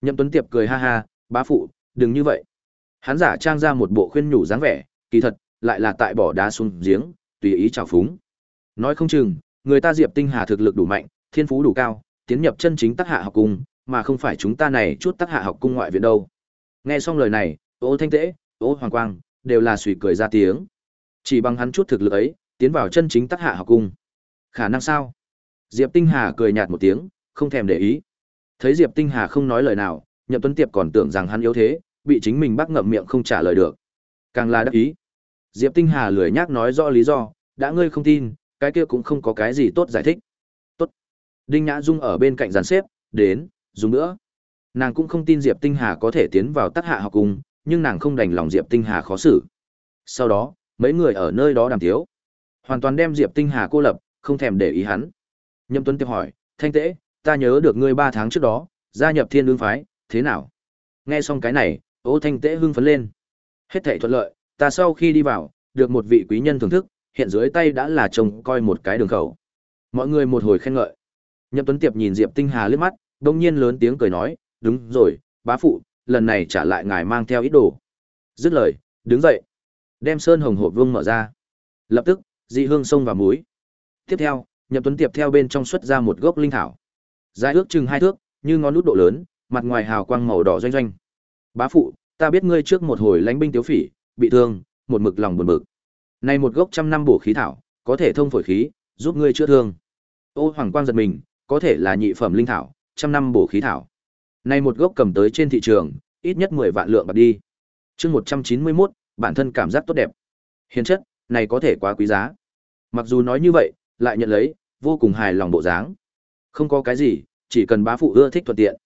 Nhậm Tuấn Tiệp cười ha ha, bá phụ, đừng như vậy. Hắn giả trang ra một bộ khuyên nhủ dáng vẻ, kỳ thật, lại là tại bỏ đá xuống giếng, tùy ý trào phúng. Nói không chừng, người ta Diệp Tinh Hà thực lực đủ mạnh, thiên phú đủ cao, tiến nhập chân chính tác hạ học cung, mà không phải chúng ta này chút tác hạ học cung ngoại viện đâu. Nghe xong lời này, Ô Thanh Tế, Ô Hoàng Quang đều là suy cười ra tiếng. Chỉ bằng hắn chút thực lực ấy, tiến vào chân chính tác hạ học cung. Khả năng sao? Diệp Tinh Hà cười nhạt một tiếng, không thèm để ý. Thấy Diệp Tinh Hà không nói lời nào, Nhậm Tuấn Tiệp còn tưởng rằng hắn yếu thế, bị chính mình bác ngậm miệng không trả lời được. Càng là đắc ý. Diệp Tinh Hà lười nhác nói rõ lý do, đã ngươi không tin, cái kia cũng không có cái gì tốt giải thích. Tốt. Đinh Nhã Dung ở bên cạnh dàn xếp, đến, dùng nữa. Nàng cũng không tin Diệp Tinh Hà có thể tiến vào tác hạ học cùng, nhưng nàng không đành lòng Diệp Tinh Hà khó xử. Sau đó, mấy người ở nơi đó đàm tiếu. Hoàn toàn đem Diệp Tinh Hà cô lập, không thèm để ý hắn. Nhâm Tuấn tiếp hỏi, Thanh Tế, ta nhớ được ngươi ba tháng trước đó, gia nhập thiên ương phái, thế nào? Nghe xong cái này, Ô Thanh tễ hưng phấn lên. Hết thảy thuận lợi, ta sau khi đi vào, được một vị quý nhân thưởng thức, hiện dưới tay đã là chồng coi một cái đường khẩu. Mọi người một hồi khen ngợi. Nhậm Tuấn Tiệp nhìn Diệp Tinh Hà liếc mắt, đông nhiên lớn tiếng cười nói, đúng rồi, bá phụ, lần này trả lại ngài mang theo ít đồ. Dứt lời, đứng dậy, đem sơn hồng hộp vương mở ra. Lập tức, dị hương sông vào muối. Tiếp theo, Nhậm Tuấn Tiệp theo bên trong xuất ra một gốc linh thảo. Dài ước chừng hai thước, như ngón nút độ lớn, mặt ngoài hào quang màu đỏ doanh doanh. Bá phụ, ta biết ngươi trước một hồi lánh binh tiếu phỉ, bị thương, một mực lòng buồn bực. Này một gốc trăm năm bổ khí thảo, có thể thông phổi khí, giúp ngươi chữa thương. Ô Hoàng Quang giật mình, có thể là nhị phẩm linh thảo, trăm năm bổ khí thảo. Này một gốc cầm tới trên thị trường, ít nhất 10 vạn lượng bạc đi. Chương 191, bản thân cảm giác tốt đẹp. Hiền chất, này có thể quá quý giá. Mặc dù nói như vậy, lại nhận lấy, vô cùng hài lòng bộ dáng. Không có cái gì, chỉ cần bá phụ ưa thích thuận tiện.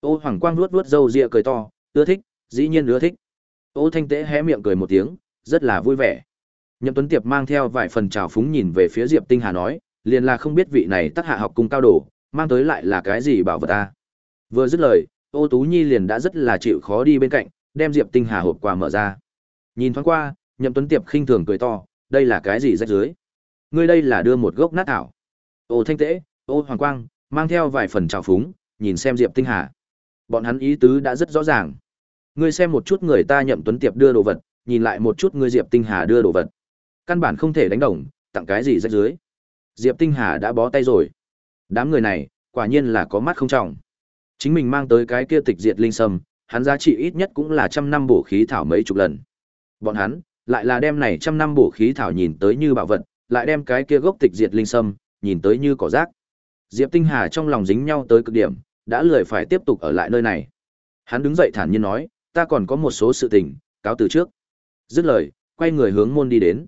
Ô Hoàng Quang nuốt nuốt râu ria cười to, ưa thích, dĩ nhiên ưa thích. Ô Thanh Tế hé miệng cười một tiếng, rất là vui vẻ. Nhậm Tuấn Tiệp mang theo vài phần trào phúng nhìn về phía Diệp Tinh Hà nói, liền là không biết vị này tác hạ học cung cao đồ, mang tới lại là cái gì bảo vật ta. Vừa dứt lời, Ô Tú Nhi liền đã rất là chịu khó đi bên cạnh, đem Diệp Tinh Hà hộp quà mở ra. Nhìn thoáng qua, Nhậm Tuấn Tiệp khinh thường cười to, đây là cái gì rách dưới? Ngươi đây là đưa một gốc nát thảo. Ô Thanh Tế, Ô Hoàng Quang, mang theo vài phần trào phúng, nhìn xem Diệp Tinh Hà. Bọn hắn ý tứ đã rất rõ ràng. Ngươi xem một chút người ta Nhậm Tuấn Tiệp đưa đồ vật, nhìn lại một chút ngươi Diệp Tinh Hà đưa đồ vật. Căn bản không thể đánh đồng, tặng cái gì rách dưới. Diệp Tinh Hà đã bó tay rồi. Đám người này, quả nhiên là có mắt không trọng. Chính mình mang tới cái kia tịch diệt linh sâm, hắn giá trị ít nhất cũng là trăm năm bổ khí thảo mấy chục lần. Bọn hắn, lại là đem này trăm năm bổ khí thảo nhìn tới như bảo vật, lại đem cái kia gốc tịch diệt linh sâm, nhìn tới như cỏ rác. Diệp Tinh Hà trong lòng dính nhau tới cực điểm, đã lười phải tiếp tục ở lại nơi này. Hắn đứng dậy thản nhiên nói, ta còn có một số sự tình, cáo từ trước. Dứt lời, quay người hướng môn đi đến.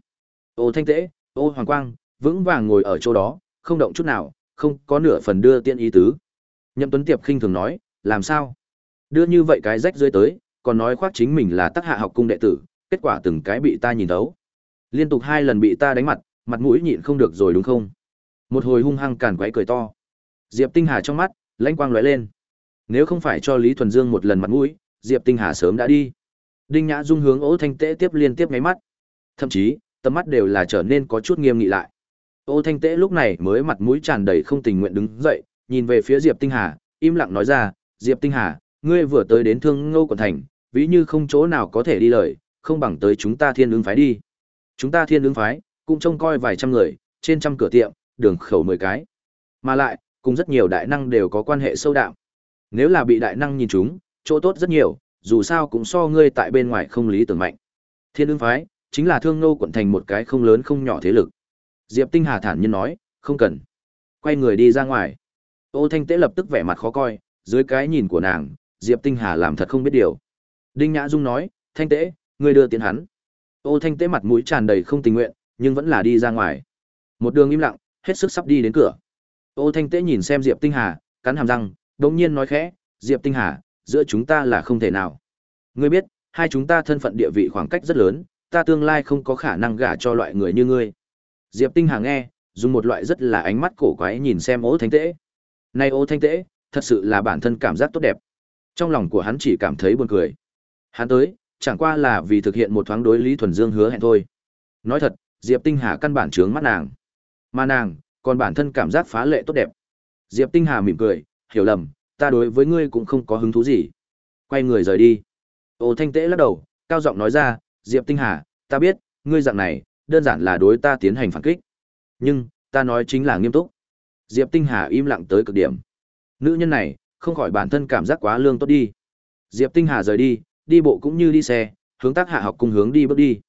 Ô Thanh Tế, Ô Hoàng Quang, vững vàng ngồi ở chỗ đó, không động chút nào, không có nửa phần đưa tiên ý tứ. Nhậm Tuấn Tiệp khinh thường nói, làm sao? Đưa như vậy cái rách dưới tới, còn nói khoác chính mình là tác hạ học cung đệ tử, kết quả từng cái bị ta nhìn thấu. Liên tục hai lần bị ta đánh mặt, mặt mũi nhịn không được rồi đúng không? Một hồi hung hăng càn quấy cười to. Diệp Tinh Hà trong mắt, lãnh quang lóe lên. Nếu không phải cho Lý Thuần Dương một lần mặt mũi, Diệp Tinh Hà sớm đã đi. Đinh Nhã Dung hướng Ô Thanh Tế tiếp liên tiếp ngáy mắt. Thậm chí, tầm mắt đều là trở nên có chút nghiêm nghị lại. Ô Thanh Tế lúc này mới mặt mũi tràn đầy không tình nguyện đứng dậy, nhìn về phía Diệp Tinh Hà, im lặng nói ra, "Diệp Tinh Hà, ngươi vừa tới đến Thương Ngô quận thành, ví như không chỗ nào có thể đi lời, không bằng tới chúng ta Thiên Ứng phái đi. Chúng ta Thiên Ứng phái cũng trông coi vài trăm người, trên trăm cửa tiệm, đường khẩu mười cái. Mà lại, cùng rất nhiều đại năng đều có quan hệ sâu đậm. Nếu là bị đại năng nhìn chúng, chỗ tốt rất nhiều, dù sao cũng so ngươi tại bên ngoài không lý tưởng mạnh. Thiên Ứng phái chính là Thương nô quận thành một cái không lớn không nhỏ thế lực. Diệp Tinh Hà thản nhiên nói, không cần. Quay người đi ra ngoài. Ô Thanh Tế lập tức vẻ mặt khó coi, dưới cái nhìn của nàng, Diệp Tinh Hà làm thật không biết điều. Đinh Nhã Dung nói, Thanh Tế, ngươi đưa tiền hắn. Ô Thanh Tế mặt mũi tràn đầy không tình nguyện, nhưng vẫn là đi ra ngoài. Một đường im lặng, hết sức sắp đi đến cửa. Ô Thanh Tế nhìn xem Diệp Tinh Hà, cắn hàm răng, đột nhiên nói khẽ, Diệp Tinh Hà, giữa chúng ta là không thể nào. Ngươi biết, hai chúng ta thân phận địa vị khoảng cách rất lớn, ta tương lai không có khả năng gả cho loại người như ngươi. Diệp Tinh Hà nghe, dùng một loại rất là ánh mắt cổ quái nhìn xem Ô Thanh Tế. Này Ô Thanh Tế, thật sự là bản thân cảm giác tốt đẹp. Trong lòng của hắn chỉ cảm thấy buồn cười. Hắn tới, chẳng qua là vì thực hiện một thoáng đối Lý Thuần Dương hứa hẹn thôi. Nói thật, Diệp Tinh Hà căn bản trướng mắt nàng. Mà nàng, còn bản thân cảm giác phá lệ tốt đẹp. Diệp Tinh Hà mỉm cười, hiểu lầm, ta đối với ngươi cũng không có hứng thú gì. Quay người rời đi. Ô Thanh Tế lắc đầu, cao giọng nói ra, Diệp Tinh Hà, ta biết, ngươi dạng này, đơn giản là đối ta tiến hành phản kích. Nhưng, ta nói chính là nghiêm túc. Diệp Tinh Hà im lặng tới cực điểm. Nữ nhân này, không khỏi bản thân cảm giác quá lương tốt đi. Diệp Tinh Hà rời đi, đi bộ cũng như đi xe, hướng tác hạ học cùng hướng đi bước đi.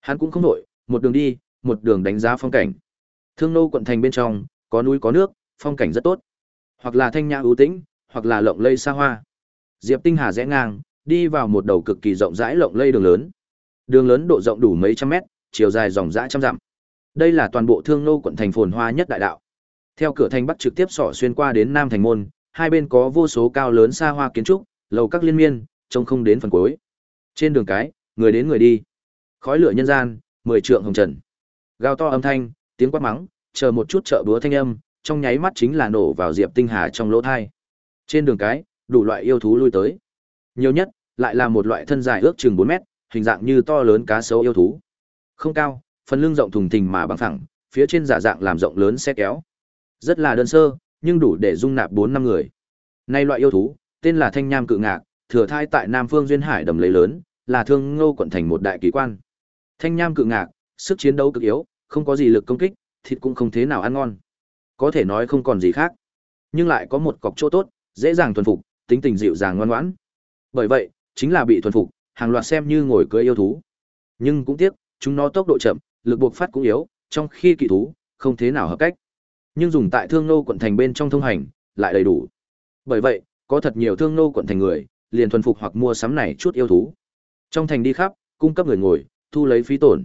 Hắn cũng không nổi, một đường đi, một đường đánh giá phong cảnh. Thương nô quận thành bên trong, có núi có nước, phong cảnh rất tốt. Hoặc là thanh nhã ưu tĩnh, hoặc là lộng lây xa hoa. Diệp Tinh Hà rẽ ngang, đi vào một đầu cực kỳ rộng rãi lộng lây đường lớn. Đường lớn độ rộng đủ mấy trăm mét, chiều dài dòng dã trăm dặm. Đây là toàn bộ Thương nô quận thành phồn hoa nhất đại đạo. Theo cửa thành bắc trực tiếp xỏ xuyên qua đến Nam thành môn, hai bên có vô số cao lớn xa hoa kiến trúc, lầu các liên miên, trông không đến phần cuối. Trên đường cái, người đến người đi. Khói lửa nhân gian, mười trượng hồng trần. Gào to âm thanh, tiếng quát mắng, chờ một chút trợ búa thanh âm, trong nháy mắt chính là nổ vào Diệp Tinh Hà trong lỗ thai. Trên đường cái, đủ loại yêu thú lui tới. Nhiều nhất, lại là một loại thân dài ước chừng 4 mét, hình dạng như to lớn cá sấu yêu thú. Không cao, phần lưng rộng thùng thình mà bằng phẳng, phía trên giả dạng làm rộng lớn xe kéo. Rất là đơn sơ, nhưng đủ để dung nạp 4 năm người. Nay loại yêu thú, tên là Thanh Nham cự ngạc, thừa thai tại Nam Phương duyên hải đầm lấy lớn, là thương ngô quận thành một đại kỳ quan. Thanh Nham cự ngạc, sức chiến đấu cực yếu, không có gì lực công kích, thịt cũng không thế nào ăn ngon. Có thể nói không còn gì khác. Nhưng lại có một cọc chỗ tốt, dễ dàng thuần phục, tính tình dịu dàng ngoan ngoãn. Bởi vậy, chính là bị thuần phục, hàng loạt xem như ngồi cưỡi yêu thú. Nhưng cũng tiếc, chúng nó tốc độ chậm, lực buộc phát cũng yếu, trong khi kỳ thú, không thế nào hợp cách. Nhưng dùng tại Thương Nô quận thành bên trong thông hành, lại đầy đủ. Bởi vậy, có thật nhiều Thương Nô quận thành người, liền thuần phục hoặc mua sắm này chút yêu thú. Trong thành đi khắp, cung cấp người ngồi, thu lấy phí tổn.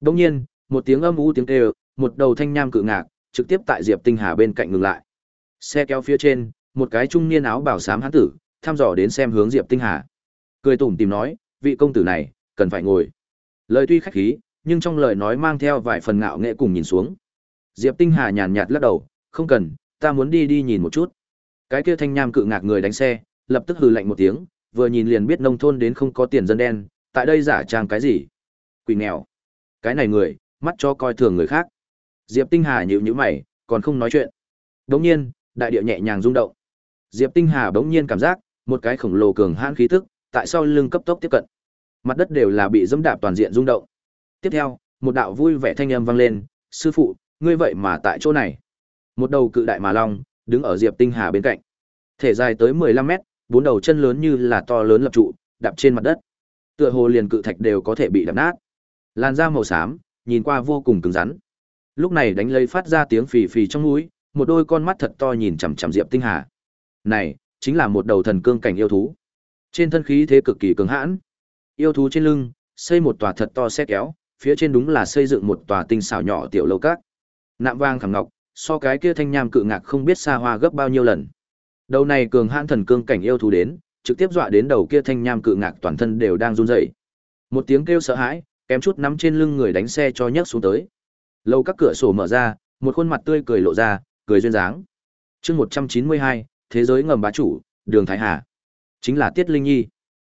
Đương nhiên, một tiếng âm u tiếng kêu, một đầu thanh nham cự ngạc, trực tiếp tại Diệp Tinh Hà bên cạnh ngừng lại. Xe kéo phía trên, một cái trung niên áo bảo xám hán tử, thăm dò đến xem hướng Diệp Tinh Hà. Cười tủm tìm nói, vị công tử này, cần phải ngồi. Lời tuy khách khí, nhưng trong lời nói mang theo vài phần ngạo nghệ cùng nhìn xuống. Diệp Tinh Hà nhàn nhạt lắc đầu, không cần, ta muốn đi đi nhìn một chút. Cái kia thanh nham cự ngạc người đánh xe, lập tức hừ lạnh một tiếng, vừa nhìn liền biết nông thôn đến không có tiền dân đen, tại đây giả trang cái gì? Quỷ nghèo. Cái này người, mắt cho coi thường người khác. Diệp Tinh Hà nhíu nhíu mày, còn không nói chuyện. Đống nhiên, đại địa nhẹ nhàng rung động. Diệp Tinh Hà bỗng nhiên cảm giác, một cái khổng lồ cường hãn khí tức, tại sau lưng cấp tốc tiếp cận. Mặt đất đều là bị dẫm đạp toàn diện rung động. Tiếp theo, một đạo vui vẻ thanh âm vang lên, "Sư phụ, ngươi vậy mà tại chỗ này?" Một đầu cự đại mà long, đứng ở Diệp Tinh Hà bên cạnh. Thể dài tới 15 mét, bốn đầu chân lớn như là to lớn lập trụ, đạp trên mặt đất. Tựa hồ liền cự thạch đều có thể bị đập nát. Làn da màu xám, nhìn qua vô cùng cứng rắn. Lúc này đánh lấy phát ra tiếng phì phì trong mũi, một đôi con mắt thật to nhìn chằm chằm Diệp Tinh Hà. Này, chính là một đầu thần cương cảnh yêu thú. Trên thân khí thế cực kỳ cứng hãn. Yêu thú trên lưng, xây một tòa thật to xe kéo, phía trên đúng là xây dựng một tòa tinh xảo nhỏ tiểu lâu các. Nạm vang khảm ngọc, so cái kia thanh nham cự ngạc không biết xa hoa gấp bao nhiêu lần. Đầu này cường hãn thần cương cảnh yêu thú đến, trực tiếp dọa đến đầu kia thanh nham cự ngạc toàn thân đều đang run rẩy. Một tiếng kêu sợ hãi, kém chút nắm trên lưng người đánh xe cho nhấc xuống tới. Lâu các cửa sổ mở ra, một khuôn mặt tươi cười lộ ra, cười duyên dáng. Chương 192, thế giới ngầm bá chủ, Đường Thái Hà. Chính là Tiết Linh Nhi.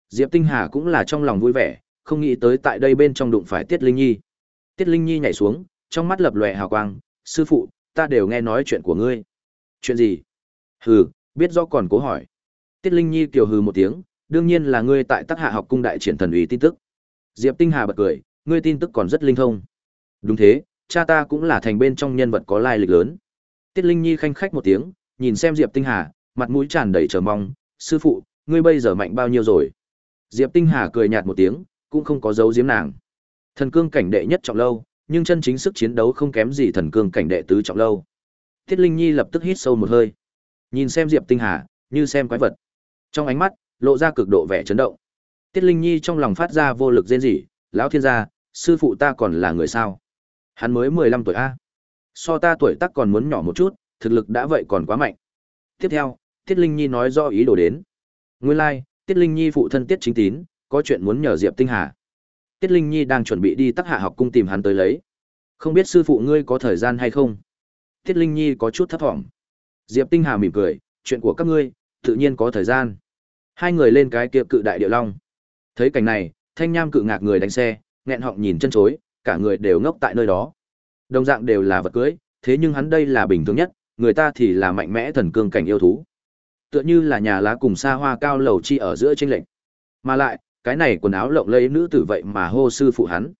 Diệp Tinh Hà cũng là trong lòng vui vẻ, không nghĩ tới tại đây bên trong đụng phải Tiết Linh Nhi. Tiết Linh Nhi nhảy xuống, trong mắt lập lòe hào quang, "Sư phụ, ta đều nghe nói chuyện của ngươi." "Chuyện gì?" "Hừ, biết rõ còn cố hỏi." Tiết Linh Nhi kiều hừ một tiếng, "Đương nhiên là ngươi tại Tắc Hạ học cung đại triển thần uy tin tức." Diệp Tinh Hà bật cười, "Ngươi tin tức còn rất linh thông." "Đúng thế, cha ta cũng là thành bên trong nhân vật có lai lịch lớn." Tiết Linh Nhi khanh khách một tiếng, nhìn xem Diệp Tinh Hà, mặt mũi tràn đầy chờ mong, "Sư phụ, ngươi bây giờ mạnh bao nhiêu rồi?" Diệp Tinh Hà cười nhạt một tiếng, cũng không có giấu giếm nàng. Thần cương cảnh đệ nhất trọng lâu, nhưng chân chính sức chiến đấu không kém gì thần cương cảnh đệ tứ trọng lâu. Tiết Linh Nhi lập tức hít sâu một hơi. Nhìn xem Diệp Tinh Hà, như xem quái vật. Trong ánh mắt, lộ ra cực độ vẻ chấn động. Tiết Linh Nhi trong lòng phát ra vô lực rên rỉ, lão thiên gia, sư phụ ta còn là người sao? Hắn mới 15 tuổi a. So ta tuổi tác còn muốn nhỏ một chút, thực lực đã vậy còn quá mạnh. Tiếp theo, Tiết Linh Nhi nói do ý đồ đến. Nguyên lai, like, Tiết Linh Nhi phụ thân Tiết Chính Tín, có chuyện muốn nhờ Diệp Tinh Hà. Tiết Linh Nhi đang chuẩn bị đi Tắc Hạ học cung tìm hắn tới lấy. Không biết sư phụ ngươi có thời gian hay không? Tiết Linh Nhi có chút thấp thỏm. Diệp Tinh Hà mỉm cười, chuyện của các ngươi, tự nhiên có thời gian. Hai người lên cái kia cự đại địa long. Thấy cảnh này, Thanh Nham cự ngạc người đánh xe, nghẹn họng nhìn chân chối, cả người đều ngốc tại nơi đó. Đồng dạng đều là vật cưới, thế nhưng hắn đây là bình thường nhất, người ta thì là mạnh mẽ thần cương cảnh yêu thú. Tựa như là nhà lá cùng xa hoa cao lầu chi ở giữa tranh lệch. Mà lại, cái này quần áo lộng lẫy nữ tử vậy mà hô sư phụ hắn.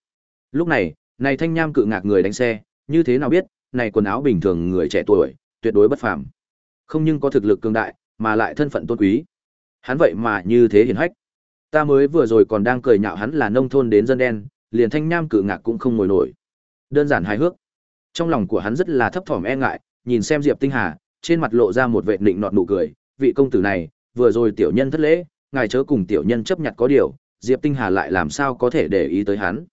Lúc này, này thanh nham cự ngạc người đánh xe, như thế nào biết, này quần áo bình thường người trẻ tuổi, tuyệt đối bất phàm. Không nhưng có thực lực cường đại, mà lại thân phận tôn quý. Hắn vậy mà như thế hiển hách. Ta mới vừa rồi còn đang cười nhạo hắn là nông thôn đến dân đen, liền thanh nham cự ngạc cũng không ngồi nổi. Đơn giản hài hước. Trong lòng của hắn rất là thấp thỏm e ngại, nhìn xem Diệp Tinh Hà, trên mặt lộ ra một vẻ định nọt nụ cười, vị công tử này, vừa rồi tiểu nhân thất lễ, ngài chớ cùng tiểu nhân chấp nhận có điều, Diệp Tinh Hà lại làm sao có thể để ý tới hắn.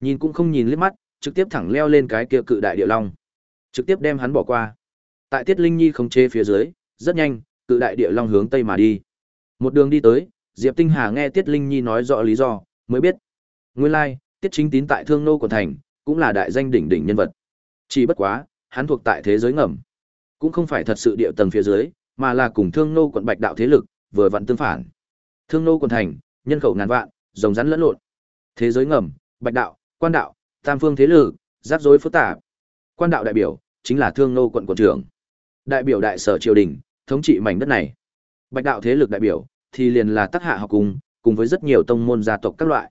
Nhìn cũng không nhìn liếc mắt, trực tiếp thẳng leo lên cái kia cự đại địa long. Trực tiếp đem hắn bỏ qua. Tại Tiết Linh Nhi không chế phía dưới, rất nhanh, cự đại địa long hướng tây mà đi. Một đường đi tới, Diệp Tinh Hà nghe Tiết Linh Nhi nói rõ lý do, mới biết. Nguyên lai, like, Tiết Chính Tín tại Thương Nô quận thành, cũng là đại danh đỉnh đỉnh nhân vật. Chỉ bất quá, hắn thuộc tại thế giới ngầm, cũng không phải thật sự địa tầng phía dưới, mà là cùng Thương Nô quận Bạch đạo thế lực, vừa vặn tương phản. Thương Nô quận thành, nhân khẩu ngàn vạn, rồng rắn lẫn lộn. Thế giới ngầm, Bạch đạo, Quan đạo, Tam phương thế lực, rắc rối phức tạp. Quan đạo đại biểu chính là Thương Nô quận quận trưởng. Đại biểu đại sở triều đình, thống trị mảnh đất này. Bạch đạo thế lực đại biểu thì liền là tác Hạ học cùng, cùng với rất nhiều tông môn gia tộc các loại.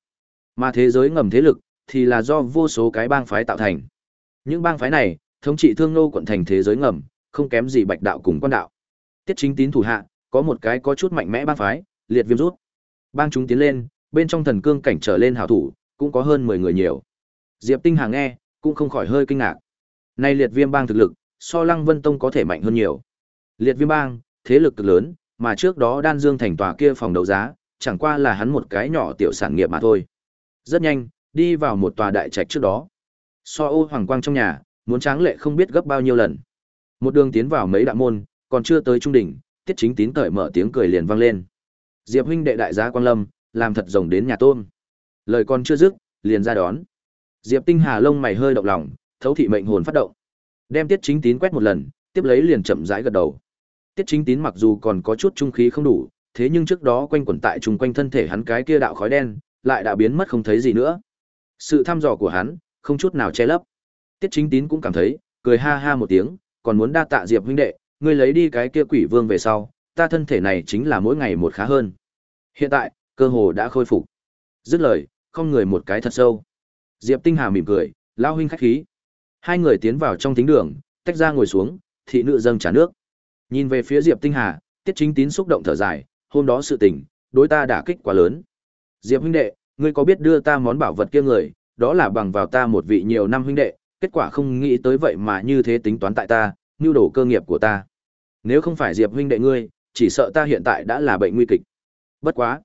Mà thế giới ngầm thế lực thì là do vô số cái bang phái tạo thành. Những bang phái này, thống trị Thương Nô quận thành thế giới ngầm, không kém gì Bạch đạo cùng Quan đạo. Tiết Chính Tín thủ hạ, có một cái có chút mạnh mẽ bang phái, liệt viêm rút. Bang chúng tiến lên, bên trong thần cương cảnh trở lên hảo thủ, cũng có hơn 10 người nhiều. Diệp Tinh Hà nghe, cũng không khỏi hơi kinh ngạc. Nay liệt viêm bang thực lực, so Lăng Vân Tông có thể mạnh hơn nhiều. Liệt viêm bang, thế lực cực lớn, mà trước đó đan dương thành tòa kia phòng đấu giá, chẳng qua là hắn một cái nhỏ tiểu sản nghiệp mà thôi. Rất nhanh, đi vào một tòa đại trạch trước đó. So ô hoàng quang trong nhà, muốn tráng lệ không biết gấp bao nhiêu lần. Một đường tiến vào mấy đạo môn, còn chưa tới trung đỉnh, tiết chính tín cởi mở tiếng cười liền vang lên. Diệp huynh đệ đại gia Quang Lâm, làm thật rồng đến nhà tôm. Lời còn chưa dứt, liền ra đón. Diệp Tinh Hà lông mày hơi động lòng, thấu thị mệnh hồn phát động. Đem Tiết Chính Tín quét một lần, tiếp lấy liền chậm rãi gật đầu. Tiết Chính Tín mặc dù còn có chút trung khí không đủ, thế nhưng trước đó quanh quẩn tại trùng quanh thân thể hắn cái kia đạo khói đen, lại đã biến mất không thấy gì nữa. Sự thăm dò của hắn, không chút nào che lấp. Tiết Chính Tín cũng cảm thấy, cười ha ha một tiếng, còn muốn đa tạ Diệp huynh đệ, ngươi lấy đi cái kia quỷ vương về sau, ta thân thể này chính là mỗi ngày một khá hơn. Hiện tại, cơ hồ đã khôi phục. Dứt lời, không người một cái thật sâu. Diệp Tinh Hà mỉm cười, lao huynh khách khí. Hai người tiến vào trong thính đường, tách ra ngồi xuống, thị nữ dâng trà nước. Nhìn về phía Diệp Tinh Hà, Tiết Chính Tín xúc động thở dài, hôm đó sự tình, đối ta đã kích quá lớn. Diệp huynh đệ, ngươi có biết đưa ta món bảo vật kia người, đó là bằng vào ta một vị nhiều năm huynh đệ, kết quả không nghĩ tới vậy mà như thế tính toán tại ta, nhu đổ cơ nghiệp của ta. Nếu không phải Diệp huynh đệ ngươi, chỉ sợ ta hiện tại đã là bệnh nguy kịch. Bất quá.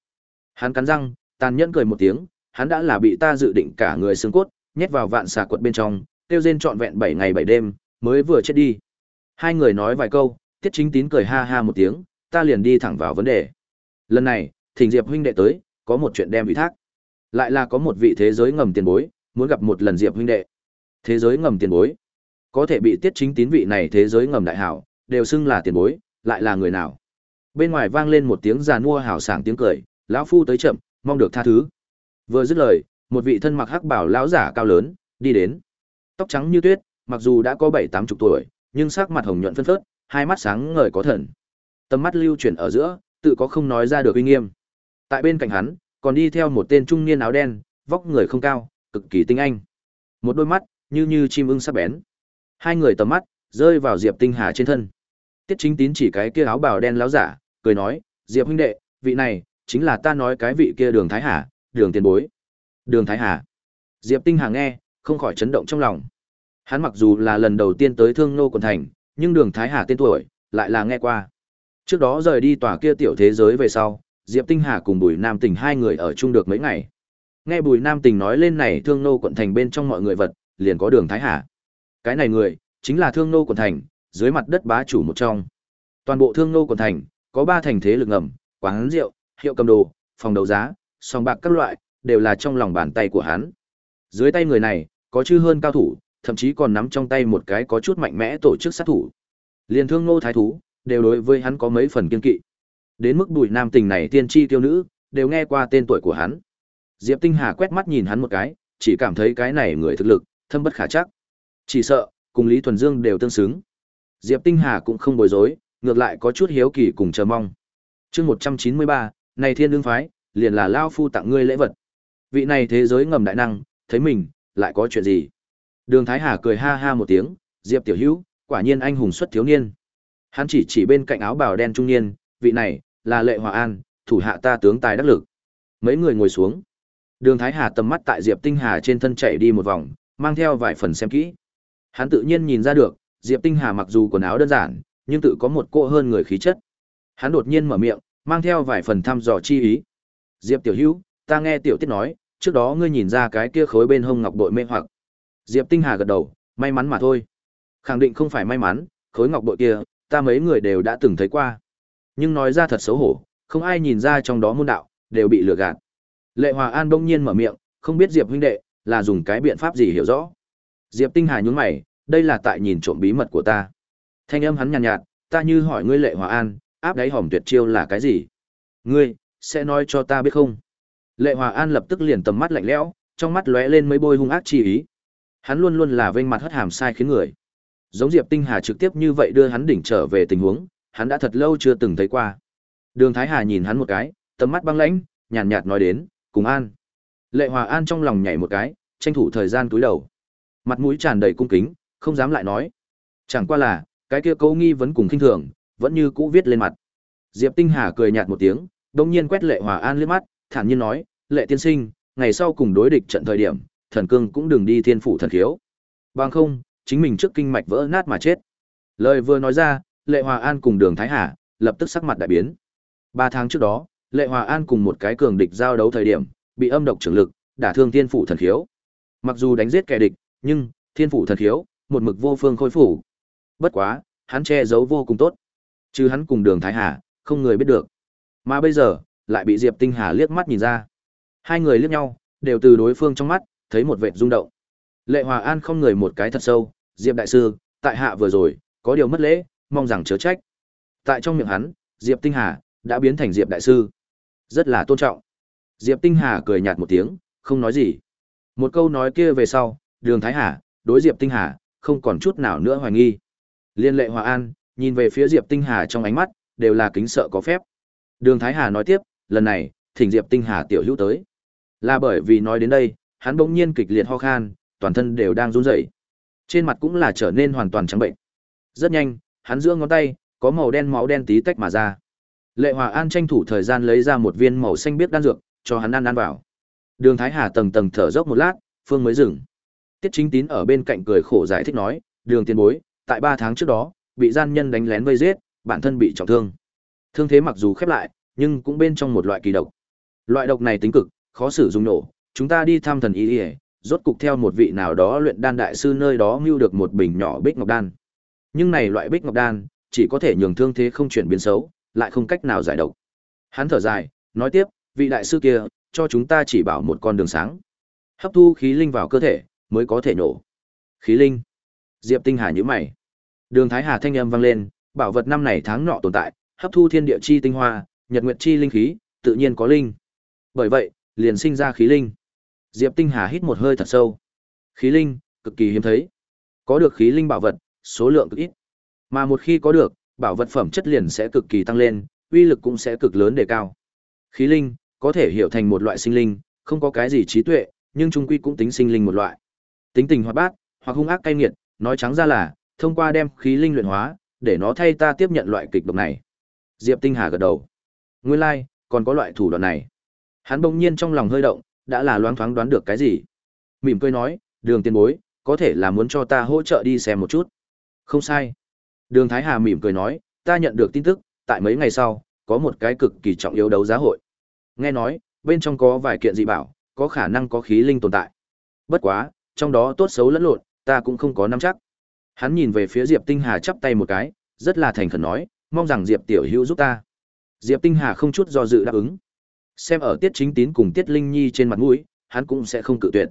Hắn cắn răng, tàn nhẫn cười một tiếng, hắn đã là bị ta dự định cả người xương cốt, nhét vào vạn xà quật bên trong, tiêu rên trọn vẹn 7 ngày 7 đêm, mới vừa chết đi. Hai người nói vài câu, Tiết Chính Tín cười ha ha một tiếng, ta liền đi thẳng vào vấn đề. Lần này, Thỉnh Diệp huynh đệ tới, có một chuyện đem ủy thác. Lại là có một vị thế giới ngầm tiền bối, muốn gặp một lần Diệp huynh đệ. Thế giới ngầm tiền bối, có thể bị Tiết Chính Tín vị này thế giới ngầm đại hảo, đều xưng là tiền bối, lại là người nào? Bên ngoài vang lên một tiếng giàn mua hào sảng tiếng cười, lão phu tới chậm, mong được tha thứ. Vừa dứt lời, một vị thân mặc hắc bảo lão giả cao lớn đi đến. Tóc trắng như tuyết, mặc dù đã có bảy tám chục tuổi, nhưng sắc mặt hồng nhuận phân phớt, hai mắt sáng ngời có thần. Tầm mắt lưu chuyển ở giữa, tự có không nói ra được uy nghiêm. Tại bên cạnh hắn, còn đi theo một tên trung niên áo đen, vóc người không cao, cực kỳ tinh anh. Một đôi mắt như như chim ưng sắc bén. Hai người tầm mắt rơi vào Diệp Tinh Hà trên thân. Tiết Chính Tín chỉ cái kia áo bào đen láo giả, cười nói, "Diệp huynh đệ, vị này chính là ta nói cái vị kia Đường Thái Hà, Đường tiền bối." Đường Thái Hà. Diệp Tinh Hà nghe, không khỏi chấn động trong lòng. Hắn mặc dù là lần đầu tiên tới Thương Nô quận thành, nhưng Đường Thái Hà tên tuổi lại là nghe qua. Trước đó rời đi tòa kia tiểu thế giới về sau, Diệp Tinh Hà cùng Bùi Nam Tình hai người ở chung được mấy ngày. Nghe Bùi Nam Tình nói lên này Thương Nô quận thành bên trong mọi người vật, liền có Đường Thái Hà. Cái này người, chính là Thương Nô quận thành, dưới mặt đất bá chủ một trong. Toàn bộ Thương Nô quận thành có ba thành thế lực ngầm, quán rượu, hiệu cầm đồ, phòng đấu giá, sòng bạc các loại, đều là trong lòng bàn tay của hắn. Dưới tay người này, có chư hơn cao thủ, thậm chí còn nắm trong tay một cái có chút mạnh mẽ tổ chức sát thủ. Liên thương ngô thái thú, đều đối với hắn có mấy phần kiên kỵ. Đến mức bùi nam tình này tiên tri tiêu nữ, đều nghe qua tên tuổi của hắn. Diệp Tinh Hà quét mắt nhìn hắn một cái, chỉ cảm thấy cái này người thực lực, thâm bất khả chắc. Chỉ sợ, cùng Lý Thuần Dương đều tương xứng. Diệp Tinh Hà cũng không bối rối, ngược lại có chút hiếu kỳ cùng chờ mong. chương 193, này thiên đương phái, liền là Lao Phu tặng ngươi lễ vật. Vị này thế giới ngầm đại năng, thấy mình, lại có chuyện gì? Đường Thái Hà cười ha ha một tiếng, Diệp Tiểu Hữu, quả nhiên anh hùng xuất thiếu niên. Hắn chỉ chỉ bên cạnh áo bào đen trung niên, vị này, là Lệ Hòa An, thủ hạ ta tướng tài đắc lực. Mấy người ngồi xuống. Đường Thái Hà tầm mắt tại Diệp Tinh Hà trên thân chạy đi một vòng, mang theo vài phần xem kỹ. Hắn tự nhiên nhìn ra được, Diệp Tinh Hà mặc dù quần áo đơn giản, nhưng tự có một cô hơn người khí chất. Hắn đột nhiên mở miệng, mang theo vài phần thăm dò chi ý. Diệp Tiểu Hữu, ta nghe Tiểu Tiết nói, trước đó ngươi nhìn ra cái kia khối bên hông ngọc bội mê hoặc. Diệp Tinh Hà gật đầu, may mắn mà thôi. Khẳng định không phải may mắn, khối ngọc bội kia, ta mấy người đều đã từng thấy qua. Nhưng nói ra thật xấu hổ, không ai nhìn ra trong đó môn đạo, đều bị lừa gạt. Lệ Hòa An bỗng nhiên mở miệng, không biết Diệp huynh đệ là dùng cái biện pháp gì hiểu rõ. Diệp Tinh Hà nhún mày, đây là tại nhìn trộm bí mật của ta. Thanh âm hắn nhàn nhạt, nhạt, ta như hỏi ngươi Lệ Hòa An, áp đáy hòm tuyệt chiêu là cái gì? Ngươi sẽ nói cho ta biết không? Lệ Hòa An lập tức liền tầm mắt lạnh lẽo, trong mắt lóe lên mấy bôi hung ác chi ý. Hắn luôn luôn là vênh mặt hất hàm sai khiến người. Giống Diệp Tinh Hà trực tiếp như vậy đưa hắn đỉnh trở về tình huống, hắn đã thật lâu chưa từng thấy qua. Đường Thái Hà nhìn hắn một cái, tầm mắt băng lãnh, nhàn nhạt nói đến, cùng an. Lệ Hòa An trong lòng nhảy một cái, tranh thủ thời gian túi đầu. Mặt mũi tràn đầy cung kính, không dám lại nói. Chẳng qua là, cái kia câu nghi vấn cùng khinh thường, vẫn như cũ viết lên mặt. Diệp Tinh Hà cười nhạt một tiếng, đồng nhiên quét Lệ Hòa An liếc mắt, thản nhiên nói, Lệ tiên sinh, ngày sau cùng đối địch trận thời điểm, thần cương cũng đừng đi thiên phủ thần khiếu. Bằng không, chính mình trước kinh mạch vỡ nát mà chết. Lời vừa nói ra, Lệ Hòa An cùng Đường Thái Hà lập tức sắc mặt đại biến. Ba tháng trước đó, Lệ Hòa An cùng một cái cường địch giao đấu thời điểm, bị âm độc trưởng lực đả thương thiên phủ thần khiếu. Mặc dù đánh giết kẻ địch, nhưng thiên phủ thần khiếu một mực vô phương khôi phủ. Bất quá, hắn che giấu vô cùng tốt. Chứ hắn cùng Đường Thái Hà, không người biết được. Mà bây giờ, lại bị Diệp Tinh Hà liếc mắt nhìn ra. Hai người liếc nhau, đều từ đối phương trong mắt thấy một vệt rung động. Lệ Hòa An không người một cái thật sâu, Diệp đại sư, tại hạ vừa rồi, có điều mất lễ, mong rằng chớ trách. Tại trong miệng hắn, Diệp Tinh Hà đã biến thành Diệp đại sư. Rất là tôn trọng. Diệp Tinh Hà cười nhạt một tiếng, không nói gì. Một câu nói kia về sau, Đường Thái Hà, đối Diệp Tinh Hà, không còn chút nào nữa hoài nghi. Liên lệ Hòa An, nhìn về phía Diệp Tinh Hà trong ánh mắt, đều là kính sợ có phép. Đường Thái Hà nói tiếp, lần này, thỉnh Diệp Tinh Hà tiểu hữu tới. Là bởi vì nói đến đây, hắn bỗng nhiên kịch liệt ho khan, toàn thân đều đang run rẩy. Trên mặt cũng là trở nên hoàn toàn trắng bệnh. Rất nhanh, hắn giữa ngón tay có màu đen máu đen tí tách mà ra. Lệ Hòa An tranh thủ thời gian lấy ra một viên màu xanh biết đan dược, cho hắn ăn ăn vào. Đường Thái Hà tầng tầng thở dốc một lát, phương mới dừng. Tiết Chính Tín ở bên cạnh cười khổ giải thích nói, "Đường Tiên Bối, tại 3 tháng trước đó, bị gian nhân đánh lén vây giết, bản thân bị trọng thương. Thương thế mặc dù khép lại, nhưng cũng bên trong một loại kỳ độc. Loại độc này tính cực, khó xử dụng nổ, chúng ta đi thăm thần y, ỉa rốt cục theo một vị nào đó luyện đan đại sư nơi đó mưu được một bình nhỏ bích ngọc đan. Nhưng này loại bích ngọc đan chỉ có thể nhường thương thế không chuyển biến xấu, lại không cách nào giải độc. Hắn thở dài, nói tiếp, vị đại sư kia cho chúng ta chỉ bảo một con đường sáng. Hấp thu khí linh vào cơ thể mới có thể nổ. Khí linh? Diệp Tinh Hà nhíu mày. Đường Thái Hà thanh âm vang lên, bảo vật năm này tháng nọ tồn tại, hấp thu thiên địa chi tinh hoa, nhật nguyệt chi linh khí, tự nhiên có linh. Bởi vậy, liền sinh ra khí linh. Diệp Tinh Hà hít một hơi thật sâu. Khí linh, cực kỳ hiếm thấy. Có được khí linh bảo vật, số lượng cực ít. Mà một khi có được, bảo vật phẩm chất liền sẽ cực kỳ tăng lên, uy lực cũng sẽ cực lớn đề cao. Khí linh, có thể hiểu thành một loại sinh linh, không có cái gì trí tuệ, nhưng trung quy cũng tính sinh linh một loại. Tính tình hoạt bát, hoặc hung ác cay nghiệt, nói trắng ra là, thông qua đem khí linh luyện hóa, để nó thay ta tiếp nhận loại kịch độc này. Diệp Tinh Hà gật đầu. Nguyên lai, like, còn có loại thủ đoạn này. Hắn bỗng nhiên trong lòng hơi động, đã là loáng thoáng đoán được cái gì. Mỉm cười nói, đường tiên bối, có thể là muốn cho ta hỗ trợ đi xem một chút. Không sai. Đường Thái Hà mỉm cười nói, ta nhận được tin tức, tại mấy ngày sau, có một cái cực kỳ trọng yếu đấu giá hội. Nghe nói, bên trong có vài kiện dị bảo, có khả năng có khí linh tồn tại. Bất quá, trong đó tốt xấu lẫn lộn, ta cũng không có nắm chắc. Hắn nhìn về phía Diệp Tinh Hà chắp tay một cái, rất là thành khẩn nói, mong rằng Diệp tiểu hữu giúp ta. Diệp Tinh Hà không chút do dự đáp ứng. Xem ở Tiết Chính Tín cùng Tiết Linh Nhi trên mặt mũi, hắn cũng sẽ không cự tuyệt.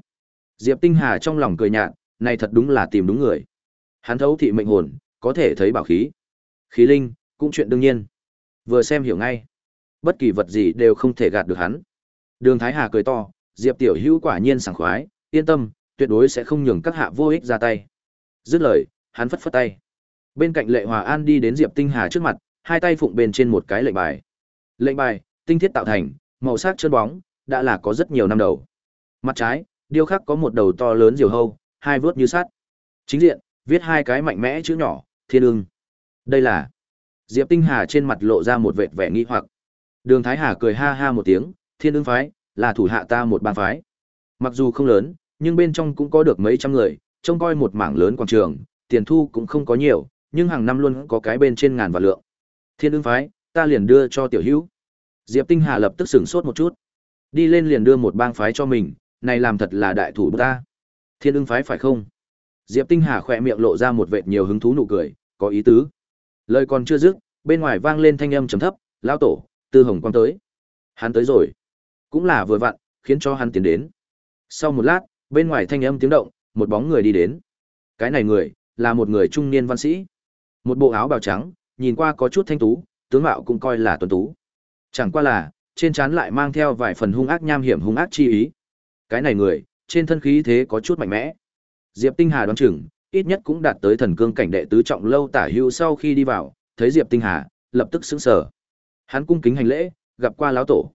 Diệp Tinh Hà trong lòng cười nhạt, này thật đúng là tìm đúng người. Hắn thấu thị mệnh hồn, có thể thấy bảo khí. Khí linh, cũng chuyện đương nhiên. Vừa xem hiểu ngay. Bất kỳ vật gì đều không thể gạt được hắn. Đường Thái Hà cười to, Diệp Tiểu Hữu quả nhiên sảng khoái, yên tâm, tuyệt đối sẽ không nhường các hạ vô ích ra tay. Dứt lời, hắn phất phất tay. Bên cạnh Lệ Hòa An đi đến Diệp Tinh Hà trước mặt, hai tay phụng bên trên một cái lệnh bài. Lệnh bài, tinh thiết tạo thành, màu sắc chân bóng, đã là có rất nhiều năm đầu. Mặt trái, điêu khắc có một đầu to lớn diều hâu, hai vớt như sắt. Chính diện, viết hai cái mạnh mẽ chữ nhỏ, thiên ưng. Đây là Diệp Tinh Hà trên mặt lộ ra một vệt vẻ nghi hoặc. Đường Thái Hà cười ha ha một tiếng, thiên ưng phái, là thủ hạ ta một bang phái. Mặc dù không lớn, nhưng bên trong cũng có được mấy trăm người, trông coi một mảng lớn quảng trường, tiền thu cũng không có nhiều, nhưng hàng năm luôn có cái bên trên ngàn và lượng. Thiên ưng phái, ta liền đưa cho tiểu hữu. Diệp Tinh Hà lập tức sửng sốt một chút. Đi lên liền đưa một bang phái cho mình, này làm thật là đại thủ ta. Thiên ưng phái phải không? Diệp Tinh Hà khỏe miệng lộ ra một vệt nhiều hứng thú nụ cười, có ý tứ. Lời còn chưa dứt, bên ngoài vang lên thanh âm trầm thấp, lão tổ, Tư Hồng Quang tới. Hắn tới rồi. Cũng là vừa vặn, khiến cho hắn tiến đến. Sau một lát, bên ngoài thanh âm tiếng động, một bóng người đi đến. Cái này người, là một người trung niên văn sĩ. Một bộ áo bào trắng, nhìn qua có chút thanh tú, tướng mạo cũng coi là tuấn tú. Chẳng qua là, trên trán lại mang theo vài phần hung ác nham hiểm hung ác chi ý. Cái này người, trên thân khí thế có chút mạnh mẽ. Diệp Tinh Hà đoán chừng, ít nhất cũng đạt tới thần cương cảnh đệ tứ trọng lâu tả hưu sau khi đi vào, thấy Diệp Tinh Hà, lập tức sững sờ. Hắn cung kính hành lễ, gặp qua lão tổ.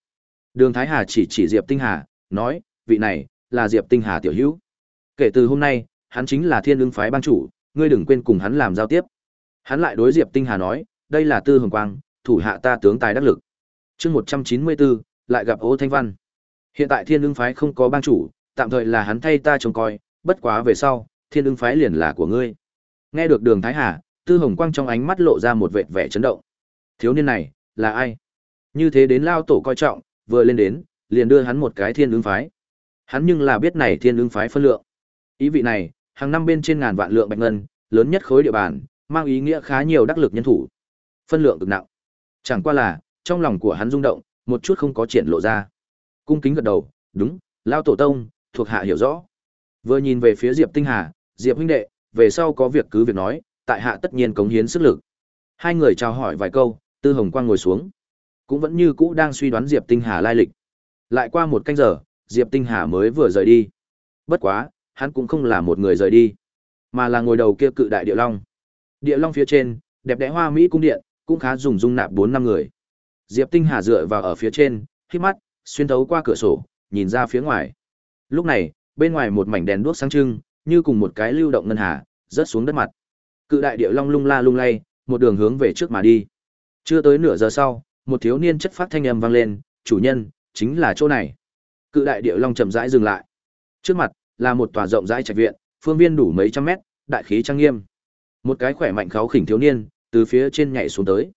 Đường Thái Hà chỉ chỉ Diệp Tinh Hà, nói, vị này là Diệp Tinh Hà tiểu hữu. Kể từ hôm nay, hắn chính là Thiên Lương phái ban chủ, ngươi đừng quên cùng hắn làm giao tiếp. Hắn lại đối Diệp Tinh Hà nói, đây là Tư Hồng Quang, thủ hạ ta tướng tài đắc lực. Chương 194, lại gặp Ô Thanh Văn. Hiện tại Thiên Lương phái không có bang chủ, tạm thời là hắn thay ta trông coi, bất quá về sau, Thiên Lương phái liền là của ngươi. Nghe được Đường Thái Hà, Tư Hồng Quang trong ánh mắt lộ ra một vệt vẻ chấn động. Thiếu niên này, là ai? Như thế đến lao tổ coi trọng, vừa lên đến, liền đưa hắn một cái Thiên Lương phái. Hắn nhưng là biết này Thiên Lương phái phân lượng. Ý vị này, hàng năm bên trên ngàn vạn lượng bạch ngân, lớn nhất khối địa bàn, mang ý nghĩa khá nhiều đắc lực nhân thủ. Phân lượng cực nặng. Chẳng qua là, trong lòng của hắn rung động, một chút không có triển lộ ra. Cung kính gật đầu, đúng, lao tổ tông, thuộc hạ hiểu rõ. Vừa nhìn về phía Diệp Tinh Hà, Diệp huynh đệ, về sau có việc cứ việc nói, tại hạ tất nhiên cống hiến sức lực. Hai người chào hỏi vài câu, Tư Hồng Quang ngồi xuống, cũng vẫn như cũ đang suy đoán Diệp Tinh Hà lai lịch. Lại qua một canh giờ, Diệp Tinh Hà mới vừa rời đi. Bất quá, hắn cũng không là một người rời đi, mà là ngồi đầu kia cự đại địa long. Địa long phía trên, đẹp đẽ hoa mỹ cung điện, cũng khá dùng dung nạp bốn năm người. Diệp Tinh Hà dựa vào ở phía trên, khi mắt, xuyên thấu qua cửa sổ, nhìn ra phía ngoài. Lúc này, bên ngoài một mảnh đèn đuốc sáng trưng, như cùng một cái lưu động ngân hà, rớt xuống đất mặt. Cự đại địa long lung la lung lay, một đường hướng về trước mà đi. Chưa tới nửa giờ sau, một thiếu niên chất phát thanh âm vang lên, "Chủ nhân, chính là chỗ này." Cự đại địa long chậm rãi dừng lại. Trước mặt là một tòa rộng rãi trạch viện, phương viên đủ mấy trăm mét, đại khí trang nghiêm. Một cái khỏe mạnh kháo khỉnh thiếu niên từ phía trên nhảy xuống tới,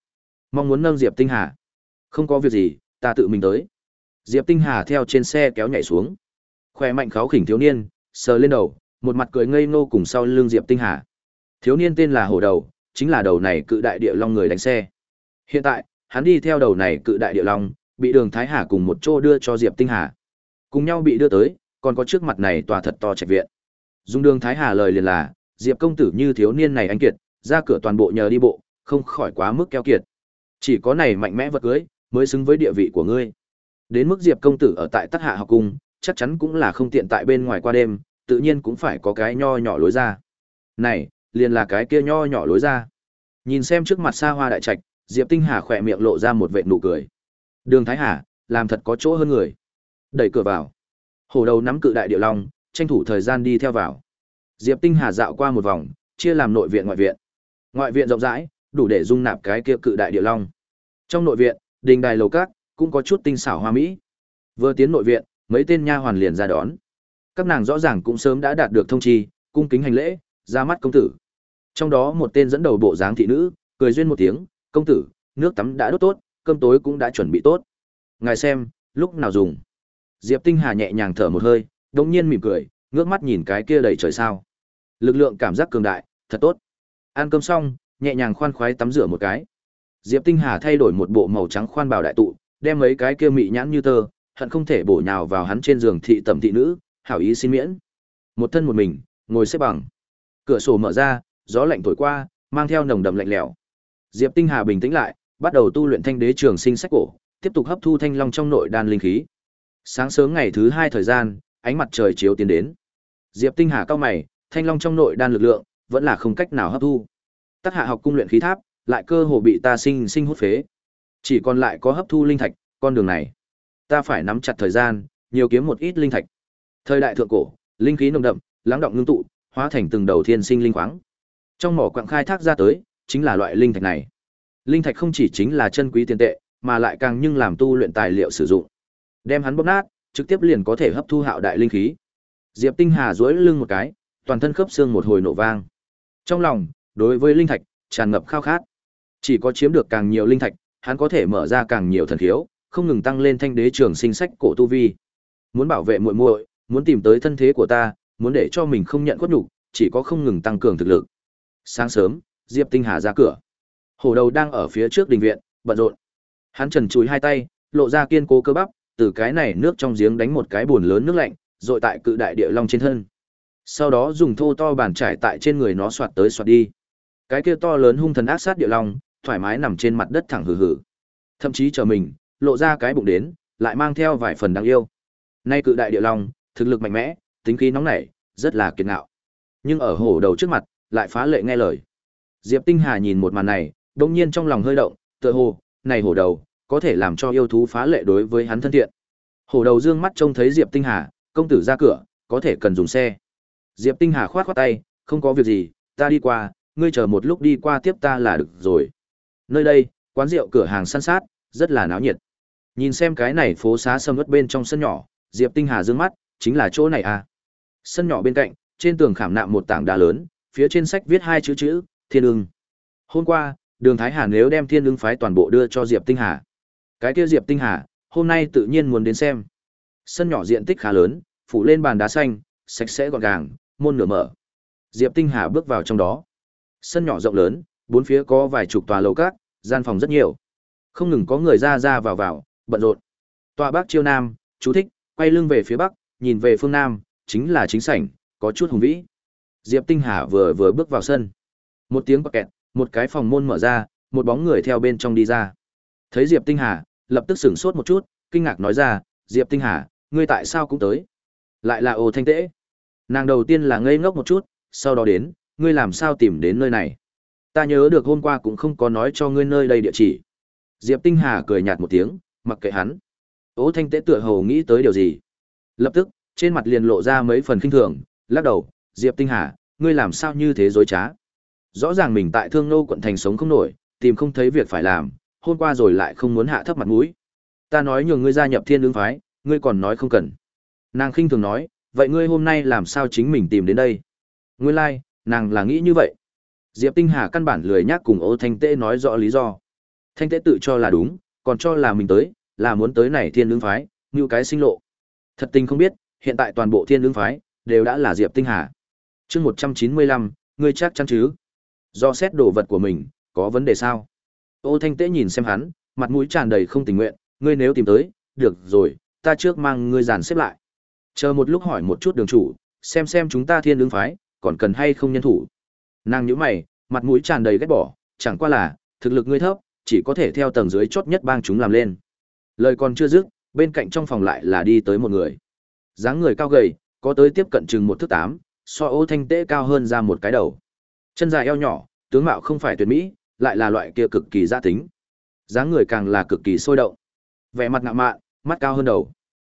mong muốn nâng Diệp Tinh Hà. "Không có việc gì, ta tự mình tới." Diệp Tinh Hà theo trên xe kéo nhảy xuống. Khỏe mạnh kháo khỉnh thiếu niên, sờ lên đầu, một mặt cười ngây ngô cùng sau lưng Diệp Tinh Hà. Thiếu niên tên là Hổ Đầu, chính là đầu này cự đại địa long người đánh xe. Hiện tại, hắn đi theo đầu này cự đại địa long, bị Đường Thái Hà cùng một chỗ đưa cho Diệp Tinh Hà. Cùng nhau bị đưa tới, còn có trước mặt này tòa thật to trạch viện. Dung Đường Thái Hà lời liền là, Diệp công tử như thiếu niên này anh kiệt, ra cửa toàn bộ nhờ đi bộ, không khỏi quá mức keo kiệt. Chỉ có này mạnh mẽ vật cưới, mới xứng với địa vị của ngươi. Đến mức Diệp công tử ở tại Tắc Hạ học cung, chắc chắn cũng là không tiện tại bên ngoài qua đêm, tự nhiên cũng phải có cái nho nhỏ lối ra. Này, liền là cái kia nho nhỏ lối ra. Nhìn xem trước mặt xa hoa đại trạch, Diệp Tinh Hà khỏe miệng lộ ra một vệt nụ cười. Đường Thái Hà, làm thật có chỗ hơn người. Đẩy cửa vào. Hổ đầu nắm cự đại điệu long, tranh thủ thời gian đi theo vào. Diệp Tinh Hà dạo qua một vòng, chia làm nội viện ngoại viện. Ngoại viện rộng rãi, đủ để dung nạp cái kia cự đại điệu long. Trong nội viện, đình đài lầu các cũng có chút tinh xảo hoa mỹ. Vừa tiến nội viện, mấy tên nha hoàn liền ra đón. Các nàng rõ ràng cũng sớm đã đạt được thông chi, cung kính hành lễ, ra mắt công tử. Trong đó một tên dẫn đầu bộ dáng thị nữ, cười duyên một tiếng, "Công tử, nước tắm đã đốt tốt, cơm tối cũng đã chuẩn bị tốt. Ngài xem, lúc nào dùng?" Diệp Tinh Hà nhẹ nhàng thở một hơi, đống nhiên mỉm cười, ngước mắt nhìn cái kia đầy trời sao. Lực lượng cảm giác cường đại, thật tốt. Ăn cơm xong, nhẹ nhàng khoan khoái tắm rửa một cái. Diệp Tinh Hà thay đổi một bộ màu trắng khoan bào đại tụ, đem mấy cái kia mị nhãn như tơ, hận không thể bổ nhào vào hắn trên giường thị tẩm thị nữ, hảo ý xin miễn. Một thân một mình, ngồi xếp bằng. Cửa sổ mở ra, gió lạnh thổi qua, mang theo nồng đậm lạnh lẽo. Diệp Tinh Hà bình tĩnh lại, bắt đầu tu luyện Thanh Đế Trường Sinh sách cổ, tiếp tục hấp thu thanh long trong nội đan linh khí. Sáng sớm ngày thứ hai thời gian, ánh mặt trời chiếu tiến đến. Diệp Tinh Hà cao mày, thanh long trong nội đan lực lượng vẫn là không cách nào hấp thu. Tác hạ học cung luyện khí tháp, lại cơ hồ bị ta sinh sinh hút phế. Chỉ còn lại có hấp thu linh thạch, con đường này. Ta phải nắm chặt thời gian, nhiều kiếm một ít linh thạch. Thời đại thượng cổ, linh khí nồng đậm, lắng động ngưng tụ, hóa thành từng đầu thiên sinh linh khoáng. Trong mỏ quặng khai thác ra tới, chính là loại linh thạch này. Linh thạch không chỉ chính là chân quý tiền tệ, mà lại càng nhưng làm tu luyện tài liệu sử dụng. Đem hắn bóp nát, trực tiếp liền có thể hấp thu hạo đại linh khí. Diệp Tinh Hà duỗi lưng một cái, toàn thân khớp xương một hồi nổ vang. Trong lòng, đối với linh thạch, tràn ngập khao khát. Chỉ có chiếm được càng nhiều linh thạch, hắn có thể mở ra càng nhiều thần khiếu, không ngừng tăng lên thanh đế trường sinh sách cổ tu vi. Muốn bảo vệ muội muội, muốn tìm tới thân thế của ta, muốn để cho mình không nhận khuất nhục, chỉ có không ngừng tăng cường thực lực. Sáng sớm, Diệp Tinh Hà ra cửa. Hổ đầu đang ở phía trước đình viện, bận rộn. Hắn trần chùi hai tay, lộ ra kiên cố cơ bắp, từ cái này nước trong giếng đánh một cái buồn lớn nước lạnh, rồi tại cự đại địa long trên thân. Sau đó dùng thô to bàn trải tại trên người nó xoạt tới xoạt đi. Cái kia to lớn hung thần ác sát địa long, thoải mái nằm trên mặt đất thẳng hừ hừ. Thậm chí chờ mình, lộ ra cái bụng đến, lại mang theo vài phần đáng yêu. Nay cự đại địa long, thực lực mạnh mẽ, tính khí nóng nảy, rất là kiệt ngạo. Nhưng ở hổ đầu trước mặt, lại phá lệ nghe lời. Diệp Tinh Hà nhìn một màn này, đột nhiên trong lòng hơi động, tựa hồ, này hổ đầu, có thể làm cho yêu thú phá lệ đối với hắn thân thiện. Hổ đầu dương mắt trông thấy Diệp Tinh Hà, công tử ra cửa, có thể cần dùng xe. Diệp Tinh Hà khoát khoát tay, không có việc gì, ta đi qua, ngươi chờ một lúc đi qua tiếp ta là được rồi. Nơi đây, quán rượu cửa hàng săn sát, rất là náo nhiệt. Nhìn xem cái này phố xá sầm uất bên trong sân nhỏ, Diệp Tinh Hà dương mắt, chính là chỗ này à. Sân nhỏ bên cạnh, trên tường khảm nạm một tảng đá lớn, phía trên sách viết hai chữ chữ, Thiên ưng. Hôm qua, Đường Thái Hà nếu đem Thiên ưng phái toàn bộ đưa cho Diệp Tinh Hà. Cái kia Diệp Tinh Hà, hôm nay tự nhiên muốn đến xem. Sân nhỏ diện tích khá lớn, phủ lên bàn đá xanh, sạch sẽ gọn gàng, môn nửa mở. Diệp Tinh Hà bước vào trong đó. Sân nhỏ rộng lớn, bốn phía có vài chục tòa lầu các, gian phòng rất nhiều. Không ngừng có người ra ra vào vào, bận rộn. Tòa bắc chiêu nam, chú thích, quay lưng về phía bắc, nhìn về phương nam, chính là chính sảnh, có chút hùng vĩ. Diệp Tinh Hà vừa vừa bước vào sân. Một tiếng bạc kẹt, một cái phòng môn mở ra, một bóng người theo bên trong đi ra. Thấy Diệp Tinh Hà, lập tức sửng sốt một chút, kinh ngạc nói ra, Diệp Tinh Hà, ngươi tại sao cũng tới? Lại là ô thanh tễ. Nàng đầu tiên là ngây ngốc một chút, sau đó đến, ngươi làm sao tìm đến nơi này? Ta nhớ được hôm qua cũng không có nói cho ngươi nơi đây địa chỉ. Diệp Tinh Hà cười nhạt một tiếng, mặc kệ hắn. Ô thanh Tế tựa hồ nghĩ tới điều gì. Lập tức, trên mặt liền lộ ra mấy phần kinh thường, lắc đầu, Diệp Tinh Hà, ngươi làm sao như thế dối trá? Rõ ràng mình tại Thương Nô quận thành sống không nổi, tìm không thấy việc phải làm, hôm qua rồi lại không muốn hạ thấp mặt mũi. Ta nói nhường ngươi gia nhập Thiên lương phái, ngươi còn nói không cần. Nàng khinh thường nói, vậy ngươi hôm nay làm sao chính mình tìm đến đây? Nguyên lai, like, nàng là nghĩ như vậy. Diệp Tinh Hà căn bản lười nhắc cùng Ô Thanh Tế nói rõ lý do. Thanh Tế tự cho là đúng, còn cho là mình tới, là muốn tới này Thiên Lương phái, như cái sinh lộ. Thật tình không biết, hiện tại toàn bộ Thiên Lương phái đều đã là Diệp Tinh Hà. Chương 195, ngươi chắc chắn chứ? Do xét đồ vật của mình, có vấn đề sao? Ô Thanh Tế nhìn xem hắn, mặt mũi tràn đầy không tình nguyện, ngươi nếu tìm tới, được rồi, ta trước mang ngươi dàn xếp lại. Chờ một lúc hỏi một chút đường chủ, xem xem chúng ta thiên Lương phái, còn cần hay không nhân thủ. Nàng nhíu mày, mặt mũi tràn đầy ghét bỏ, chẳng qua là, thực lực ngươi thấp, chỉ có thể theo tầng dưới chốt nhất bang chúng làm lên. Lời còn chưa dứt, bên cạnh trong phòng lại là đi tới một người. dáng người cao gầy, có tới tiếp cận chừng một thước tám, so ô thanh tế cao hơn ra một cái đầu. Chân dài eo nhỏ, tướng mạo không phải tuyệt mỹ, lại là loại kia cực kỳ gia tính. dáng người càng là cực kỳ sôi động. Vẻ mặt ngạo mạn, mắt cao hơn đầu.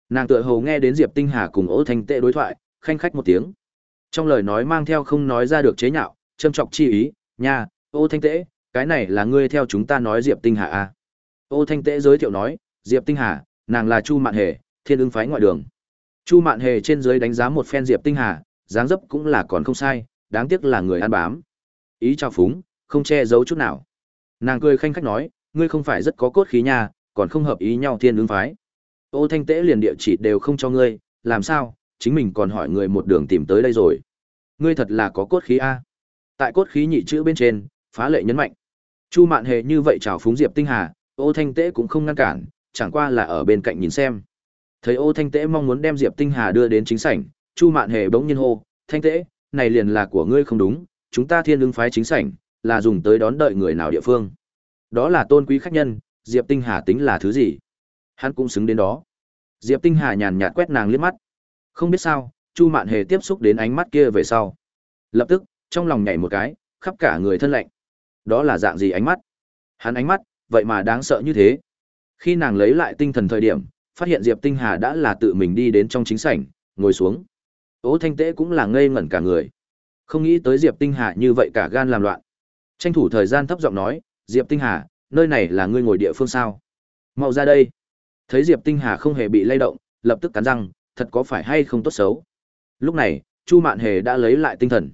Nàng tựa hồ nghe đến Diệp Tinh Hà cùng Ô Thanh Tệ đối thoại, khanh khách một tiếng. Trong lời nói mang theo không nói ra được chế nhạo, châm chọc chi ý, nha, Ô Thanh tễ, cái này là ngươi theo chúng ta nói Diệp Tinh Hà à. Ô Thanh tễ giới thiệu nói, Diệp Tinh Hà, nàng là Chu Mạn Hề, thiên ứng phái ngoại đường. Chu Mạn Hề trên dưới đánh giá một phen Diệp Tinh Hà, dáng dấp cũng là còn không sai, đáng tiếc là người ăn bám. Ý trao phúng, không che giấu chút nào. Nàng cười khanh khách nói, ngươi không phải rất có cốt khí nha, còn không hợp ý nhau thiên ứng phái. Ô Thanh Tế liền địa chỉ đều không cho ngươi, làm sao, chính mình còn hỏi người một đường tìm tới đây rồi. Ngươi thật là có cốt khí A. Tại cốt khí nhị chữ bên trên, phá lệ nhấn mạnh. Chu Mạn Hề như vậy chào phúng Diệp Tinh Hà, Ô Thanh tễ cũng không ngăn cản, chẳng qua là ở bên cạnh nhìn xem. Thấy Ô Thanh tễ mong muốn đem Diệp Tinh Hà đưa đến chính sảnh, Chu Mạn Hề bỗng nhiên hô, "Thanh tễ này liền là của ngươi không đúng, chúng ta Thiên Lương phái chính sảnh, là dùng tới đón đợi người nào địa phương. Đó là tôn quý khách nhân, Diệp Tinh Hà tính là thứ gì? Hắn cũng xứng đến đó. Diệp Tinh Hà nhàn nhạt quét nàng liếc mắt. Không biết sao, Chu Mạn Hề tiếp xúc đến ánh mắt kia về sau. Lập tức, trong lòng nhảy một cái, khắp cả người thân lạnh. đó là dạng gì ánh mắt? Hắn ánh mắt, vậy mà đáng sợ như thế. Khi nàng lấy lại tinh thần thời điểm, phát hiện Diệp Tinh Hà đã là tự mình đi đến trong chính sảnh, ngồi xuống. Ô Thanh Tế cũng là ngây ngẩn cả người. Không nghĩ tới Diệp Tinh Hà như vậy cả gan làm loạn. Tranh thủ thời gian thấp giọng nói, "Diệp Tinh Hà, nơi này là ngươi ngồi địa phương sao? Mau ra đây." Thấy Diệp Tinh Hà không hề bị lay động, lập tức cắn răng, thật có phải hay không tốt xấu. Lúc này, Chu Mạn Hề đã lấy lại tinh thần.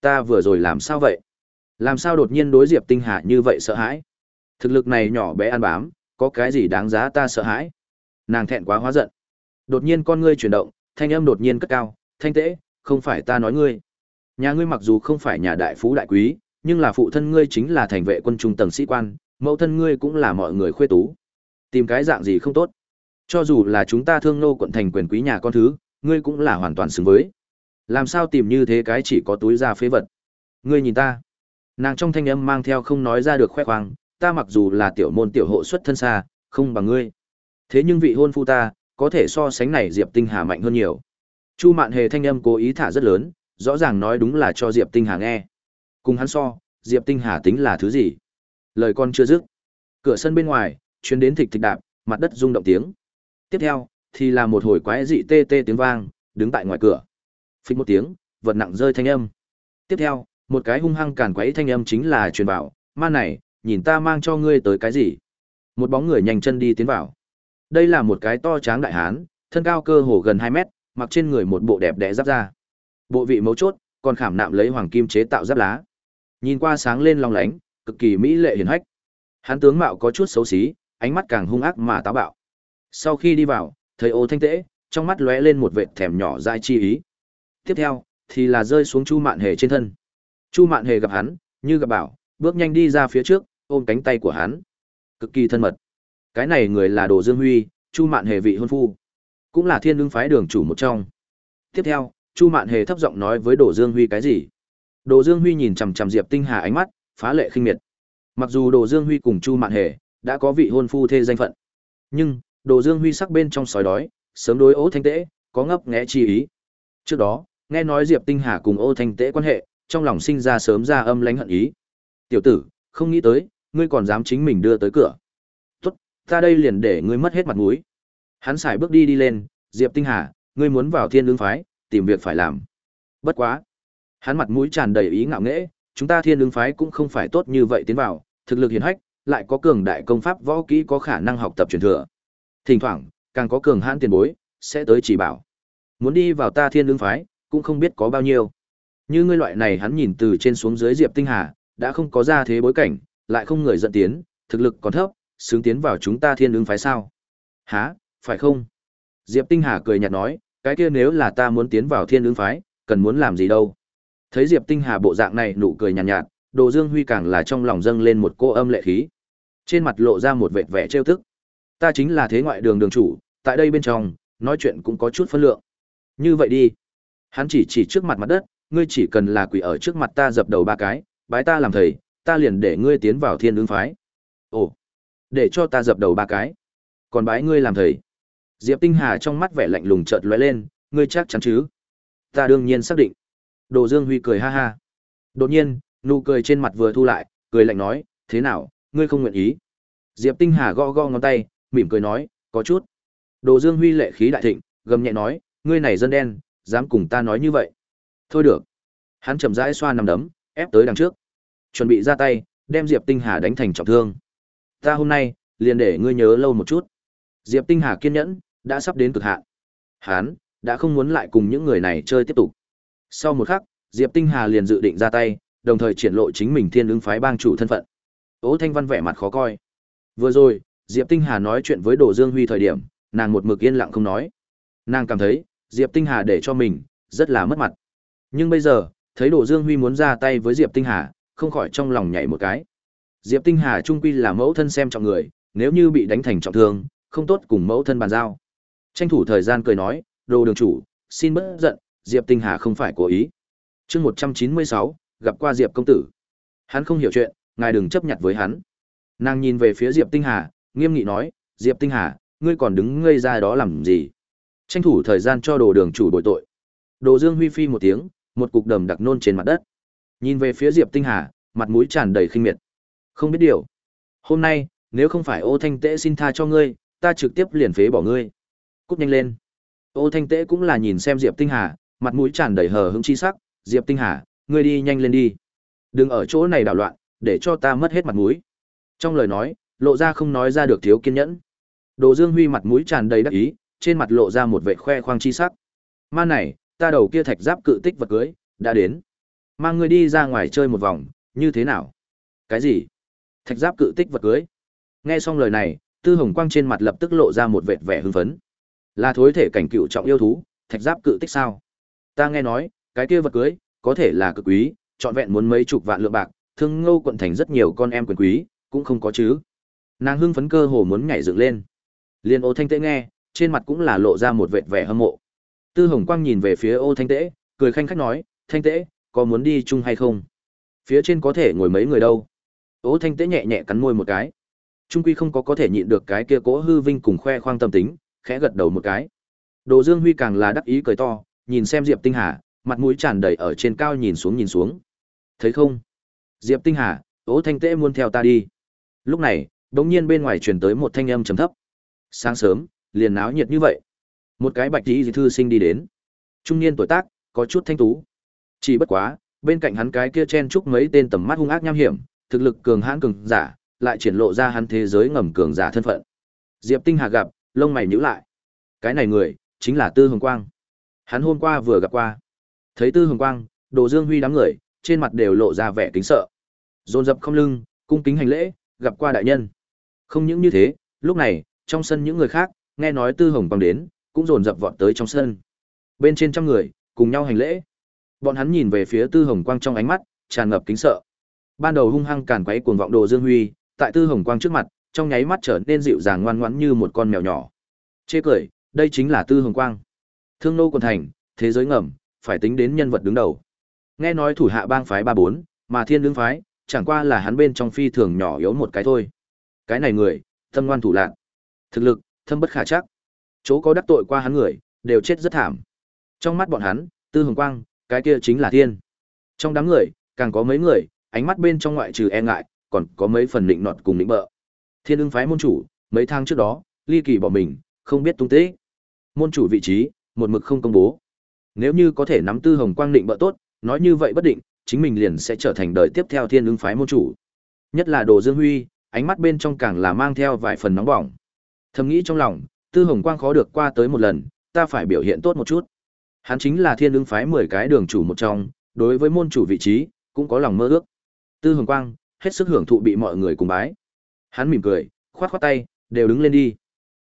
Ta vừa rồi làm sao vậy? Làm sao đột nhiên đối Diệp Tinh Hà như vậy sợ hãi? Thực lực này nhỏ bé ăn bám, có cái gì đáng giá ta sợ hãi? Nàng thẹn quá hóa giận. Đột nhiên con ngươi chuyển động, thanh âm đột nhiên cất cao, "Thanh tễ, không phải ta nói ngươi. Nhà ngươi mặc dù không phải nhà đại phú đại quý, nhưng là phụ thân ngươi chính là thành vệ quân trung tầng sĩ quan, mẫu thân ngươi cũng là mọi người khuê tú. Tìm cái dạng gì không tốt? Cho dù là chúng ta thương nô quận thành quyền quý nhà con thứ, ngươi cũng là hoàn toàn xứng với. Làm sao tìm như thế cái chỉ có túi da phế vật? Ngươi nhìn ta. Nàng trong thanh âm mang theo không nói ra được khoe khoang, ta mặc dù là tiểu môn tiểu hộ xuất thân xa, không bằng ngươi. Thế nhưng vị hôn phu ta, có thể so sánh này Diệp Tinh Hà mạnh hơn nhiều. Chu Mạn Hề thanh âm cố ý thả rất lớn, rõ ràng nói đúng là cho Diệp Tinh Hà nghe. Cùng hắn so, Diệp Tinh Hà tính là thứ gì? Lời con chưa dứt. Cửa sân bên ngoài, chuyến đến thịch thịch đạp, mặt đất rung động tiếng. Tiếp theo, thì là một hồi quái dị tê tê tiếng vang, đứng tại ngoài cửa. Phích một tiếng, vật nặng rơi thanh âm. Tiếp theo, một cái hung hăng càn quấy thanh âm chính là truyền bảo, ma này, nhìn ta mang cho ngươi tới cái gì? Một bóng người nhanh chân đi tiến vào. Đây là một cái to tráng đại hán, thân cao cơ hồ gần 2 mét, mặc trên người một bộ đẹp đẽ giáp da. Bộ vị mấu chốt, còn khảm nạm lấy hoàng kim chế tạo giáp lá. Nhìn qua sáng lên long lánh, cực kỳ mỹ lệ hiển hách. Hắn tướng mạo có chút xấu xí, ánh mắt càng hung ác mà táo bạo. Sau khi đi vào, thấy Ô Thanh Tễ, trong mắt lóe lên một vệt thèm nhỏ dai chi ý. Tiếp theo, thì là rơi xuống Chu Mạn Hề trên thân. Chu Mạn Hề gặp hắn, như gặp bảo, bước nhanh đi ra phía trước, ôm cánh tay của hắn. Cực kỳ thân mật. Cái này người là Đồ Dương Huy, Chu Mạn Hề vị hôn phu, cũng là Thiên Lương phái đường chủ một trong. Tiếp theo, Chu Mạn Hề thấp giọng nói với Đồ Dương Huy cái gì? Đồ Dương Huy nhìn chằm chằm Diệp Tinh Hà ánh mắt, phá lệ khinh miệt. Mặc dù Đồ Dương Huy cùng Chu Mạn Hề đã có vị hôn phu thê danh phận, nhưng Đồ Dương Huy sắc bên trong sói đói, sớm đối ố Thanh tễ có ngấp nghẽ chi ý. Trước đó, nghe nói Diệp Tinh Hà cùng Ô Thanh Tế quan hệ, trong lòng sinh ra sớm ra âm lãnh hận ý. Tiểu tử, không nghĩ tới, ngươi còn dám chính mình đưa tới cửa. Tốt, ta đây liền để ngươi mất hết mặt mũi. Hắn xài bước đi đi lên, Diệp Tinh Hà, ngươi muốn vào thiên lương phái, tìm việc phải làm. Bất quá. Hắn mặt mũi tràn đầy ý ngạo nghễ, chúng ta thiên lương phái cũng không phải tốt như vậy tiến vào, thực lực hiển hách, lại có cường đại công pháp võ kỹ có khả năng học tập truyền thừa. Thỉnh thoảng, càng có cường hãn tiền bối, sẽ tới chỉ bảo. Muốn đi vào ta thiên lương phái, cũng không biết có bao nhiêu. Như ngươi loại này hắn nhìn từ trên xuống dưới Diệp Tinh Hà, đã không có ra thế bối cảnh, lại không người dẫn tiến, thực lực còn thấp, xứng tiến vào chúng ta thiên ứng phái sao? Hả, phải không? Diệp Tinh Hà cười nhạt nói, cái kia nếu là ta muốn tiến vào thiên ứng phái, cần muốn làm gì đâu? Thấy Diệp Tinh Hà bộ dạng này nụ cười nhàn nhạt, nhạt, Đồ Dương Huy càng là trong lòng dâng lên một cô âm lệ khí. Trên mặt lộ ra một vệt vẻ trêu tức. Ta chính là thế ngoại đường đường chủ, tại đây bên trong, nói chuyện cũng có chút phân lượng. Như vậy đi. Hắn chỉ chỉ trước mặt mặt đất, ngươi chỉ cần là quỷ ở trước mặt ta dập đầu ba cái, bái ta làm thầy, ta liền để ngươi tiến vào thiên ứng phái. Ồ, để cho ta dập đầu ba cái. Còn bái ngươi làm thầy. Diệp Tinh Hà trong mắt vẻ lạnh lùng chợt lóe lên, ngươi chắc chắn chứ? Ta đương nhiên xác định. Đồ Dương Huy cười ha ha. Đột nhiên, nụ cười trên mặt vừa thu lại, cười lạnh nói, thế nào, ngươi không nguyện ý? Diệp Tinh Hà gõ gõ ngón tay, mỉm cười nói, có chút. Đồ Dương Huy lệ khí đại thịnh, gầm nhẹ nói, ngươi này dân đen, dám cùng ta nói như vậy. Thôi được. Hắn chậm rãi xoa nằm đấm, ép tới đằng trước. Chuẩn bị ra tay, đem Diệp Tinh Hà đánh thành trọng thương. Ta hôm nay, liền để ngươi nhớ lâu một chút. Diệp Tinh Hà kiên nhẫn, đã sắp đến cực hạn. Hắn đã không muốn lại cùng những người này chơi tiếp tục. Sau một khắc, Diệp Tinh Hà liền dự định ra tay, đồng thời triển lộ chính mình Thiên ứng phái bang chủ thân phận. Ô Thanh Văn vẻ mặt khó coi. Vừa rồi, Diệp Tinh Hà nói chuyện với Đồ Dương Huy thời điểm, nàng một mực yên lặng không nói. Nàng cảm thấy, Diệp Tinh Hà để cho mình, rất là mất mặt. Nhưng bây giờ, thấy Đỗ Dương Huy muốn ra tay với Diệp Tinh Hà, không khỏi trong lòng nhảy một cái. Diệp Tinh Hà trung quy là mẫu thân xem trọng người, nếu như bị đánh thành trọng thương, không tốt cùng mẫu thân bàn giao. Tranh thủ thời gian cười nói, đồ đường chủ, xin bớt giận, Diệp Tinh Hà không phải cố ý. chương 196, gặp qua Diệp công tử. Hắn không hiểu chuyện, ngài đừng chấp nhận với hắn. Nàng nhìn về phía Diệp Tinh Hà, nghiêm nghị nói, Diệp Tinh Hà, ngươi còn đứng ngây ra đó làm gì? Tranh thủ thời gian cho đồ đường chủ bồi tội. Đồ Dương Huy phi một tiếng, một cục đầm đặc nôn trên mặt đất. Nhìn về phía Diệp Tinh Hà, mặt mũi tràn đầy khinh miệt. Không biết điều. Hôm nay, nếu không phải ô thanh tễ xin tha cho ngươi, ta trực tiếp liền phế bỏ ngươi. Cút nhanh lên. Ô thanh tễ cũng là nhìn xem Diệp Tinh Hà, mặt mũi tràn đầy hờ hững chi sắc, Diệp Tinh Hà, ngươi đi nhanh lên đi. Đừng ở chỗ này đảo loạn, để cho ta mất hết mặt mũi. Trong lời nói, lộ ra không nói ra được thiếu kiên nhẫn. Đồ Dương Huy mặt mũi tràn đầy đắc ý, trên mặt lộ ra một vẻ khoe khoang chi sắc. Ma này, ta đầu kia thạch giáp cự tích vật cưới, đã đến. Mang ngươi đi ra ngoài chơi một vòng, như thế nào? Cái gì? Thạch giáp cự tích vật cưới? Nghe xong lời này, Tư Hồng Quang trên mặt lập tức lộ ra một vẻ vẻ hưng phấn. Là thối thể cảnh cựu trọng yêu thú, thạch giáp cự tích sao? Ta nghe nói, cái kia vật cưới, có thể là cực quý, trọn vẹn muốn mấy chục vạn lượng bạc, thương ngô quận thành rất nhiều con em quyền quý, cũng không có chứ. Nàng hưng phấn cơ hồ muốn nhảy dựng lên. Liên ô thanh tế nghe, trên mặt cũng là lộ ra một vệt vẻ hâm mộ. Tư Hồng Quang nhìn về phía ô thanh tế, cười khanh khách nói, thanh tế, có muốn đi chung hay không? Phía trên có thể ngồi mấy người đâu? Ô thanh tế nhẹ nhẹ cắn môi một cái. Trung quy không có có thể nhịn được cái kia cố hư vinh cùng khoe khoang tâm tính, khẽ gật đầu một cái. Đồ Dương Huy càng là đắc ý cười to, nhìn xem Diệp Tinh Hà, mặt mũi tràn đầy ở trên cao nhìn xuống nhìn xuống. Thấy không? Diệp Tinh Hà, Ô Thanh Tế muốn theo ta đi. Lúc này, đột nhiên bên ngoài truyền tới một thanh âm trầm thấp. Sáng sớm, liền náo nhiệt như vậy. Một cái bạch tí thư sinh đi đến. Trung niên tuổi tác, có chút thanh tú. Chỉ bất quá, bên cạnh hắn cái kia chen chúc mấy tên tầm mắt hung ác nham hiểm, thực lực cường hãn cường giả, lại triển lộ ra hắn thế giới ngầm cường giả thân phận. Diệp Tinh Hà gặp, lông mày nhíu lại. Cái này người, chính là Tư Hồng Quang. Hắn hôm qua vừa gặp qua. Thấy Tư Hồng Quang, Đồ Dương Huy đám người, trên mặt đều lộ ra vẻ kính sợ. Dồn dập không lưng, cung kính hành lễ, gặp qua đại nhân. Không những như thế, lúc này, trong sân những người khác, nghe nói Tư Hồng Quang đến, cũng dồn dập vọt tới trong sân. Bên trên trăm người, cùng nhau hành lễ. Bọn hắn nhìn về phía Tư Hồng Quang trong ánh mắt, tràn ngập kính sợ. Ban đầu hung hăng càn quấy cuồng vọng Đồ Dương Huy, tại Tư Hồng Quang trước mặt, trong nháy mắt trở nên dịu dàng ngoan ngoãn như một con mèo nhỏ. Chê cười, đây chính là Tư Hồng Quang. Thương nô quần thành, thế giới ngầm, phải tính đến nhân vật đứng đầu. Nghe nói thủ hạ bang phái ba bốn, mà Thiên Lương phái, chẳng qua là hắn bên trong phi thường nhỏ yếu một cái thôi. Cái này người, tâm ngoan thủ lạn, thực lực thâm bất khả chắc. Chỗ có đắc tội qua hắn người, đều chết rất thảm. Trong mắt bọn hắn, Tư Hồng Quang, cái kia chính là thiên. Trong đám người, càng có mấy người, ánh mắt bên trong ngoại trừ e ngại, còn có mấy phần định nọt cùng định bợ. Thiên ưng phái môn chủ, mấy tháng trước đó, ly kỳ bỏ mình, không biết tung tích. Môn chủ vị trí, một mực không công bố. Nếu như có thể nắm tư hồng quang định bợ tốt, nói như vậy bất định, chính mình liền sẽ trở thành đời tiếp theo thiên ưng phái môn chủ. Nhất là Đồ Dương Huy, ánh mắt bên trong càng là mang theo vài phần nóng bỏng. Thầm nghĩ trong lòng, tư hồng quang khó được qua tới một lần, ta phải biểu hiện tốt một chút. Hắn chính là thiên ứng phái 10 cái đường chủ một trong, đối với môn chủ vị trí, cũng có lòng mơ ước. Tư hồng quang, hết sức hưởng thụ bị mọi người cùng bái. Hắn mỉm cười, khoát khoát tay, đều đứng lên đi.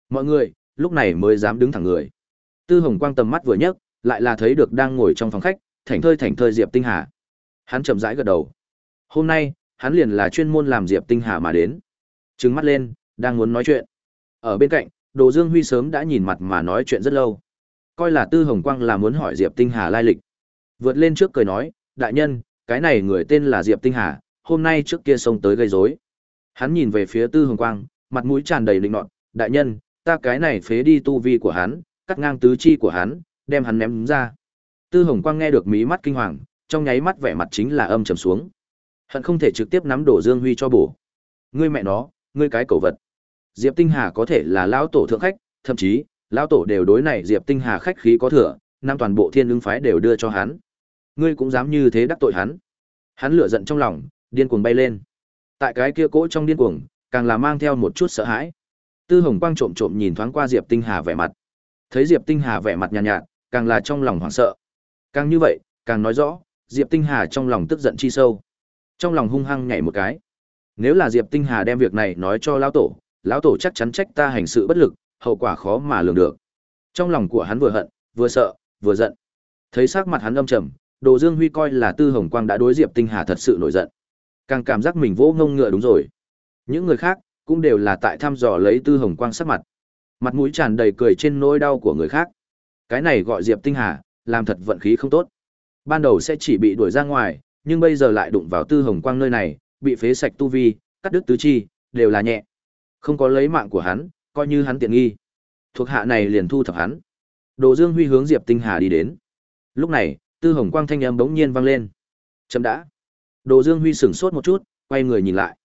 Mọi người, lúc này mới dám đứng thẳng người. Tư Hồng Quang tầm mắt vừa nhấc, lại là thấy được đang ngồi trong phòng khách, thảnh thơi thảnh thơi Diệp Tinh Hà. Hắn chậm rãi gật đầu. Hôm nay, hắn liền là chuyên môn làm Diệp Tinh Hà mà đến. Trừng mắt lên, đang muốn nói chuyện. Ở bên cạnh, Đồ Dương Huy sớm đã nhìn mặt mà nói chuyện rất lâu. Coi là Tư Hồng Quang là muốn hỏi Diệp Tinh Hà lai lịch. Vượt lên trước cười nói, đại nhân, cái này người tên là Diệp Tinh Hà, hôm nay trước kia xông tới gây rối. Hắn nhìn về phía Tư Hồng Quang, mặt mũi tràn đầy linh nọt, đại nhân, ta cái này phế đi tu vi của hắn, cắt ngang tứ chi của hắn, đem hắn ném ra. Tư Hồng Quang nghe được mí mắt kinh hoàng, trong nháy mắt vẻ mặt chính là âm trầm xuống. Hận không thể trực tiếp nắm đổ Dương Huy cho bổ. Ngươi mẹ nó, ngươi cái cẩu vật. Diệp Tinh Hà có thể là lão tổ thượng khách, thậm chí, lão tổ đều đối này Diệp Tinh Hà khách khí có thừa, năm toàn bộ thiên ứng phái đều đưa cho hắn. Ngươi cũng dám như thế đắc tội hắn. Hắn lửa giận trong lòng, điên cuồng bay lên. Tại cái kia cỗ trong điên cuồng, càng là mang theo một chút sợ hãi. Tư Hồng Quang trộm trộm nhìn thoáng qua Diệp Tinh Hà vẻ mặt. Thấy Diệp Tinh Hà vẻ mặt nhàn nhạt, nhạt, càng là trong lòng hoảng sợ. Càng như vậy, càng nói rõ, Diệp Tinh Hà trong lòng tức giận chi sâu. Trong lòng hung hăng nhảy một cái. Nếu là Diệp Tinh Hà đem việc này nói cho lão tổ, lão tổ chắc chắn trách ta hành sự bất lực, hậu quả khó mà lường được. Trong lòng của hắn vừa hận, vừa sợ, vừa giận. Thấy sắc mặt hắn âm trầm, Đồ Dương Huy coi là Tư Hồng Quang đã đối Diệp Tinh Hà thật sự nổi giận. Càng cảm giác mình vỗ ngông ngựa đúng rồi. Những người khác cũng đều là tại thăm dò lấy Tư Hồng Quang sắc mặt. Mặt mũi tràn đầy cười trên nỗi đau của người khác. Cái này gọi Diệp Tinh Hà, làm thật vận khí không tốt. Ban đầu sẽ chỉ bị đuổi ra ngoài, nhưng bây giờ lại đụng vào Tư Hồng Quang nơi này, bị phế sạch tu vi, cắt đứt tứ chi, đều là nhẹ. Không có lấy mạng của hắn, coi như hắn tiện nghi. Thuộc hạ này liền thu thập hắn. Đồ Dương Huy hướng Diệp Tinh Hà đi đến. Lúc này, Tư Hồng Quang thanh âm bỗng nhiên vang lên. Chấm đã. Đồ Dương Huy sửng sốt một chút, quay người nhìn lại.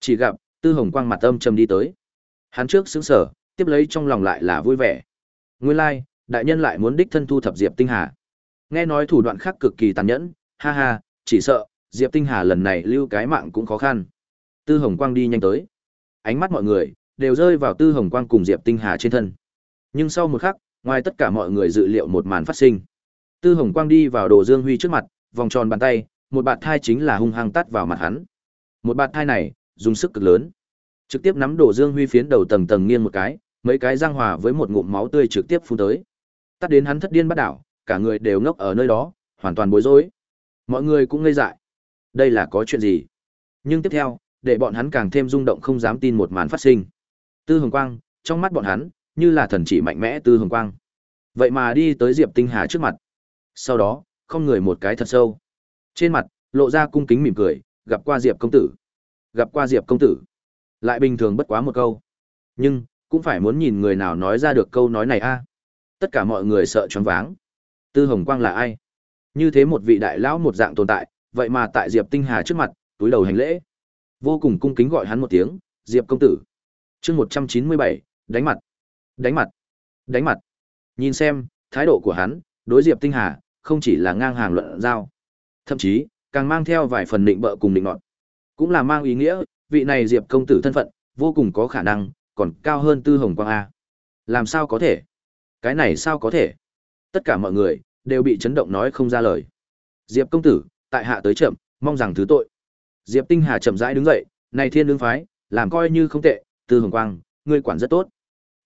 Chỉ gặp, Tư Hồng Quang mặt âm trầm đi tới. Hắn trước sững sờ, tiếp lấy trong lòng lại là vui vẻ. Nguyên lai, like, đại nhân lại muốn đích thân thu thập Diệp Tinh Hà. Nghe nói thủ đoạn khác cực kỳ tàn nhẫn, ha ha, chỉ sợ Diệp Tinh Hà lần này lưu cái mạng cũng khó khăn. Tư Hồng Quang đi nhanh tới. Ánh mắt mọi người đều rơi vào Tư Hồng Quang cùng Diệp Tinh Hà trên thân. Nhưng sau một khắc, ngoài tất cả mọi người dự liệu một màn phát sinh. Tư Hồng Quang đi vào Đồ Dương Huy trước mặt, vòng tròn bàn tay, một bạt thai chính là hung hăng tát vào mặt hắn. Một bạt thai này, dùng sức cực lớn, trực tiếp nắm Đồ Dương Huy phiến đầu tầng tầng nghiêng một cái, mấy cái giang hòa với một ngụm máu tươi trực tiếp phun tới. Tát đến hắn thất điên bắt đảo, cả người đều ngốc ở nơi đó, hoàn toàn bối rối. Mọi người cũng ngây dại. Đây là có chuyện gì? Nhưng tiếp theo, để bọn hắn càng thêm rung động không dám tin một màn phát sinh. Tư Hồng Quang, trong mắt bọn hắn, như là thần chỉ mạnh mẽ Tư Hồng Quang. Vậy mà đi tới Diệp Tinh Hà trước mặt. Sau đó, không người một cái thật sâu. Trên mặt, lộ ra cung kính mỉm cười, gặp qua Diệp công tử. Gặp qua Diệp công tử. Lại bình thường bất quá một câu. Nhưng, cũng phải muốn nhìn người nào nói ra được câu nói này a. Tất cả mọi người sợ choáng váng. Tư Hồng Quang là ai? Như thế một vị đại lão một dạng tồn tại, vậy mà tại Diệp Tinh Hà trước mặt, túi đầu hành lễ. Vô cùng cung kính gọi hắn một tiếng, "Diệp công tử." Chương 197, đánh mặt. Đánh mặt. Đánh mặt. Nhìn xem, thái độ của hắn, đối Diệp Tinh Hà, không chỉ là ngang hàng luận giao, thậm chí càng mang theo vài phần định bợ cùng định ngọn Cũng là mang ý nghĩa, vị này Diệp công tử thân phận, vô cùng có khả năng, còn cao hơn Tư Hồng Quang A. Làm sao có thể? Cái này sao có thể? Tất cả mọi người, đều bị chấn động nói không ra lời. Diệp công tử, tại hạ tới chậm, mong rằng thứ tội. Diệp Tinh Hà chậm rãi đứng dậy, này thiên đương phái, làm coi như không tệ, Tư Hồng Quang, ngươi quản rất tốt.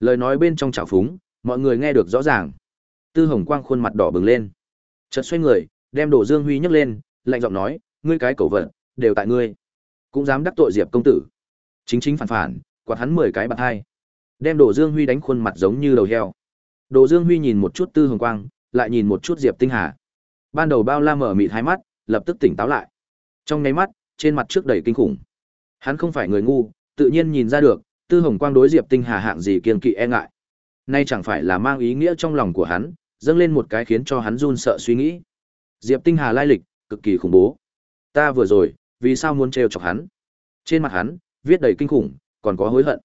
Lời nói bên trong trào phúng, mọi người nghe được rõ ràng. Tư Hồng Quang khuôn mặt đỏ bừng lên. Chợt xoay người, đem Đồ Dương Huy nhấc lên, lạnh giọng nói, ngươi cái cẩu vật, đều tại ngươi. Cũng dám đắc tội Diệp công tử. Chính chính phản phản, quạt hắn 10 cái bạc hai. Đem Đồ Dương Huy đánh khuôn mặt giống như đầu heo. Đồ Dương Huy nhìn một chút Tư Hồng Quang, lại nhìn một chút Diệp Tinh Hà. Ban đầu bao la mở mịt hai mắt, lập tức tỉnh táo lại. Trong nháy mắt, trên mặt trước đầy kinh khủng. Hắn không phải người ngu, tự nhiên nhìn ra được, Tư Hồng Quang đối Diệp Tinh Hà hạng gì kiên kỵ e ngại. Nay chẳng phải là mang ý nghĩa trong lòng của hắn, dâng lên một cái khiến cho hắn run sợ suy nghĩ. Diệp Tinh Hà lai lịch, cực kỳ khủng bố. Ta vừa rồi, vì sao muốn trêu chọc hắn? Trên mặt hắn, viết đầy kinh khủng, còn có hối hận.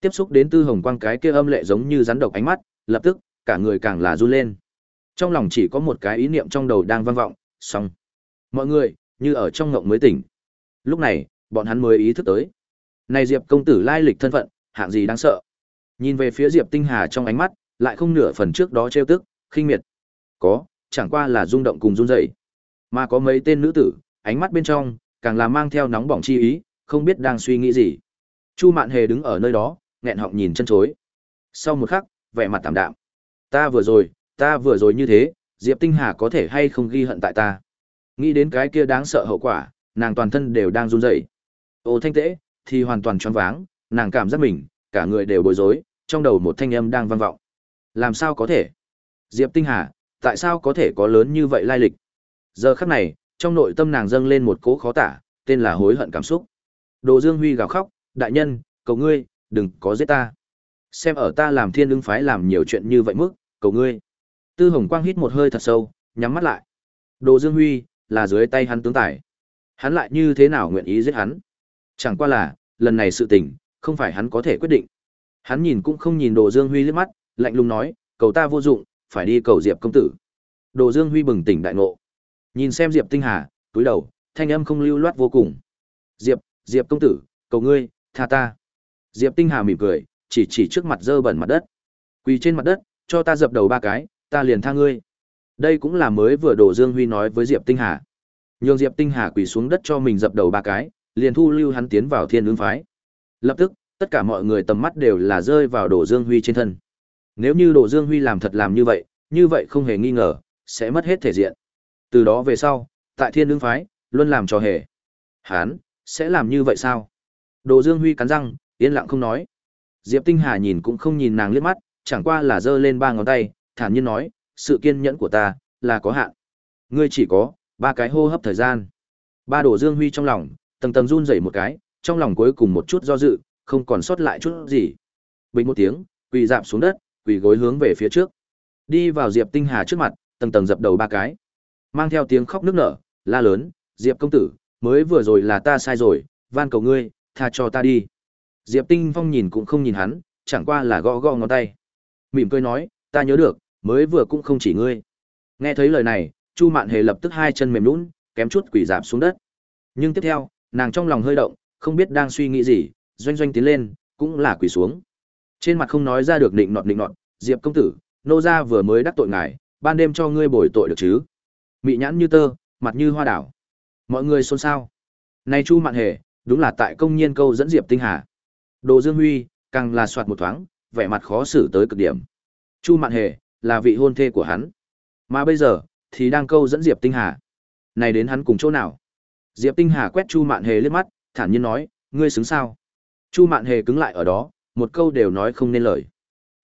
Tiếp xúc đến Tư Hồng Quang cái kia âm lệ giống như rắn độc ánh mắt, lập tức, cả người càng là run lên. Trong lòng chỉ có một cái ý niệm trong đầu đang vang vọng, xong. Mọi người, như ở trong ngộng mới tỉnh. Lúc này, bọn hắn mới ý thức tới. Này Diệp công tử lai lịch thân phận, hạng gì đáng sợ. Nhìn về phía Diệp Tinh Hà trong ánh mắt, lại không nửa phần trước đó trêu tức, khinh miệt. Có, chẳng qua là rung động cùng run rẩy. Mà có mấy tên nữ tử, ánh mắt bên trong, càng là mang theo nóng bỏng chi ý, không biết đang suy nghĩ gì. Chu Mạn Hề đứng ở nơi đó, nghẹn họng nhìn chân chối. Sau một khắc, vẻ mặt tạm đạm. Ta vừa rồi, ta vừa rồi như thế, Diệp Tinh Hà có thể hay không ghi hận tại ta. Nghĩ đến cái kia đáng sợ hậu quả, nàng toàn thân đều đang run rẩy. Ô Thanh Tế thì hoàn toàn choáng váng, nàng cảm giác mình, cả người đều bối rối, trong đầu một thanh âm đang vang vọng. Làm sao có thể? Diệp Tinh Hà, tại sao có thể có lớn như vậy lai lịch? Giờ khắc này, trong nội tâm nàng dâng lên một cỗ khó tả, tên là hối hận cảm xúc. Đồ Dương Huy gào khóc, đại nhân, cầu ngươi, đừng có giết ta. Xem ở ta làm thiên ứng phái làm nhiều chuyện như vậy mức, cầu ngươi. Tư Hồng Quang hít một hơi thật sâu, nhắm mắt lại. Đồ Dương Huy, là dưới tay hắn tướng tài. Hắn lại như thế nào nguyện ý giết hắn? Chẳng qua là, lần này sự tình, không phải hắn có thể quyết định. Hắn nhìn cũng không nhìn Đồ Dương Huy liếc mắt, lạnh lùng nói, cầu ta vô dụng, phải đi cầu Diệp công tử. Đồ Dương Huy bừng tỉnh đại ngộ. Nhìn xem Diệp Tinh Hà, túi đầu, thanh âm không lưu loát vô cùng. Diệp, Diệp công tử, cầu ngươi, tha ta. Diệp Tinh Hà mỉm cười, chỉ chỉ trước mặt dơ bẩn mặt đất. Quỳ trên mặt đất, cho ta dập đầu ba cái, ta liền tha ngươi. Đây cũng là mới vừa Đồ Dương Huy nói với Diệp Tinh Hà. Nhường Diệp Tinh Hà quỳ xuống đất cho mình dập đầu ba cái, liền thu lưu hắn tiến vào Thiên Ứng phái. Lập tức, tất cả mọi người tầm mắt đều là rơi vào Đồ Dương Huy trên thân. Nếu như Đồ Dương Huy làm thật làm như vậy, như vậy không hề nghi ngờ, sẽ mất hết thể diện. Từ đó về sau, tại Thiên Ứng phái, luôn làm trò hề. Hắn sẽ làm như vậy sao? Đồ Dương Huy cắn răng, yên lặng không nói. Diệp Tinh Hà nhìn cũng không nhìn nàng liếc mắt, chẳng qua là giơ lên ba ngón tay, thản nhiên nói, sự kiên nhẫn của ta là có hạn. Ngươi chỉ có ba cái hô hấp thời gian. Ba Đồ Dương Huy trong lòng, tầng tầng run rẩy một cái, trong lòng cuối cùng một chút do dự, không còn sót lại chút gì. Bình một tiếng, quỳ dạp xuống đất, quỳ gối hướng về phía trước. Đi vào Diệp Tinh Hà trước mặt, tầng tầng dập đầu ba cái. Mang theo tiếng khóc nức nở, la lớn, "Diệp công tử, mới vừa rồi là ta sai rồi, van cầu ngươi, tha cho ta đi. Diệp Tinh Phong nhìn cũng không nhìn hắn, chẳng qua là gõ gõ ngón tay. Mỉm cười nói, ta nhớ được, mới vừa cũng không chỉ ngươi. Nghe thấy lời này, Chu Mạn Hề lập tức hai chân mềm nhũn, kém chút quỳ rạp xuống đất. Nhưng tiếp theo, nàng trong lòng hơi động, không biết đang suy nghĩ gì, doanh doanh tiến lên, cũng là quỳ xuống. Trên mặt không nói ra được định nọt định nọt, Diệp công tử, nô gia vừa mới đắc tội ngài, ban đêm cho ngươi bồi tội được chứ? Mị nhãn như tơ, mặt như hoa đảo. Mọi người xôn xao. Này Chu Mạn Hề, đúng là tại công nhiên câu dẫn Diệp Tinh Hà. Đồ Dương Huy, càng là soạt một thoáng, vẻ mặt khó xử tới cực điểm. Chu Mạn Hề, là vị hôn thê của hắn. Mà bây giờ, thì đang câu dẫn Diệp Tinh Hà. Này đến hắn cùng chỗ nào? Diệp Tinh Hà quét Chu Mạn Hề liếc mắt, thản nhiên nói, ngươi xứng sao? Chu Mạn Hề cứng lại ở đó, một câu đều nói không nên lời.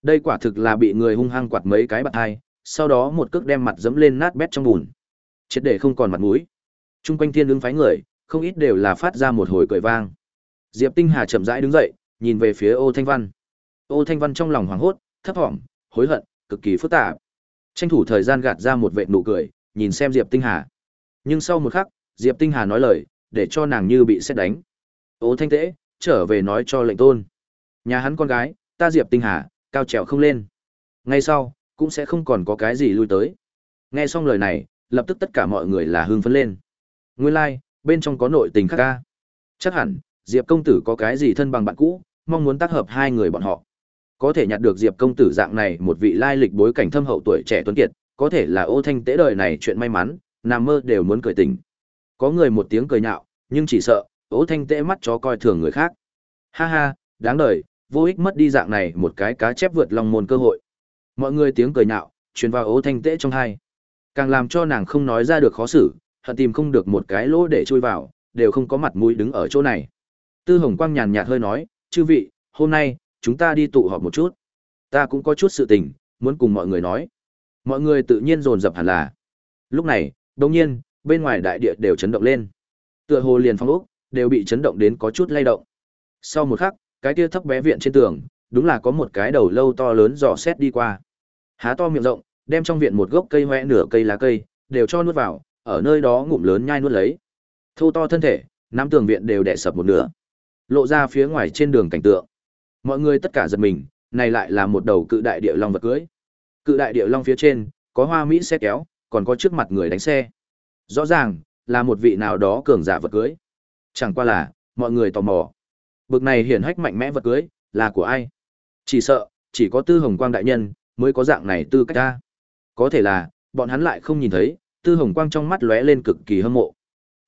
Đây quả thực là bị người hung hăng quạt mấy cái bạt hai, sau đó một cước đem mặt dẫm lên nát bét trong bùn. Chết để không còn mặt mũi. Trung quanh thiên ứng phái người, không ít đều là phát ra một hồi cười vang. Diệp Tinh Hà chậm rãi đứng dậy, nhìn về phía Ô Thanh Văn. Ô Thanh Văn trong lòng hoảng hốt, thấp thỏm, hối hận, cực kỳ phức tạp. Tranh thủ thời gian gạt ra một vệ nụ cười, nhìn xem Diệp Tinh Hà. Nhưng sau một khắc, Diệp Tinh Hà nói lời, để cho nàng như bị xét đánh. ố Thanh Tế, trở về nói cho lệnh tôn. Nhà hắn con gái, ta Diệp Tinh Hà, cao trèo không lên. Ngay sau, cũng sẽ không còn có cái gì lui tới. Nghe xong lời này, lập tức tất cả mọi người là hưng phấn lên. Nguyên lai, like, bên trong có nội tình khác ca. Chắc hẳn, Diệp công tử có cái gì thân bằng bạn cũ, mong muốn tác hợp hai người bọn họ. Có thể nhặt được Diệp công tử dạng này một vị lai lịch bối cảnh thâm hậu tuổi trẻ tuấn kiệt, có thể là ô thanh tế đời này chuyện may mắn, nằm mơ đều muốn cười tỉnh. Có người một tiếng cười nhạo, nhưng chỉ sợ, ô thanh tế mắt chó coi thường người khác. Ha ha, đáng đời, vô ích mất đi dạng này một cái cá chép vượt lòng môn cơ hội. Mọi người tiếng cười nhạo, truyền vào ô thanh tế trong hai. Càng làm cho nàng không nói ra được khó xử, hận tìm không được một cái lỗ để chui vào, đều không có mặt mũi đứng ở chỗ này. Tư Hồng Quang nhàn nhạt hơi nói, chư vị, hôm nay, chúng ta đi tụ họp một chút. Ta cũng có chút sự tình, muốn cùng mọi người nói. Mọi người tự nhiên dồn dập hẳn là. Lúc này, đồng nhiên, bên ngoài đại địa đều chấn động lên. Tựa hồ liền phong ốc, đều bị chấn động đến có chút lay động. Sau một khắc, cái kia thấp bé viện trên tường, đúng là có một cái đầu lâu to lớn dò xét đi qua. Há to miệng rộng, đem trong viện một gốc cây hoẹ nửa cây lá cây, đều cho nuốt vào, ở nơi đó ngụm lớn nhai nuốt lấy. Thô to thân thể, nắm tường viện đều đè sập một nửa. Lộ ra phía ngoài trên đường cảnh tượng. Mọi người tất cả giật mình, này lại là một đầu cự đại địa long vật cưới. Cự đại địa long phía trên, có hoa mỹ xe kéo, còn có trước mặt người đánh xe. Rõ ràng, là một vị nào đó cường giả vật cưới. Chẳng qua là, mọi người tò mò. Bực này hiển hách mạnh mẽ vật cưới, là của ai? Chỉ sợ, chỉ có tư hồng quang đại nhân, mới có dạng này tư cách ta. Có thể là, bọn hắn lại không nhìn thấy, tư hồng quang trong mắt lóe lên cực kỳ hâm mộ.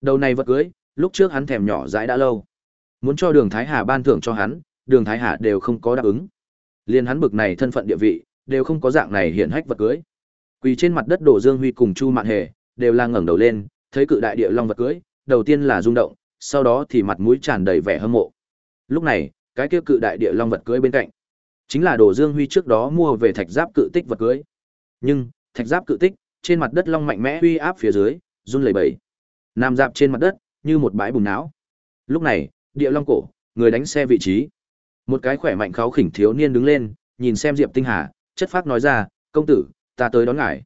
Đầu này vật cưới, lúc trước hắn thèm nhỏ dãi đã lâu. Muốn cho đường Thái Hà ban thưởng cho hắn, đường Thái Hà đều không có đáp ứng. Liên hắn bực này thân phận địa vị, đều không có dạng này hiện hách vật cưới. Quỳ trên mặt đất Đổ Dương Huy cùng Chu Mạn Hề, đều là ngẩng đầu lên, thấy cự đại địa long vật cưới, đầu tiên là rung động, sau đó thì mặt mũi tràn đầy vẻ hâm mộ. Lúc này, cái kia cự đại địa long vật cưới bên cạnh, chính là Đồ Dương Huy trước đó mua về thạch giáp cự tích vật cưới. Nhưng, thạch giáp cự tích, trên mặt đất long mạnh mẽ uy áp phía dưới, run lẩy bẩy. Nằm dạp trên mặt đất, như một bãi bùn não. Lúc này, địa long cổ, người đánh xe vị trí. Một cái khỏe mạnh kháo khỉnh thiếu niên đứng lên, nhìn xem Diệp Tinh Hà, chất phác nói ra, công tử, ta tới đón ngài.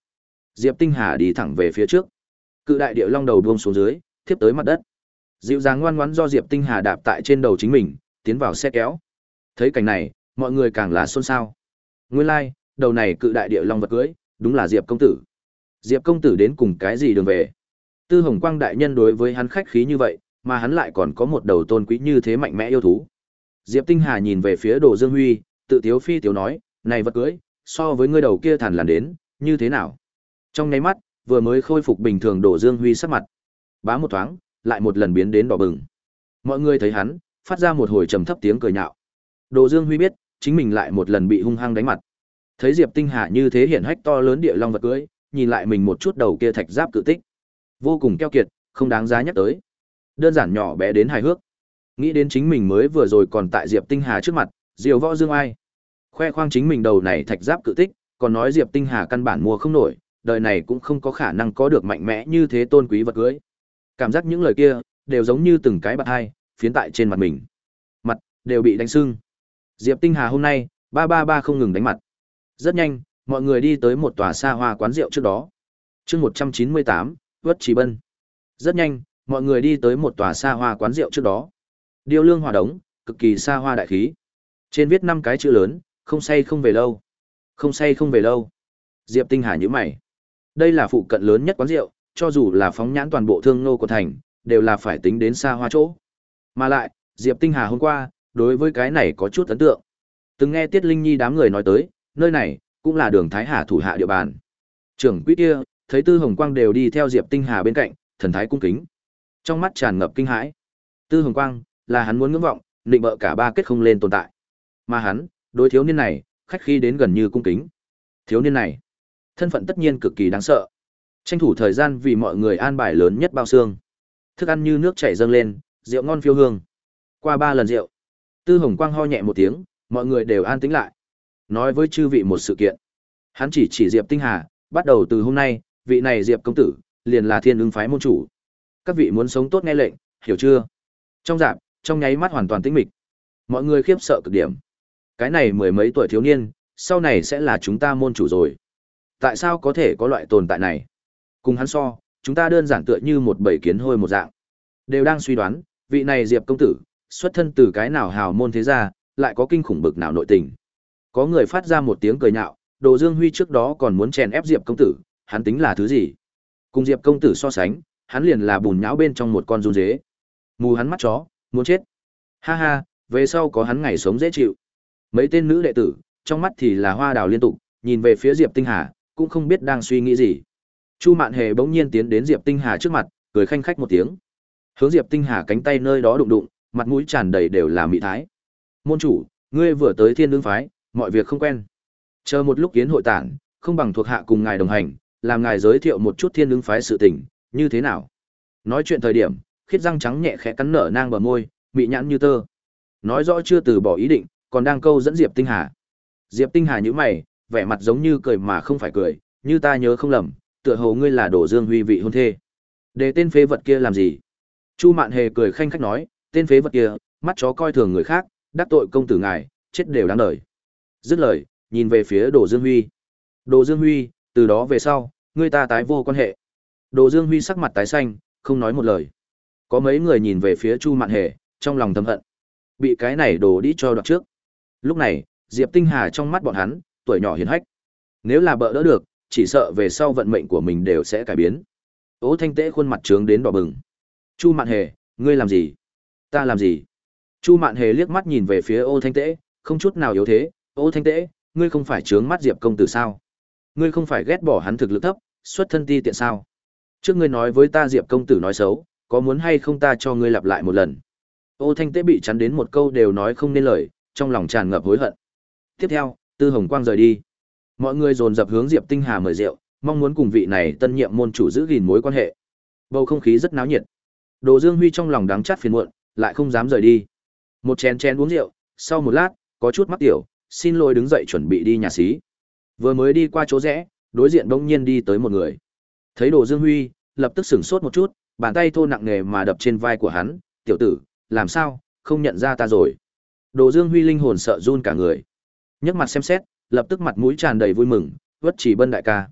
Diệp Tinh Hà đi thẳng về phía trước. Cự đại địa long đầu buông xuống dưới, tiếp tới mặt đất. Dịu dàng ngoan ngoãn do Diệp Tinh Hà đạp tại trên đầu chính mình, tiến vào xe kéo. Thấy cảnh này, mọi người càng là xôn xao. Nguyên lai, like, đầu này cự đại địa long vật cưới, đúng là Diệp công tử. Diệp công tử đến cùng cái gì đường về? Tư Hồng Quang đại nhân đối với hắn khách khí như vậy, mà hắn lại còn có một đầu tôn quý như thế mạnh mẽ yêu thú. Diệp Tinh Hà nhìn về phía Đồ Dương Huy, tự tiếu phi tiếu nói, này vật cưới, so với ngươi đầu kia thản làn đến, như thế nào? Trong nháy mắt, vừa mới khôi phục bình thường Đồ Dương Huy sắc mặt. Bá một thoáng, lại một lần biến đến đỏ bừng. Mọi người thấy hắn, phát ra một hồi trầm thấp tiếng cười nhạo. Đồ Dương Huy biết, chính mình lại một lần bị hung hăng đánh mặt. Thấy Diệp Tinh Hà như thế hiển hách to lớn địa long vật cưới, nhìn lại mình một chút đầu kia thạch giáp cự tích. Vô cùng keo kiệt, không đáng giá nhắc tới. Đơn giản nhỏ bé đến hài hước. Nghĩ đến chính mình mới vừa rồi còn tại Diệp Tinh Hà trước mặt, Diều Võ Dương ai. Khoe khoang chính mình đầu này thạch giáp cự tích, còn nói Diệp Tinh Hà căn bản mua không nổi, đời này cũng không có khả năng có được mạnh mẽ như thế tôn quý vật cưới. Cảm giác những lời kia, đều giống như từng cái bạc hai, phiến tại trên mặt mình. Mặt, đều bị đánh sưng. Diệp Tinh Hà hôm nay, ba ba ba không ngừng đánh mặt. Rất nhanh, mọi người đi tới một tòa xa hoa quán rượu trước đó. chương 198, Vất Chỉ Bân. Rất nhanh, mọi người đi tới một tòa xa hoa quán rượu trước đó. Điêu lương hòa đống, cực kỳ xa hoa đại khí. Trên viết năm cái chữ lớn, không say không về lâu. Không say không về lâu. Diệp Tinh Hà nhíu mày. Đây là phụ cận lớn nhất quán rượu, cho dù là phóng nhãn toàn bộ thương nô của thành, đều là phải tính đến xa hoa chỗ. Mà lại, Diệp Tinh Hà hôm qua, đối với cái này có chút ấn tượng. Từng nghe Tiết Linh Nhi đám người nói tới, nơi này cũng là đường Thái Hà thủ hạ địa bàn. Trưởng quý kia, thấy Tư Hồng Quang đều đi theo Diệp Tinh Hà bên cạnh, thần thái cung kính. Trong mắt tràn ngập kinh hãi. Tư Hồng Quang là hắn muốn ngưỡng vọng, định bợ cả ba kết không lên tồn tại. Mà hắn, đối thiếu niên này, khách khi đến gần như cung kính. Thiếu niên này, thân phận tất nhiên cực kỳ đáng sợ. Tranh thủ thời gian vì mọi người an bài lớn nhất bao xương. Thức ăn như nước chảy dâng lên, rượu ngon phiêu hương. Qua ba lần rượu, Tư Hồng Quang ho nhẹ một tiếng, mọi người đều an tĩnh lại. Nói với chư vị một sự kiện. Hắn chỉ chỉ Diệp Tinh Hà, bắt đầu từ hôm nay, vị này Diệp công tử, liền là thiên ứng phái môn chủ. Các vị muốn sống tốt nghe lệnh, hiểu chưa? Trong dạp, trong nháy mắt hoàn toàn tĩnh mịch. Mọi người khiếp sợ cực điểm. Cái này mười mấy tuổi thiếu niên, sau này sẽ là chúng ta môn chủ rồi. Tại sao có thể có loại tồn tại này? Cùng hắn so, chúng ta đơn giản tựa như một bầy kiến hôi một dạng. Đều đang suy đoán, vị này Diệp công tử, xuất thân từ cái nào hào môn thế gia, lại có kinh khủng bực nào nội tình. Có người phát ra một tiếng cười nhạo, Đồ Dương Huy trước đó còn muốn chèn ép Diệp công tử, hắn tính là thứ gì? Cùng Diệp công tử so sánh, hắn liền là bùn nhão bên trong một con run dế. Mù hắn mắt chó, muốn chết. Ha ha, về sau có hắn ngày sống dễ chịu. Mấy tên nữ đệ tử, trong mắt thì là hoa đào liên tục, nhìn về phía Diệp Tinh Hà, cũng không biết đang suy nghĩ gì. Chu Mạn Hề bỗng nhiên tiến đến Diệp Tinh Hà trước mặt, cười khanh khách một tiếng. Hướng Diệp Tinh Hà cánh tay nơi đó đụng đụng, mặt mũi tràn đầy đều là mỹ thái. Môn chủ, ngươi vừa tới Thiên Đương phái, mọi việc không quen. Chờ một lúc kiến hội tản, không bằng thuộc hạ cùng ngài đồng hành, làm ngài giới thiệu một chút Thiên Đương phái sự tình, như thế nào? Nói chuyện thời điểm, khiết răng trắng nhẹ khẽ cắn nở nang bờ môi, mị nhãn như tơ. Nói rõ chưa từ bỏ ý định, còn đang câu dẫn Diệp Tinh Hà. Diệp Tinh Hà nhíu mày, vẻ mặt giống như cười mà không phải cười, như ta nhớ không lầm, tựa hồ ngươi là Đổ Dương Huy vị hôn thê. Để tên phế vật kia làm gì? Chu Mạn Hề cười khanh khách nói, tên phế vật kia, mắt chó coi thường người khác, đắc tội công tử ngài, chết đều đáng đời. Dứt lời, nhìn về phía Đồ Dương Huy. Đồ Dương Huy, từ đó về sau, ngươi ta tái vô quan hệ. Đồ Dương Huy sắc mặt tái xanh, không nói một lời. Có mấy người nhìn về phía Chu Mạn Hề, trong lòng thầm hận. Bị cái này đồ đi cho đoạt trước. Lúc này, Diệp Tinh Hà trong mắt bọn hắn, tuổi nhỏ hiền hách. Nếu là bợ đỡ được, chỉ sợ về sau vận mệnh của mình đều sẽ cải biến. Ô Thanh Tế khuôn mặt trướng đến đỏ bừng. Chu Mạn Hề, ngươi làm gì? Ta làm gì? Chu Mạn Hề liếc mắt nhìn về phía Ô Thanh Tế, không chút nào yếu thế. Ô Thanh Tế, ngươi không phải trướng mắt Diệp công tử sao? Ngươi không phải ghét bỏ hắn thực lực thấp, xuất thân ti tiện sao? Trước ngươi nói với ta Diệp công tử nói xấu, có muốn hay không ta cho ngươi lặp lại một lần? Ô Thanh Tế bị chắn đến một câu đều nói không nên lời, trong lòng tràn ngập hối hận. Tiếp theo, Tư Hồng Quang rời đi. Mọi người dồn dập hướng Diệp Tinh Hà mời rượu, mong muốn cùng vị này tân nhiệm môn chủ giữ gìn mối quan hệ. Bầu không khí rất náo nhiệt. Đồ Dương Huy trong lòng đắng chát phiền muộn, lại không dám rời đi. Một chén chén uống rượu, sau một lát, có chút mắc tiểu, xin lỗi đứng dậy chuẩn bị đi nhà xí. Vừa mới đi qua chỗ rẽ, đối diện bỗng nhiên đi tới một người. Thấy Đồ Dương Huy, lập tức sửng sốt một chút, bàn tay thô nặng nề mà đập trên vai của hắn, "Tiểu tử, làm sao, không nhận ra ta rồi?" Đồ Dương Huy linh hồn sợ run cả người. Nhấc mặt xem xét, lập tức mặt mũi tràn đầy vui mừng, vất chỉ bân đại ca.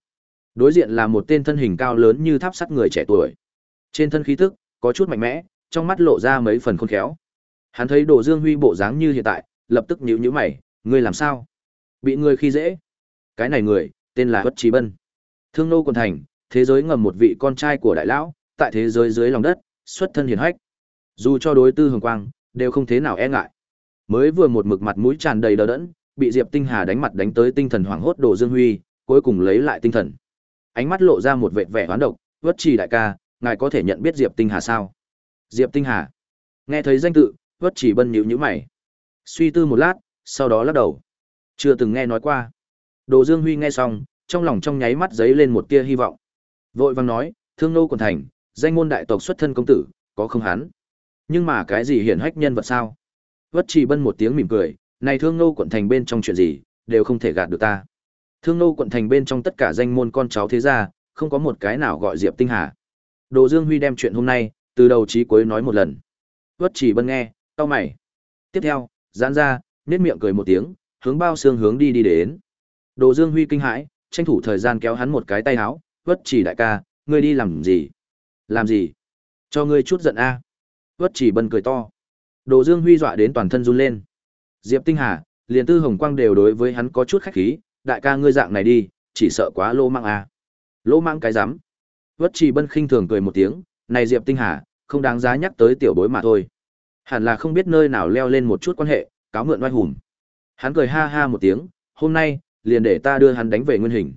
Đối diện là một tên thân hình cao lớn như tháp sắt người trẻ tuổi. Trên thân khí tức, có chút mạnh mẽ, trong mắt lộ ra mấy phần khôn khéo. Hắn thấy Đồ Dương Huy bộ dáng như hiện tại, lập tức nhíu nhíu mày, ngươi làm sao? Bị người khi dễ? Cái này người, tên là Bất Chí Bân. Thương nô quần thành, thế giới ngầm một vị con trai của đại lão, tại thế giới dưới lòng đất, xuất thân hiển hách. Dù cho đối tư hồng quang, đều không thế nào e ngại. Mới vừa một mực mặt mũi tràn đầy đờ đẫn, bị Diệp Tinh Hà đánh mặt đánh tới tinh thần hoảng hốt Đồ Dương Huy, cuối cùng lấy lại tinh thần. Ánh mắt lộ ra một vệt vẻ hoán độc, "Vất Trì đại ca, ngài có thể nhận biết Diệp Tinh Hà sao?" Diệp Tinh Hà. Nghe thấy danh tự, Vất Trì bân nhíu nhíu mày. Suy tư một lát, sau đó lắc đầu. Chưa từng nghe nói qua. Đồ Dương Huy nghe xong, trong lòng trong nháy mắt dấy lên một tia hy vọng. Vội vàng nói, "Thương nô quần thành, danh môn đại tộc xuất thân công tử, có không hắn?" Nhưng mà cái gì hiển hách nhân vật sao? Vất chỉ bân một tiếng mỉm cười, này thương nô quận thành bên trong chuyện gì, đều không thể gạt được ta. Thương nô quận thành bên trong tất cả danh môn con cháu thế gia, không có một cái nào gọi Diệp Tinh Hà. Đồ Dương Huy đem chuyện hôm nay, từ đầu chí cuối nói một lần. Vất chỉ bân nghe, cau mày. Tiếp theo, giãn ra, nét miệng cười một tiếng, hướng bao xương hướng đi đi đến. Đồ Dương Huy kinh hãi, tranh thủ thời gian kéo hắn một cái tay áo, "Vất chỉ đại ca, ngươi đi làm gì?" "Làm gì?" "Cho ngươi chút giận a." À. Vất chỉ bần cười to. Đồ Dương Huy dọa đến toàn thân run lên. Diệp Tinh Hà, liền Tư Hồng Quang đều đối với hắn có chút khách khí, đại ca ngươi dạng này đi, chỉ sợ quá lô mang à. Lô mạng cái rắm Vất chỉ Bân khinh thường cười một tiếng, này Diệp Tinh Hà, không đáng giá nhắc tới tiểu bối mà thôi. Hẳn là không biết nơi nào leo lên một chút quan hệ, cáo mượn oai hùng. Hắn cười ha ha một tiếng, hôm nay, liền để ta đưa hắn đánh về nguyên hình.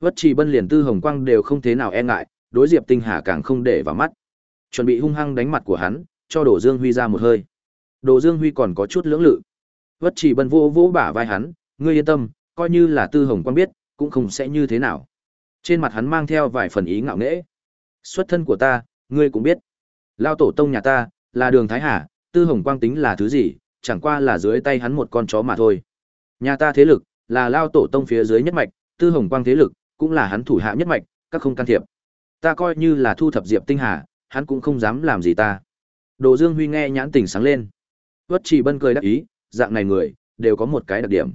Vất Trì Bân liền Tư Hồng Quang đều không thế nào e ngại, đối Diệp Tinh Hà càng không để vào mắt. Chuẩn bị hung hăng đánh mặt của hắn, cho Đồ Dương Huy ra một hơi. Đồ Dương Huy còn có chút lưỡng lự. Vất chỉ Bân vô vỗ bả vai hắn, ngươi yên tâm, coi như là Tư Hồng Quang biết, cũng không sẽ như thế nào. Trên mặt hắn mang theo vài phần ý ngạo nghễ. Xuất thân của ta, ngươi cũng biết. Lao tổ tông nhà ta, là đường Thái Hà, Tư Hồng Quang tính là thứ gì, chẳng qua là dưới tay hắn một con chó mà thôi. Nhà ta thế lực, là Lao tổ tông phía dưới nhất mạch, Tư Hồng Quang thế lực, cũng là hắn thủ hạ nhất mạch, các không can thiệp. Ta coi như là thu thập Diệp Tinh Hà, hắn cũng không dám làm gì ta. Đồ Dương Huy nghe nhãn tình sáng lên. Vất Chỉ Bân cười đắc ý, dạng này người đều có một cái đặc điểm.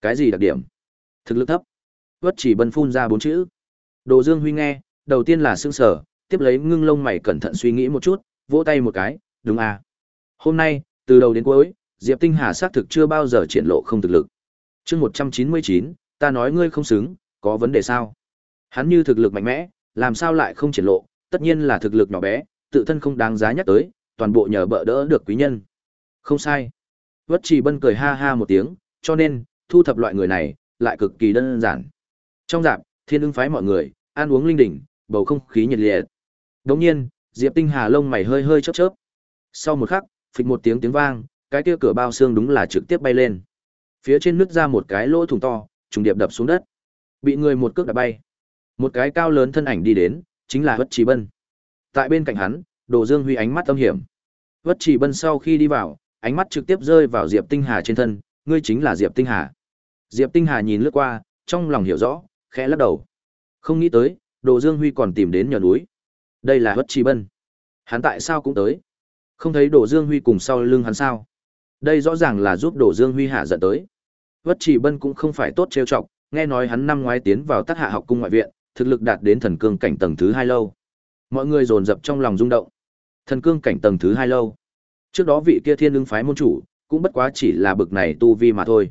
Cái gì đặc điểm? Thực lực thấp. Vất Chỉ Bân phun ra bốn chữ. Đồ Dương Huy nghe, đầu tiên là xương sở, tiếp lấy ngưng lông mày cẩn thận suy nghĩ một chút, vỗ tay một cái, đúng à. Hôm nay, từ đầu đến cuối, Diệp Tinh Hà xác thực chưa bao giờ triển lộ không thực lực. Chương 199, ta nói ngươi không xứng, có vấn đề sao? Hắn như thực lực mạnh mẽ, làm sao lại không triển lộ, tất nhiên là thực lực nhỏ bé, tự thân không đáng giá nhắc tới, toàn bộ nhờ bợ đỡ được quý nhân. Không sai. Vất Trì Bân cười ha ha một tiếng, cho nên, thu thập loại người này, lại cực kỳ đơn giản. Trong dạp, thiên ưng phái mọi người, ăn uống linh đỉnh, bầu không khí nhiệt liệt. Đồng nhiên, Diệp Tinh Hà lông mày hơi hơi chớp chớp. Sau một khắc, phịch một tiếng tiếng vang, cái kia cửa bao xương đúng là trực tiếp bay lên. Phía trên nứt ra một cái lỗ thủng to, trùng điệp đập xuống đất. Bị người một cước đạp bay. Một cái cao lớn thân ảnh đi đến, chính là Vất Trì Bân. Tại bên cạnh hắn, Đồ Dương Huy ánh mắt âm hiểm. Vất Trì Bân sau khi đi vào, ánh mắt trực tiếp rơi vào Diệp Tinh Hà trên thân, ngươi chính là Diệp Tinh Hà. Diệp Tinh Hà nhìn lướt qua, trong lòng hiểu rõ, khẽ lắc đầu. Không nghĩ tới, Đồ Dương Huy còn tìm đến nhờ núi. Đây là Vất Trì Bân. Hắn tại sao cũng tới? Không thấy Đồ Dương Huy cùng sau lưng hắn sao? Đây rõ ràng là giúp Đồ Dương Huy hạ giận tới. Vất Trì Bân cũng không phải tốt trêu chọc, nghe nói hắn năm ngoái tiến vào Tác Hạ học cung ngoại viện, thực lực đạt đến thần cương cảnh tầng thứ hai lâu. Mọi người dồn dập trong lòng rung động. Thần cương cảnh tầng thứ hai lâu. Trước đó vị kia Thiên Lương phái môn chủ, cũng bất quá chỉ là bực này tu vi mà thôi.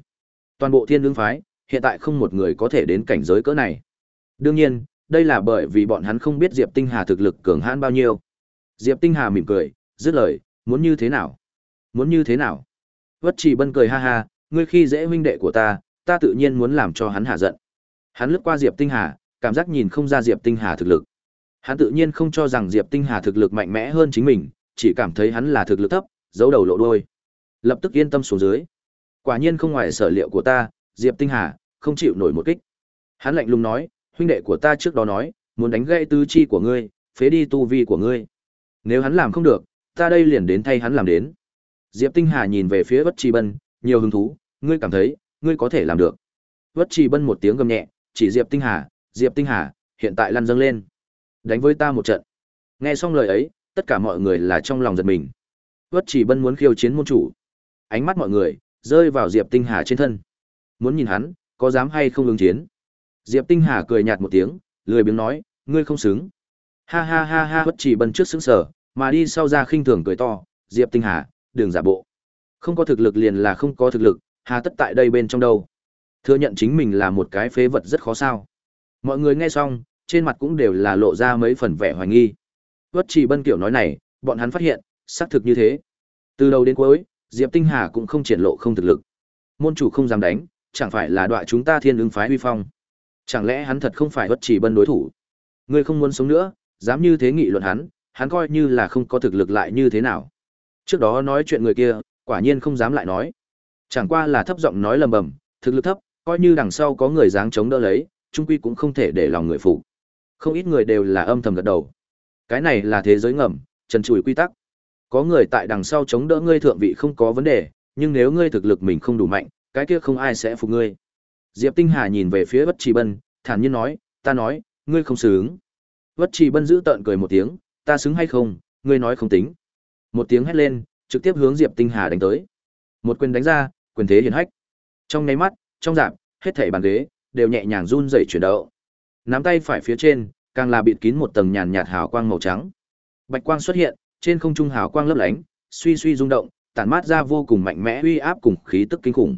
Toàn bộ Thiên Lương phái, hiện tại không một người có thể đến cảnh giới cỡ này. Đương nhiên, đây là bởi vì bọn hắn không biết Diệp Tinh Hà thực lực cường hãn bao nhiêu. Diệp Tinh Hà mỉm cười, dứt lời, muốn như thế nào? Muốn như thế nào? Vất Chỉ Bân cười ha ha, ngươi khi dễ huynh đệ của ta, ta tự nhiên muốn làm cho hắn hạ giận. Hắn lướt qua Diệp Tinh Hà, cảm giác nhìn không ra Diệp Tinh Hà thực lực. Hắn tự nhiên không cho rằng Diệp Tinh Hà thực lực mạnh mẽ hơn chính mình, chỉ cảm thấy hắn là thực lực thấp, giấu đầu lộ đuôi. Lập tức yên tâm xuống dưới. Quả nhiên không ngoài sở liệu của ta, Diệp Tinh Hà không chịu nổi một kích. Hắn lạnh lùng nói, huynh đệ của ta trước đó nói, muốn đánh gãy tứ chi của ngươi, phế đi tu vi của ngươi. Nếu hắn làm không được, ta đây liền đến thay hắn làm đến. Diệp Tinh Hà nhìn về phía Vất Trì Bân, nhiều hứng thú, ngươi cảm thấy, ngươi có thể làm được. Vất Trì Bân một tiếng gầm nhẹ, chỉ Diệp Tinh Hà, Diệp Tinh Hà, hiện tại lăn dâng lên. Đánh với ta một trận. Nghe xong lời ấy, tất cả mọi người là trong lòng giật mình. Vất Chỉ Bân muốn khiêu chiến môn chủ. Ánh mắt mọi người rơi vào Diệp Tinh Hà trên thân. Muốn nhìn hắn, có dám hay không ứng chiến. Diệp Tinh Hà cười nhạt một tiếng, lười biếng nói, ngươi không xứng. Ha ha ha ha Vất Chỉ Bân trước xứng sở, mà đi sau ra khinh thường cười to, Diệp Tinh Hà, đừng giả bộ. Không có thực lực liền là không có thực lực, hà tất tại đây bên trong đâu. Thừa nhận chính mình là một cái phế vật rất khó sao. Mọi người nghe xong, trên mặt cũng đều là lộ ra mấy phần vẻ hoài nghi. Vất Chỉ Bân kiểu nói này, bọn hắn phát hiện, xác thực như thế. Từ đầu đến cuối, Diệp Tinh Hà cũng không triển lộ không thực lực. Môn chủ không dám đánh, chẳng phải là đọa chúng ta thiên ứng phái huy phong. Chẳng lẽ hắn thật không phải Vất Chỉ Bân đối thủ? Ngươi không muốn sống nữa, dám như thế nghị luận hắn, hắn coi như là không có thực lực lại như thế nào. Trước đó nói chuyện người kia, quả nhiên không dám lại nói. Chẳng qua là thấp giọng nói lầm bầm, thực lực thấp, coi như đằng sau có người dáng chống đỡ lấy, trung quy cũng không thể để lòng người phụ. Không ít người đều là âm thầm gật đầu. Cái này là thế giới ngầm, trần trụi quy tắc. Có người tại đằng sau chống đỡ ngươi thượng vị không có vấn đề, nhưng nếu ngươi thực lực mình không đủ mạnh, cái kia không ai sẽ phục ngươi. Diệp Tinh Hà nhìn về phía bất Trì Bân, thản nhiên nói, ta nói, ngươi không xứng. bất Trì Bân giữ tợn cười một tiếng, ta xứng hay không, ngươi nói không tính. Một tiếng hét lên, trực tiếp hướng Diệp Tinh Hà đánh tới. Một quyền đánh ra, quyền thế hiển hách. Trong nháy mắt, trong dạng, hết thảy bàn ghế đều nhẹ nhàng run rẩy chuyển động. Nắm tay phải phía trên, càng là bịt kín một tầng nhàn nhạt hào quang màu trắng. Bạch quang xuất hiện, trên không trung hào quang lấp lánh, suy suy rung động, tản mát ra vô cùng mạnh mẽ uy áp cùng khí tức kinh khủng.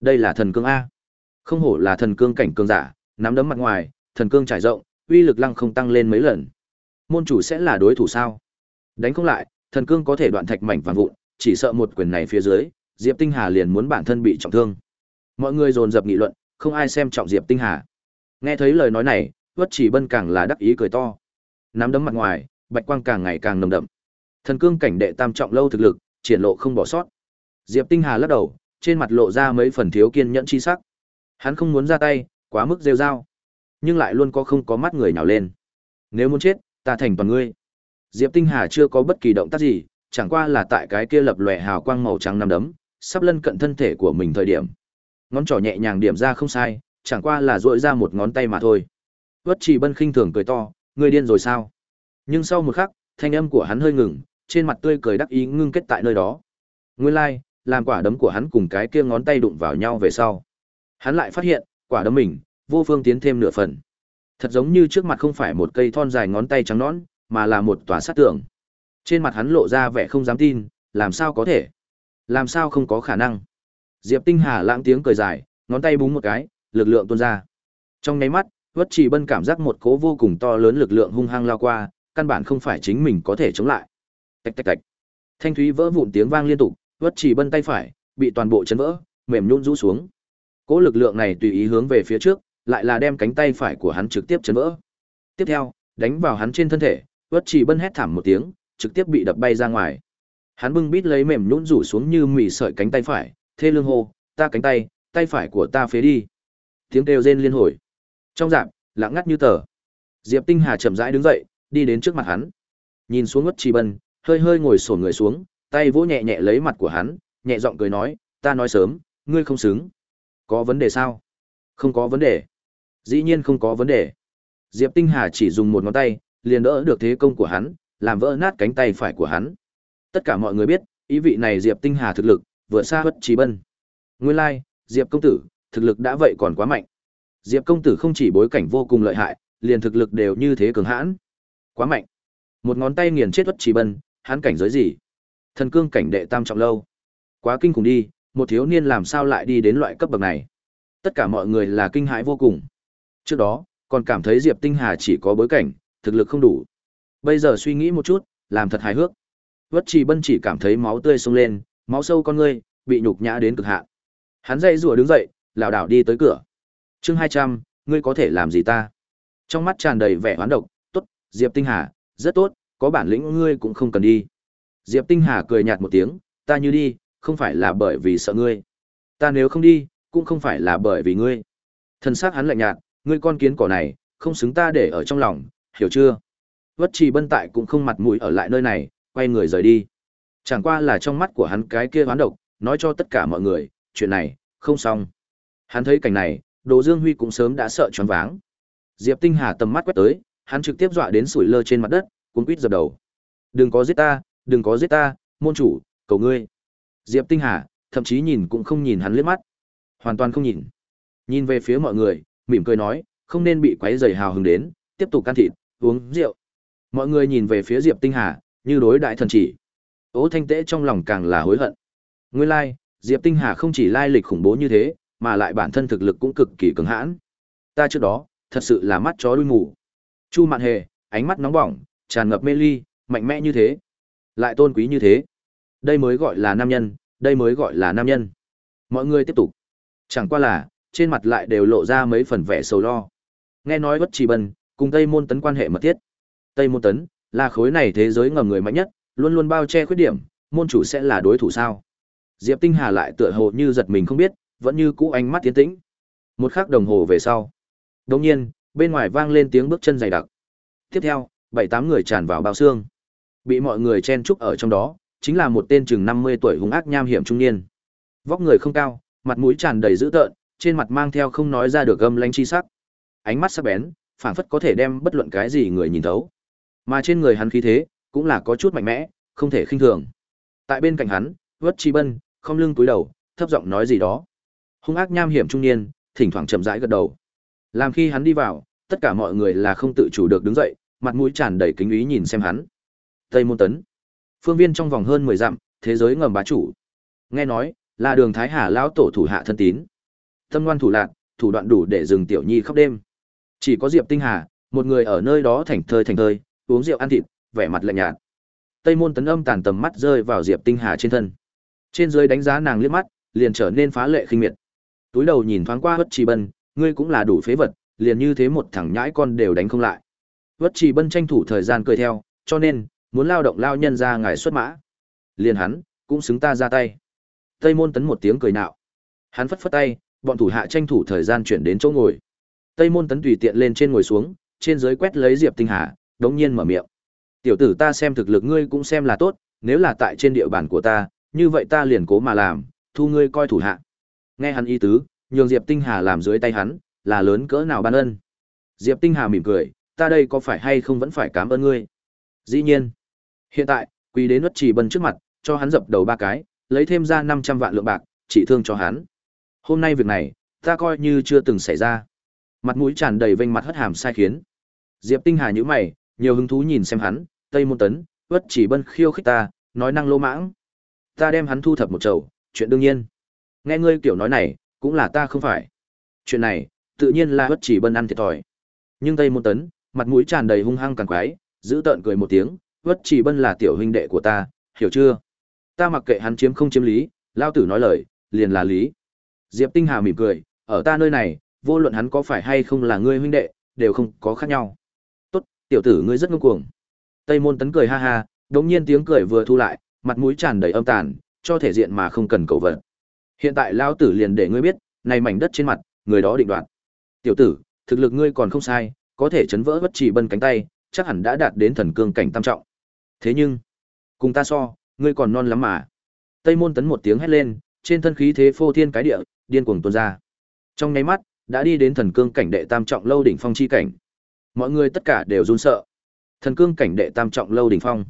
Đây là thần cương a. Không hổ là thần cương cảnh cường giả, nắm đấm mặt ngoài, thần cương trải rộng, uy lực lăng không tăng lên mấy lần. Môn chủ sẽ là đối thủ sao? Đánh không lại, thần cương có thể đoạn thạch mảnh vàng vụn, chỉ sợ một quyền này phía dưới, Diệp Tinh Hà liền muốn bản thân bị trọng thương. Mọi người dồn dập nghị luận, không ai xem trọng Diệp Tinh Hà. Nghe thấy lời nói này, Vất Chỉ Bân càng là đắc ý cười to. Nắm đấm mặt ngoài, bạch quang càng ngày càng nồng đậm. Thần cương cảnh đệ tam trọng lâu thực lực, triển lộ không bỏ sót. Diệp Tinh Hà lắc đầu, trên mặt lộ ra mấy phần thiếu kiên nhẫn chi sắc. Hắn không muốn ra tay, quá mức rêu rao, nhưng lại luôn có không có mắt người nào lên. Nếu muốn chết, ta thành toàn ngươi. Diệp Tinh Hà chưa có bất kỳ động tác gì, chẳng qua là tại cái kia lập lòe hào quang màu trắng nằm đấm, sắp lân cận thân thể của mình thời điểm. Ngón trỏ nhẹ nhàng điểm ra không sai, chẳng qua là duỗi ra một ngón tay mà thôi. Vất Chỉ Bân khinh thường cười to, ngươi điên rồi sao? Nhưng sau một khắc, thanh âm của hắn hơi ngừng, trên mặt tươi cười đắc ý ngưng kết tại nơi đó. Nguyên lai, like, làm quả đấm của hắn cùng cái kia ngón tay đụng vào nhau về sau. Hắn lại phát hiện, quả đấm mình, vô phương tiến thêm nửa phần. Thật giống như trước mặt không phải một cây thon dài ngón tay trắng nõn, mà là một tòa sát tường. Trên mặt hắn lộ ra vẻ không dám tin, làm sao có thể? Làm sao không có khả năng? Diệp Tinh Hà lãng tiếng cười dài, ngón tay búng một cái, lực lượng tuôn ra. Trong nháy mắt, Vất Chỉ Bân cảm giác một cỗ vô cùng to lớn lực lượng hung hăng lao qua, căn bản không phải chính mình có thể chống lại. Tạch tạch tạch. Thanh thúy vỡ vụn tiếng vang liên tục, Vất Chỉ Bân tay phải bị toàn bộ chấn vỡ, mềm nhũn rũ xuống. Cỗ lực lượng này tùy ý hướng về phía trước, lại là đem cánh tay phải của hắn trực tiếp chấn vỡ. Tiếp theo, đánh vào hắn trên thân thể, Vất Chỉ Bân hét thảm một tiếng, trực tiếp bị đập bay ra ngoài. Hắn bưng bít lấy mềm nhũn rủ xuống như mì sợi cánh tay phải, thê lương hô, "Ta cánh tay, tay phải của ta phế đi." Tiếng kêu rên liên hồi. Trong dạng, lặng ngắt như tờ. Diệp Tinh Hà chậm rãi đứng dậy, đi đến trước mặt hắn. Nhìn xuống Ngất Trì Bân, hơi hơi ngồi xổm người xuống, tay vỗ nhẹ nhẹ lấy mặt của hắn, nhẹ giọng cười nói, "Ta nói sớm, ngươi không xứng." "Có vấn đề sao?" "Không có vấn đề." Dĩ nhiên không có vấn đề. Diệp Tinh Hà chỉ dùng một ngón tay, liền đỡ được thế công của hắn, làm vỡ nát cánh tay phải của hắn. Tất cả mọi người biết, ý vị này Diệp Tinh Hà thực lực vượt xa Bất trí Bân. Nguyên lai, like, Diệp công tử, thực lực đã vậy còn quá mạnh. Diệp công tử không chỉ bối cảnh vô cùng lợi hại, liền thực lực đều như thế cường hãn. Quá mạnh. Một ngón tay nghiền chết Bất trí Bân, hắn cảnh giới gì? Thần cương cảnh đệ tam trọng lâu. Quá kinh khủng đi, một thiếu niên làm sao lại đi đến loại cấp bậc này? Tất cả mọi người là kinh hãi vô cùng. Trước đó, còn cảm thấy Diệp Tinh Hà chỉ có bối cảnh, thực lực không đủ. Bây giờ suy nghĩ một chút, làm thật hài hước. Vất Trì Bân chỉ cảm thấy máu tươi sông lên, máu sâu con ngươi, bị nhục nhã đến cực hạn. Hắn dây rủa đứng dậy, lảo đảo đi tới cửa. Chương hai trăm, ngươi có thể làm gì ta? Trong mắt tràn đầy vẻ hoán độc, "Tốt, Diệp Tinh Hà, rất tốt, có bản lĩnh ngươi cũng không cần đi." Diệp Tinh Hà cười nhạt một tiếng, "Ta như đi, không phải là bởi vì sợ ngươi. Ta nếu không đi, cũng không phải là bởi vì ngươi." Thân xác hắn lạnh nhạt, "Ngươi con kiến cỏ này, không xứng ta để ở trong lòng, hiểu chưa?" Vất Trì Bân tại cũng không mặt mũi ở lại nơi này, quay người rời đi. Chẳng qua là trong mắt của hắn cái kia hoán độc, nói cho tất cả mọi người, chuyện này, không xong. Hắn thấy cảnh này, Đồ Dương Huy cũng sớm đã sợ choáng váng. Diệp Tinh Hà tầm mắt quét tới, hắn trực tiếp dọa đến sủi lơ trên mặt đất, cuống quýt dập đầu. Đừng có giết ta, đừng có giết ta, môn chủ, cầu ngươi. Diệp Tinh Hà, thậm chí nhìn cũng không nhìn hắn liếc mắt. Hoàn toàn không nhìn. Nhìn về phía mọi người, mỉm cười nói, không nên bị quấy rầy hào hứng đến, tiếp tục can thịt, uống rượu. Mọi người nhìn về phía Diệp Tinh Hà, như đối đại thần chỉ. Ô Thanh Tế trong lòng càng là hối hận. Nguyên lai, like, Diệp Tinh Hà không chỉ lai lịch khủng bố như thế, mà lại bản thân thực lực cũng cực kỳ cứng hãn. Ta trước đó, thật sự là mắt chó đuôi mù. Chu Mạn Hề, ánh mắt nóng bỏng, tràn ngập mê ly, mạnh mẽ như thế, lại tôn quý như thế. Đây mới gọi là nam nhân, đây mới gọi là nam nhân. Mọi người tiếp tục. Chẳng qua là, trên mặt lại đều lộ ra mấy phần vẻ sầu lo. Nghe nói bất Chỉ bần, cùng Tây Môn Tấn quan hệ mật thiết. Tây Môn Tấn là khối này thế giới ngầm người mạnh nhất, luôn luôn bao che khuyết điểm, môn chủ sẽ là đối thủ sao? Diệp Tinh Hà lại tựa hồ như giật mình không biết, vẫn như cũ ánh mắt tiến tĩnh. Một khắc đồng hồ về sau, đột nhiên, bên ngoài vang lên tiếng bước chân dày đặc. Tiếp theo, bảy tám người tràn vào bao xương. Bị mọi người chen chúc ở trong đó, chính là một tên chừng 50 tuổi hung ác nham hiểm trung niên. Vóc người không cao, mặt mũi tràn đầy dữ tợn, trên mặt mang theo không nói ra được gâm lanh chi sắc. Ánh mắt sắc bén, phảng phất có thể đem bất luận cái gì người nhìn thấu. Mà trên người hắn khí thế, cũng là có chút mạnh mẽ, không thể khinh thường. Tại bên cạnh hắn, Vất Chi Bân, không lưng cúi đầu, thấp giọng nói gì đó. Hung ác nham hiểm trung niên, thỉnh thoảng chậm rãi gật đầu. Làm khi hắn đi vào, tất cả mọi người là không tự chủ được đứng dậy, mặt mũi tràn đầy kính ý nhìn xem hắn. Tây Môn Tấn. Phương viên trong vòng hơn 10 dặm, thế giới ngầm bá chủ. Nghe nói, là đường Thái Hà lão tổ thủ hạ thân tín. Tâm ngoan thủ lạn, thủ đoạn đủ để dừng tiểu nhi khóc đêm. Chỉ có Diệp Tinh Hà, một người ở nơi đó thành thơi thành thơi, uống rượu ăn thịt, vẻ mặt lạnh nhạt. Tây môn tấn âm tàn tầm mắt rơi vào Diệp Tinh Hà trên thân. Trên dưới đánh giá nàng liếc mắt, liền trở nên phá lệ khinh miệt. Túi đầu nhìn thoáng qua Hất Trì Bân, ngươi cũng là đủ phế vật, liền như thế một thằng nhãi con đều đánh không lại. Hất Trì Bân tranh thủ thời gian cười theo, cho nên muốn lao động lao nhân ra ngài xuất mã. Liền hắn, cũng xứng ta ra tay. Tây môn tấn một tiếng cười nạo. Hắn phất phất tay, bọn thủ hạ tranh thủ thời gian chuyển đến chỗ ngồi. Tây môn tấn tùy tiện lên trên ngồi xuống, trên dưới quét lấy Diệp Tinh Hà, đống nhiên mở miệng. Tiểu tử ta xem thực lực ngươi cũng xem là tốt, nếu là tại trên địa bàn của ta, như vậy ta liền cố mà làm, thu ngươi coi thủ hạ. Nghe hắn ý tứ, nhường Diệp Tinh Hà làm dưới tay hắn, là lớn cỡ nào ban ân. Diệp Tinh Hà mỉm cười, ta đây có phải hay không vẫn phải cảm ơn ngươi. Dĩ nhiên. Hiện tại, quỳ đến nuốt chỉ bần trước mặt, cho hắn dập đầu ba cái, lấy thêm ra 500 vạn lượng bạc, chỉ thương cho hắn. Hôm nay việc này, ta coi như chưa từng xảy ra. Mặt mũi tràn đầy vênh mặt hất hàm sai khiến. Diệp Tinh Hà nhíu mày, nhiều hứng thú nhìn xem hắn, Tây Môn Tấn, Uất Chỉ Bân khiêu khích ta, nói năng lô mãng. Ta đem hắn thu thập một chầu, chuyện đương nhiên. Nghe ngươi kiểu nói này, cũng là ta không phải. Chuyện này, tự nhiên là Uất Chỉ Bân ăn thiệt thòi. Nhưng Tây Môn Tấn, mặt mũi tràn đầy hung hăng càng quái, giữ tợn cười một tiếng, Uất Chỉ Bân là tiểu huynh đệ của ta, hiểu chưa? Ta mặc kệ hắn chiếm không chiếm lý, lao tử nói lời, liền là lý. Diệp Tinh Hà mỉm cười, ở ta nơi này, vô luận hắn có phải hay không là ngươi huynh đệ, đều không có khác nhau. Tốt, tiểu tử ngươi rất ngông cuồng. Tây Môn Tấn cười ha ha, đống nhiên tiếng cười vừa thu lại, mặt mũi tràn đầy âm tàn, cho thể diện mà không cần cầu vật. Hiện tại lao tử liền để ngươi biết, này mảnh đất trên mặt, người đó định đoạt. Tiểu tử, thực lực ngươi còn không sai, có thể chấn vỡ bất chỉ bân cánh tay, chắc hẳn đã đạt đến thần cương cảnh tam trọng. Thế nhưng, cùng ta so, ngươi còn non lắm mà. Tây Môn Tấn một tiếng hét lên, trên thân khí thế phô thiên cái địa, điên cuồng tuôn ra. Trong nháy mắt, đã đi đến thần cương cảnh đệ tam trọng lâu đỉnh phong chi cảnh. Mọi người tất cả đều run sợ. Thần cương cảnh đệ tam trọng lâu đỉnh phong.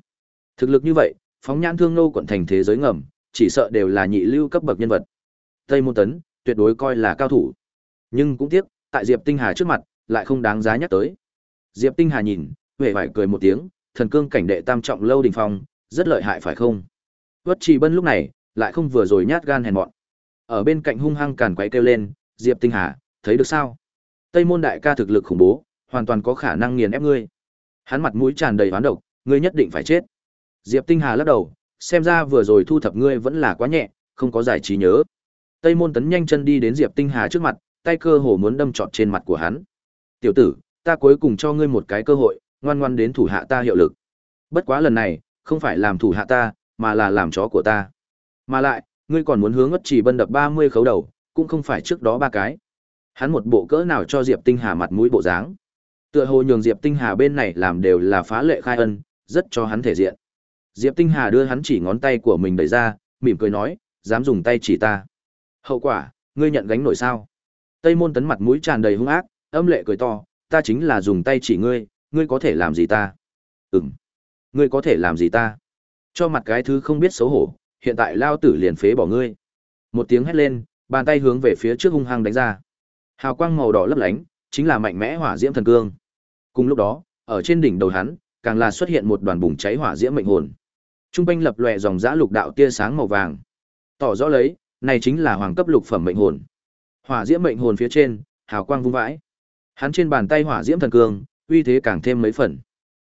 Thực lực như vậy, phóng nhãn thương nô quận thành thế giới ngầm, chỉ sợ đều là nhị lưu cấp bậc nhân vật. Tây Môn Tấn, tuyệt đối coi là cao thủ. Nhưng cũng tiếc, tại Diệp Tinh Hà trước mặt, lại không đáng giá nhắc tới. Diệp Tinh Hà nhìn, huệ vải cười một tiếng, thần cương cảnh đệ tam trọng lâu đỉnh phong, rất lợi hại phải không? Vất Trì Bân lúc này, lại không vừa rồi nhát gan hèn mọn. Ở bên cạnh hung hăng càn quấy kêu lên, Diệp Tinh Hà, thấy được sao? Tây môn đại ca thực lực khủng bố, hoàn toàn có khả năng nghiền ép ngươi. Hắn mặt mũi tràn đầy oán độc, ngươi nhất định phải chết. Diệp Tinh Hà lắc đầu, xem ra vừa rồi thu thập ngươi vẫn là quá nhẹ, không có giải trí nhớ. Tây môn tấn nhanh chân đi đến Diệp Tinh Hà trước mặt, tay cơ hồ muốn đâm trọt trên mặt của hắn. "Tiểu tử, ta cuối cùng cho ngươi một cái cơ hội, ngoan ngoan đến thủ hạ ta hiệu lực. Bất quá lần này, không phải làm thủ hạ ta, mà là làm chó của ta. Mà lại, ngươi còn muốn hướng ngất chỉ bân đập 30 khấu đầu, cũng không phải trước đó ba cái. Hắn một bộ cỡ nào cho Diệp Tinh Hà mặt mũi bộ dáng. Tựa hồ nhường Diệp Tinh Hà bên này làm đều là phá lệ khai ân, rất cho hắn thể diện. Diệp Tinh Hà đưa hắn chỉ ngón tay của mình đẩy ra, mỉm cười nói, dám dùng tay chỉ ta. Hậu quả, ngươi nhận gánh nổi sao? Tây môn tấn mặt mũi tràn đầy hung ác, âm lệ cười to, ta chính là dùng tay chỉ ngươi, ngươi có thể làm gì ta? Ừm. Ngươi có thể làm gì ta? Cho mặt cái thứ không biết xấu hổ, hiện tại lao tử liền phế bỏ ngươi. Một tiếng hét lên, bàn tay hướng về phía trước hung hăng đánh ra. Hào quang màu đỏ lấp lánh, chính là mạnh mẽ hỏa diễm thần cương. Cùng lúc đó, ở trên đỉnh đầu hắn, càng là xuất hiện một đoàn bùng cháy hỏa diễm mệnh hồn. Trung quanh lập lòe dòng giã lục đạo tia sáng màu vàng. Tỏ rõ lấy, này chính là hoàng cấp lục phẩm mệnh hồn. Hỏa diễm mệnh hồn phía trên, hào quang vung vãi. Hắn trên bàn tay hỏa diễm thần cương, uy thế càng thêm mấy phần.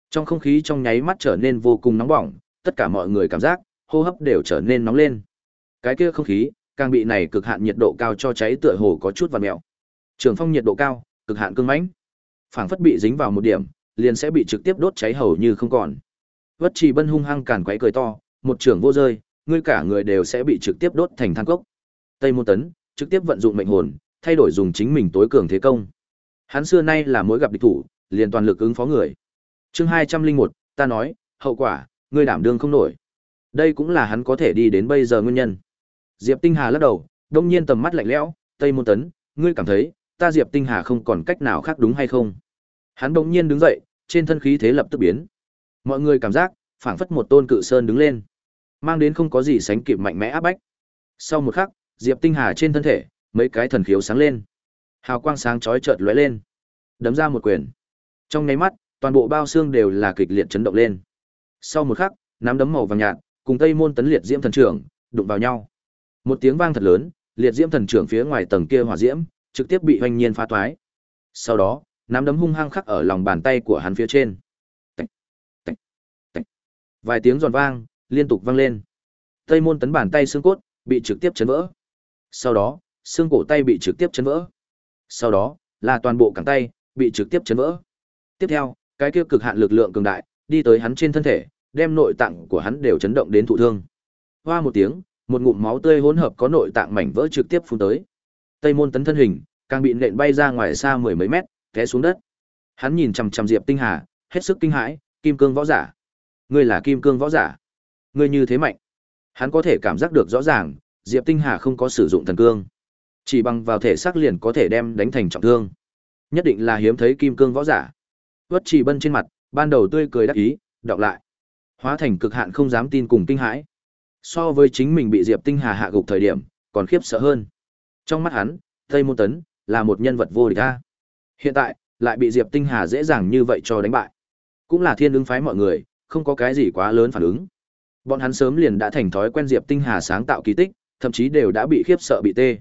Trong không khí trong nháy mắt trở nên vô cùng nóng bỏng, tất cả mọi người cảm giác hô hấp đều trở nên nóng lên. Cái kia không khí, càng bị này cực hạn nhiệt độ cao cho cháy tựa hồ có chút vằn mèo. Trường phong nhiệt độ cao, cực hạn cương mãnh. Phảng phất bị dính vào một điểm, liền sẽ bị trực tiếp đốt cháy hầu như không còn. Vất Trì Bân hung hăng càn quấy cười to, một trưởng vô rơi, ngươi cả người đều sẽ bị trực tiếp đốt thành than cốc. Tây Môn Tấn trực tiếp vận dụng mệnh hồn, thay đổi dùng chính mình tối cường thế công. Hắn xưa nay là mỗi gặp địch thủ, liền toàn lực ứng phó người. Chương hai trăm linh một, ta nói, hậu quả, ngươi đảm đương không nổi. Đây cũng là hắn có thể đi đến bây giờ nguyên nhân. Diệp Tinh Hà lắc đầu, đông nhiên tầm mắt lạnh lẽo, Tây Môn Tấn, ngươi cảm thấy, ta Diệp Tinh Hà không còn cách nào khác đúng hay không? Hắn đột nhiên đứng dậy, trên thân khí thế lập tức biến. Mọi người cảm giác, phảng phất một tôn cự sơn đứng lên, mang đến không có gì sánh kịp mạnh mẽ áp bách. Sau một khắc, Diệp Tinh Hà trên thân thể, mấy cái thần khiếu sáng lên. Hào quang sáng chói chợt lóe lên, đấm ra một quyền. Trong nháy mắt, toàn bộ bao xương đều là kịch liệt chấn động lên. Sau một khắc, nắm đấm màu vàng nhạt, cùng Tây Môn Tấn liệt diễm thần trưởng đụng vào nhau. Một tiếng vang thật lớn, liệt diễm thần trưởng phía ngoài tầng kia hỏa diễm trực tiếp bị hoành nhiên phá toái. Sau đó, nắm đấm hung hăng khắc ở lòng bàn tay của hắn phía trên. Tạch, tạch, tạch. Vài tiếng giòn vang liên tục vang lên. Tây Môn Tấn bàn tay xương cốt bị trực tiếp chấn vỡ. Sau đó, xương cổ tay bị trực tiếp chấn vỡ. Sau đó, là toàn bộ cẳng tay bị trực tiếp chấn vỡ. Tiếp theo, cái kia cực hạn lực lượng cường đại đi tới hắn trên thân thể, đem nội tạng của hắn đều chấn động đến thụ thương. Hoa một tiếng, một ngụm máu tươi hỗn hợp có nội tạng mảnh vỡ trực tiếp phun tới. Tây Môn Tấn thân hình càng bị nện bay ra ngoài xa mười mấy mét, té xuống đất. Hắn nhìn chằm chằm Diệp Tinh Hà, hết sức kinh hãi, Kim Cương võ giả. Ngươi là Kim Cương võ giả? Ngươi như thế mạnh? Hắn có thể cảm giác được rõ ràng, Diệp Tinh Hà không có sử dụng thần cương, chỉ bằng vào thể xác liền có thể đem đánh thành trọng thương. Nhất định là hiếm thấy Kim Cương võ giả. Vất Chỉ Bân trên mặt, ban đầu tươi cười đắc ý, đọc lại, hóa thành cực hạn không dám tin cùng kinh hãi. So với chính mình bị Diệp Tinh Hà hạ gục thời điểm, còn khiếp sợ hơn. Trong mắt hắn, Tây Môn Tấn là một nhân vật vô địch a. Hiện tại, lại bị Diệp Tinh Hà dễ dàng như vậy cho đánh bại. Cũng là thiên ứng phái mọi người, không có cái gì quá lớn phản ứng. Bọn hắn sớm liền đã thành thói quen Diệp Tinh Hà sáng tạo kỳ tích, thậm chí đều đã bị khiếp sợ bị tê.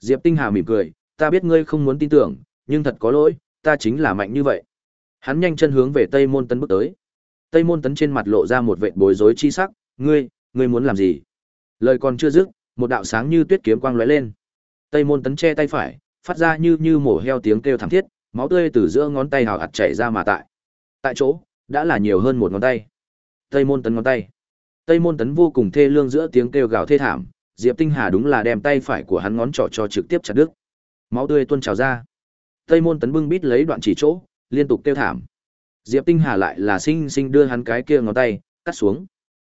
Diệp Tinh Hà mỉm cười, ta biết ngươi không muốn tin tưởng, nhưng thật có lỗi, ta chính là mạnh như vậy. Hắn nhanh chân hướng về Tây Môn Tấn bước tới. Tây Môn Tấn trên mặt lộ ra một vệt bối rối chi sắc, ngươi, ngươi muốn làm gì? Lời còn chưa dứt, một đạo sáng như tuyết kiếm quang lóe lên. Tây Môn Tấn che tay phải, phát ra như như mổ heo tiếng kêu thảm thiết, máu tươi từ giữa ngón tay hào hạt chảy ra mà tại. Tại chỗ, đã là nhiều hơn một ngón tay. Tây Môn Tấn ngón tay. Tây Môn Tấn vô cùng thê lương giữa tiếng kêu gào thê thảm, Diệp Tinh Hà đúng là đem tay phải của hắn ngón trỏ cho trực tiếp chặt đứt. Máu tươi tuôn trào ra. Tây Môn Tấn bưng bít lấy đoạn chỉ chỗ, liên tục kêu thảm. Diệp Tinh Hà lại là sinh sinh đưa hắn cái kia ngón tay cắt xuống.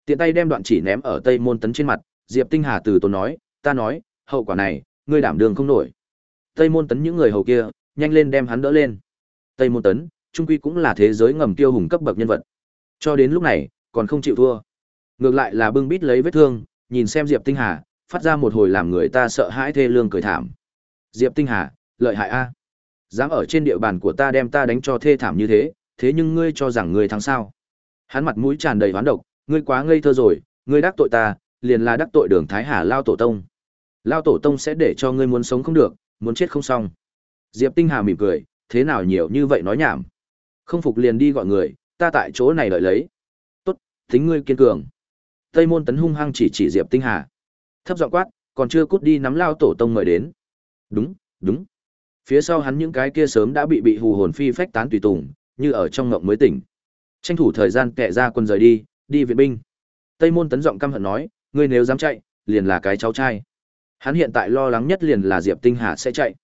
Tiện tay đem đoạn chỉ ném ở Tây Môn Tấn trên mặt, Diệp Tinh Hà từ tốn nói, ta nói, hậu quả này, ngươi đảm đường không nổi. Tây Môn Tấn những người hầu kia, nhanh lên đem hắn đỡ lên. Tây Môn Tấn, trung quy cũng là thế giới ngầm tiêu hùng cấp bậc nhân vật. Cho đến lúc này, còn không chịu thua. Ngược lại là bưng bít lấy vết thương, nhìn xem Diệp Tinh Hà, phát ra một hồi làm người ta sợ hãi thê lương cười thảm. Diệp Tinh Hà, lợi hại a. Dám ở trên địa bàn của ta đem ta đánh cho thê thảm như thế, thế nhưng ngươi cho rằng ngươi thắng sao? Hắn mặt mũi tràn đầy oán độc, ngươi quá ngây thơ rồi, ngươi đắc tội ta, liền là đắc tội Đường Thái Hà lao tổ tông. Lao tổ tông sẽ để cho ngươi muốn sống không được, muốn chết không xong. Diệp Tinh Hà mỉm cười, thế nào nhiều như vậy nói nhảm. Không phục liền đi gọi người, ta tại chỗ này đợi lấy. Tốt, tính ngươi kiên cường. Tây môn tấn hung hăng chỉ chỉ Diệp Tinh Hà. Thấp giọng quát, còn chưa cút đi nắm lao tổ tông mời đến. Đúng, đúng. Phía sau hắn những cái kia sớm đã bị bị hù hồn phi phách tán tùy tùng, như ở trong ngộng mới tỉnh. Tranh thủ thời gian kẻ ra quân rời đi, đi viện binh. Tây môn tấn giọng căm hận nói, ngươi nếu dám chạy, liền là cái cháu trai. Hắn hiện tại lo lắng nhất liền là Diệp Tinh Hà sẽ chạy.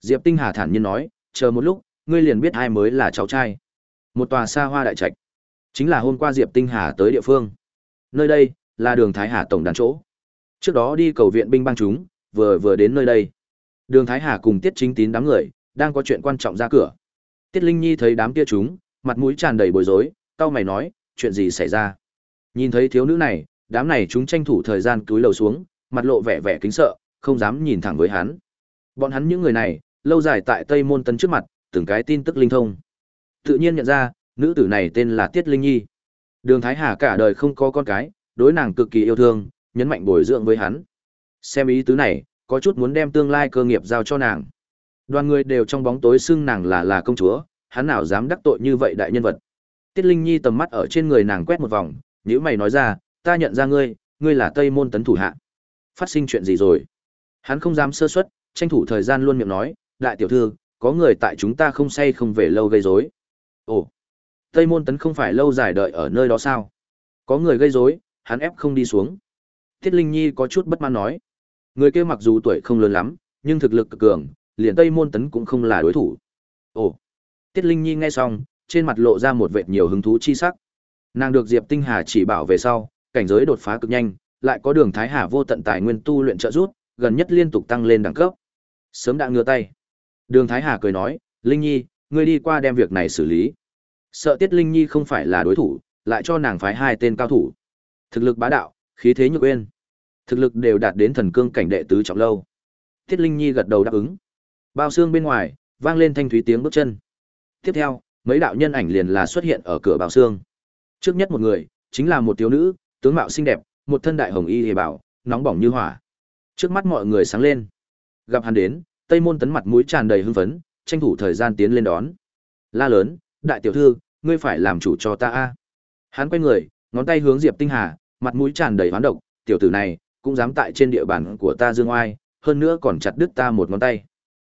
Diệp Tinh Hà thản nhiên nói, chờ một lúc, ngươi liền biết ai mới là cháu trai. Một tòa xa hoa đại trạch, chính là hôm qua Diệp Tinh Hà tới địa phương. Nơi đây là đường Thái Hà tổng đàn chỗ. Trước đó đi cầu viện binh bang chúng, vừa vừa đến nơi đây. Đường Thái Hà cùng Tiết Chính Tín đám người đang có chuyện quan trọng ra cửa. Tiết Linh Nhi thấy đám kia chúng, mặt mũi tràn đầy bối rối, cau mày nói, chuyện gì xảy ra? Nhìn thấy thiếu nữ này, đám này chúng tranh thủ thời gian cúi đầu xuống, mặt lộ vẻ vẻ kính sợ, không dám nhìn thẳng với hắn. Bọn hắn những người này, lâu dài tại Tây Môn Tấn trước mặt, từng cái tin tức linh thông. Tự nhiên nhận ra, nữ tử này tên là Tiết Linh Nhi. Đường Thái Hà cả đời không có con cái, đối nàng cực kỳ yêu thương, nhấn mạnh bồi dưỡng với hắn. Xem ý tứ này, có chút muốn đem tương lai cơ nghiệp giao cho nàng. Đoàn người đều trong bóng tối xưng nàng là là công chúa, hắn nào dám đắc tội như vậy đại nhân vật. Tiết Linh Nhi tầm mắt ở trên người nàng quét một vòng, nhíu mày nói ra, ta nhận ra ngươi, ngươi là Tây Môn Tấn thủ hạ. Phát sinh chuyện gì rồi? Hắn không dám sơ suất, tranh thủ thời gian luôn miệng nói, đại tiểu thư, có người tại chúng ta không say không về lâu gây rối. Ồ, Tây Môn Tấn không phải lâu dài đợi ở nơi đó sao? Có người gây rối, hắn ép không đi xuống. Tiết Linh Nhi có chút bất mãn nói. Người kia mặc dù tuổi không lớn lắm, nhưng thực lực cực cường, liền Tây Môn Tấn cũng không là đối thủ. Ồ. Tiết Linh Nhi nghe xong, trên mặt lộ ra một vệt nhiều hứng thú chi sắc. Nàng được Diệp Tinh Hà chỉ bảo về sau, cảnh giới đột phá cực nhanh, lại có đường Thái Hà vô tận tài nguyên tu luyện trợ giúp, gần nhất liên tục tăng lên đẳng cấp. Sớm đã ngửa tay. Đường Thái Hà cười nói, Linh Nhi, ngươi đi qua đem việc này xử lý. Sợ Tiết Linh Nhi không phải là đối thủ, lại cho nàng phái hai tên cao thủ. Thực lực bá đạo, khí thế nhược uyên. Thực lực đều đạt đến thần cương cảnh đệ tứ trọng lâu. Tiết Linh Nhi gật đầu đáp ứng. Bao xương bên ngoài, vang lên thanh thúy tiếng bước chân. Tiếp theo, mấy đạo nhân ảnh liền là xuất hiện ở cửa bao xương. Trước nhất một người, chính là một thiếu nữ, tướng mạo xinh đẹp, một thân đại hồng y hề bảo, nóng bỏng như hỏa. Trước mắt mọi người sáng lên. Gặp hắn đến, Tây Môn Tấn mặt mũi tràn đầy hưng phấn, tranh thủ thời gian tiến lên đón. La lớn, đại tiểu thư, ngươi phải làm chủ cho ta a. Hắn quay người, ngón tay hướng Diệp Tinh Hà, mặt mũi tràn đầy hoán độc, tiểu tử này cũng dám tại trên địa bàn của ta dương oai, hơn nữa còn chặt đứt ta một ngón tay.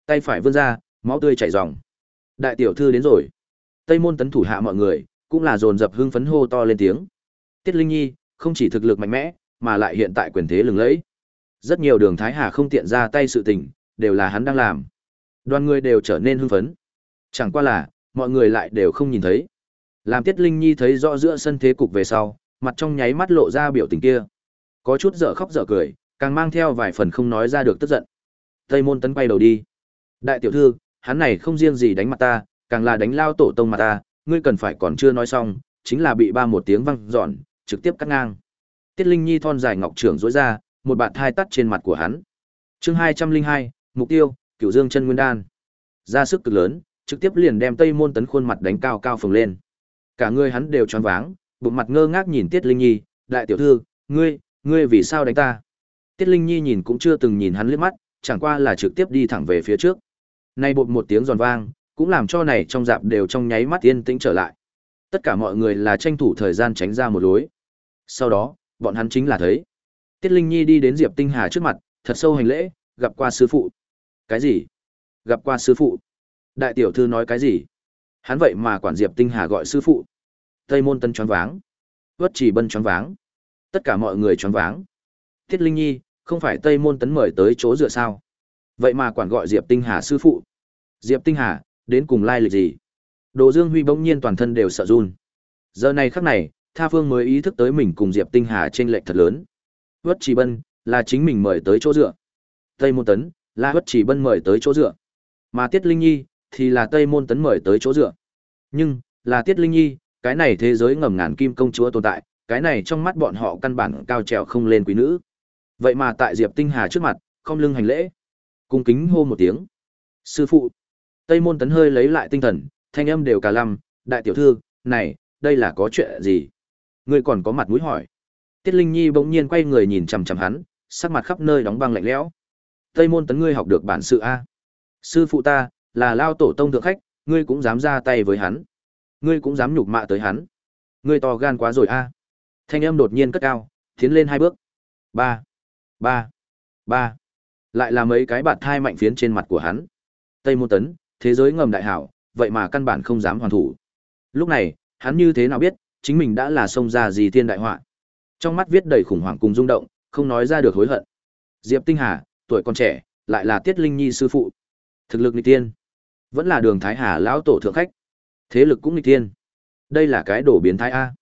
Tay phải vươn ra, máu tươi chảy ròng. Đại tiểu thư đến rồi. Tây môn tấn thủ hạ mọi người, cũng là dồn dập hưng phấn hô to lên tiếng. Tiết Linh Nhi, không chỉ thực lực mạnh mẽ, mà lại hiện tại quyền thế lừng lẫy. Rất nhiều đường Thái Hà không tiện ra tay sự tình, đều là hắn đang làm. Đoàn người đều trở nên hưng phấn. Chẳng qua là, mọi người lại đều không nhìn thấy. Làm Tiết Linh Nhi thấy rõ giữa sân thế cục về sau, mặt trong nháy mắt lộ ra biểu tình kia. Có chút dở khóc dở cười, càng mang theo vài phần không nói ra được tức giận. Tây Môn Tấn quay đầu đi. Đại tiểu thư, hắn này không riêng gì đánh mặt ta, càng là đánh lao tổ tông mặt ta, ngươi cần phải còn chưa nói xong, chính là bị ba một tiếng văng dọn, trực tiếp cắt ngang. Tiết Linh Nhi thon dài ngọc trưởng rối ra, một bạt thai tắt trên mặt của hắn. Chương hai trăm linh hai, mục tiêu, Cửu Dương chân nguyên đan. Ra sức cực lớn, trực tiếp liền đem Tây Môn Tấn khuôn mặt đánh cao cao phồng lên. Cả người hắn đều choáng váng, bụng mặt ngơ ngác nhìn Tiết Linh Nhi, "Đại tiểu thư, ngươi, ngươi vì sao đánh ta?" Tiết Linh Nhi nhìn cũng chưa từng nhìn hắn liếc mắt, chẳng qua là trực tiếp đi thẳng về phía trước. Nay bột một tiếng giòn vang, cũng làm cho này trong dạp đều trong nháy mắt yên tĩnh trở lại. Tất cả mọi người là tranh thủ thời gian tránh ra một lối. Sau đó, bọn hắn chính là thấy. Tiết Linh Nhi đi đến Diệp Tinh Hà trước mặt, thật sâu hành lễ, gặp qua sư phụ. Cái gì? Gặp qua sư phụ. Đại tiểu thư nói cái gì? Hắn vậy mà quản Diệp Tinh Hà gọi sư phụ. Tây môn tân choáng váng. Vất chỉ bân choáng váng. Tất cả mọi người choáng váng. Tiết Linh Nhi, không phải Tây môn tấn mời tới chỗ dựa sao? Vậy mà quản gọi Diệp Tinh Hà sư phụ. Diệp Tinh Hà, đến cùng lai lịch gì? Đồ Dương Huy bỗng nhiên toàn thân đều sợ run. Giờ này khắc này, Tha Phương mới ý thức tới mình cùng Diệp Tinh Hà trên lệch thật lớn. Vất Chỉ Bân là chính mình mời tới chỗ dựa. Tây Môn Tấn là Vất Chỉ Bân mời tới chỗ dựa. Mà Tiết Linh Nhi thì là Tây Môn Tấn mời tới chỗ dựa. Nhưng, là Tiết Linh Nhi, cái này thế giới ngầm ngàn kim công chúa tồn tại, cái này trong mắt bọn họ căn bản cao trèo không lên quý nữ. Vậy mà tại Diệp Tinh Hà trước mặt, không lưng hành lễ, cung kính hô một tiếng. Sư phụ. Tây Môn Tấn hơi lấy lại tinh thần, thanh âm đều cả lăm, đại tiểu thư, này, đây là có chuyện gì? Ngươi còn có mặt mũi hỏi. Tiết Linh Nhi bỗng nhiên quay người nhìn chằm chằm hắn, sắc mặt khắp nơi đóng băng lạnh lẽo. Tây Môn Tấn ngươi học được bản sự a? Sư phụ ta, là lao tổ tông thượng khách, ngươi cũng dám ra tay với hắn. Ngươi cũng dám nhục mạ tới hắn. Ngươi to gan quá rồi a. Thanh âm đột nhiên cất cao, tiến lên hai bước. Ba, ba, ba. Lại là mấy cái bạt thai mạnh phiến trên mặt của hắn. Tây Môn Tấn, thế giới ngầm đại hảo, vậy mà căn bản không dám hoàn thủ. Lúc này, hắn như thế nào biết, chính mình đã là xông ra gì thiên đại họa. Trong mắt viết đầy khủng hoảng cùng rung động, không nói ra được hối hận. Diệp Tinh Hà, tuổi còn trẻ, lại là Tiết Linh Nhi sư phụ. Thực lực nghịch tiên, vẫn là Đường Thái Hà lão tổ thượng khách. Thế lực cũng nghịch tiên. Đây là cái đổ biến thái a.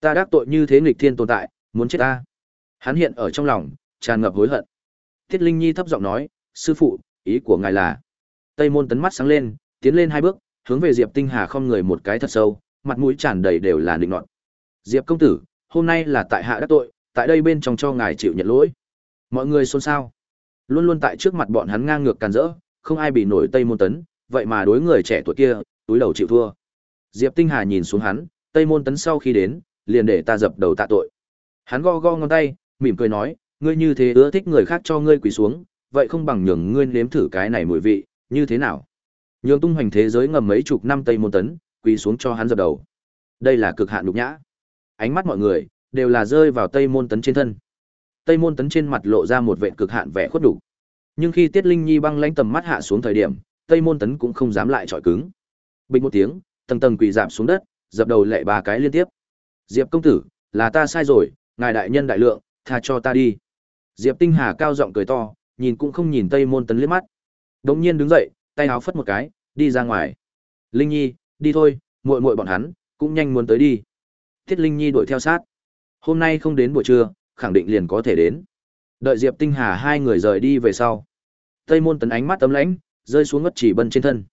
Ta đắc tội như thế nghịch thiên tồn tại, muốn chết ta. Hắn hiện ở trong lòng, tràn ngập hối hận. Tiết Linh Nhi thấp giọng nói, sư phụ, ý của ngài là. Tây môn tấn mắt sáng lên, tiến lên hai bước, hướng về Diệp Tinh Hà không người một cái thật sâu, mặt mũi tràn đầy đều là định nọt. Diệp công tử, hôm nay là tại hạ đắc tội, tại đây bên trong cho ngài chịu nhận lỗi. Mọi người xôn xao. Luôn luôn tại trước mặt bọn hắn ngang ngược càn rỡ, không ai bị nổi Tây môn tấn, vậy mà đối người trẻ tuổi kia, túi đầu chịu thua. Diệp Tinh Hà nhìn xuống hắn, Tây môn tấn sau khi đến, liền để ta dập đầu tạ tội. Hắn go go ngón tay, mỉm cười nói, ngươi như thế ưa thích người khác cho ngươi quỳ xuống, vậy không bằng nhường ngươi nếm thử cái này mùi vị, như thế nào? Nhường tung hoành thế giới ngầm mấy chục năm Tây Môn Tấn, quỳ xuống cho hắn dập đầu. Đây là cực hạn nhục nhã. Ánh mắt mọi người đều là rơi vào Tây Môn Tấn trên thân. Tây Môn Tấn trên mặt lộ ra một vẻ cực hạn vẻ khuất đủ. Nhưng khi Tiết Linh Nhi băng lãnh tầm mắt hạ xuống thời điểm, Tây Môn Tấn cũng không dám lại trọi cứng. Bình một tiếng, tầng tầng quỳ giảm xuống đất, dập đầu lệ ba cái liên tiếp. Diệp công tử, là ta sai rồi, ngài đại nhân đại lượng, tha cho ta đi. Diệp Tinh Hà cao giọng cười to, nhìn cũng không nhìn Tây Môn Tấn liếc mắt. Đống nhiên đứng dậy, tay áo phất một cái, đi ra ngoài. Linh Nhi, đi thôi, muội muội bọn hắn cũng nhanh muốn tới đi. Tiết Linh Nhi đuổi theo sát. Hôm nay không đến buổi trưa, khẳng định liền có thể đến. Đợi Diệp Tinh Hà hai người rời đi về sau. Tây Môn Tấn ánh mắt tấm lãnh, rơi xuống ngất chỉ bân trên thân.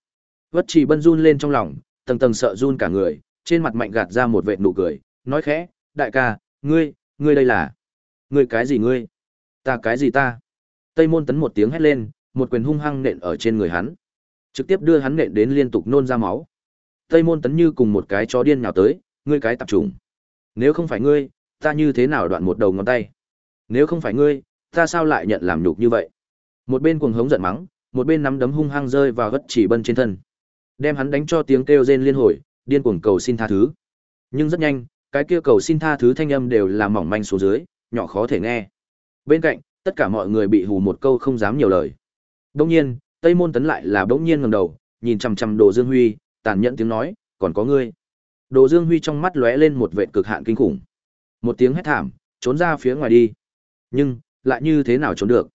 Vất chỉ bân run lên trong lòng, tầng tầng sợ run cả người, trên mặt mạnh gạt ra một vệt nụ cười, nói khẽ, đại ca, ngươi, ngươi đây là, ngươi cái gì ngươi? Ta cái gì ta? Tây môn tấn một tiếng hét lên, một quyền hung hăng nện ở trên người hắn. Trực tiếp đưa hắn nện đến liên tục nôn ra máu. Tây môn tấn như cùng một cái chó điên nhào tới, ngươi cái tạp trùng. Nếu không phải ngươi, ta như thế nào đoạn một đầu ngón tay? Nếu không phải ngươi, ta sao lại nhận làm nhục như vậy? Một bên cuồng hống giận mắng, một bên nắm đấm hung hăng rơi vào gất chỉ bân trên thân. Đem hắn đánh cho tiếng kêu rên liên hồi, điên cuồng cầu xin tha thứ. Nhưng rất nhanh, cái kia cầu xin tha thứ thanh âm đều là mỏng manh xuống dưới, nhỏ khó thể nghe. Bên cạnh, tất cả mọi người bị hù một câu không dám nhiều lời. Đương nhiên, Tây Môn Tấn lại là bỗng nhiên ngẩng đầu, nhìn chằm chằm Đồ Dương Huy, tàn nhẫn tiếng nói, "Còn có ngươi." Đồ Dương Huy trong mắt lóe lên một vẻ cực hạn kinh khủng. Một tiếng hét thảm, trốn ra phía ngoài đi. Nhưng, lại như thế nào trốn được?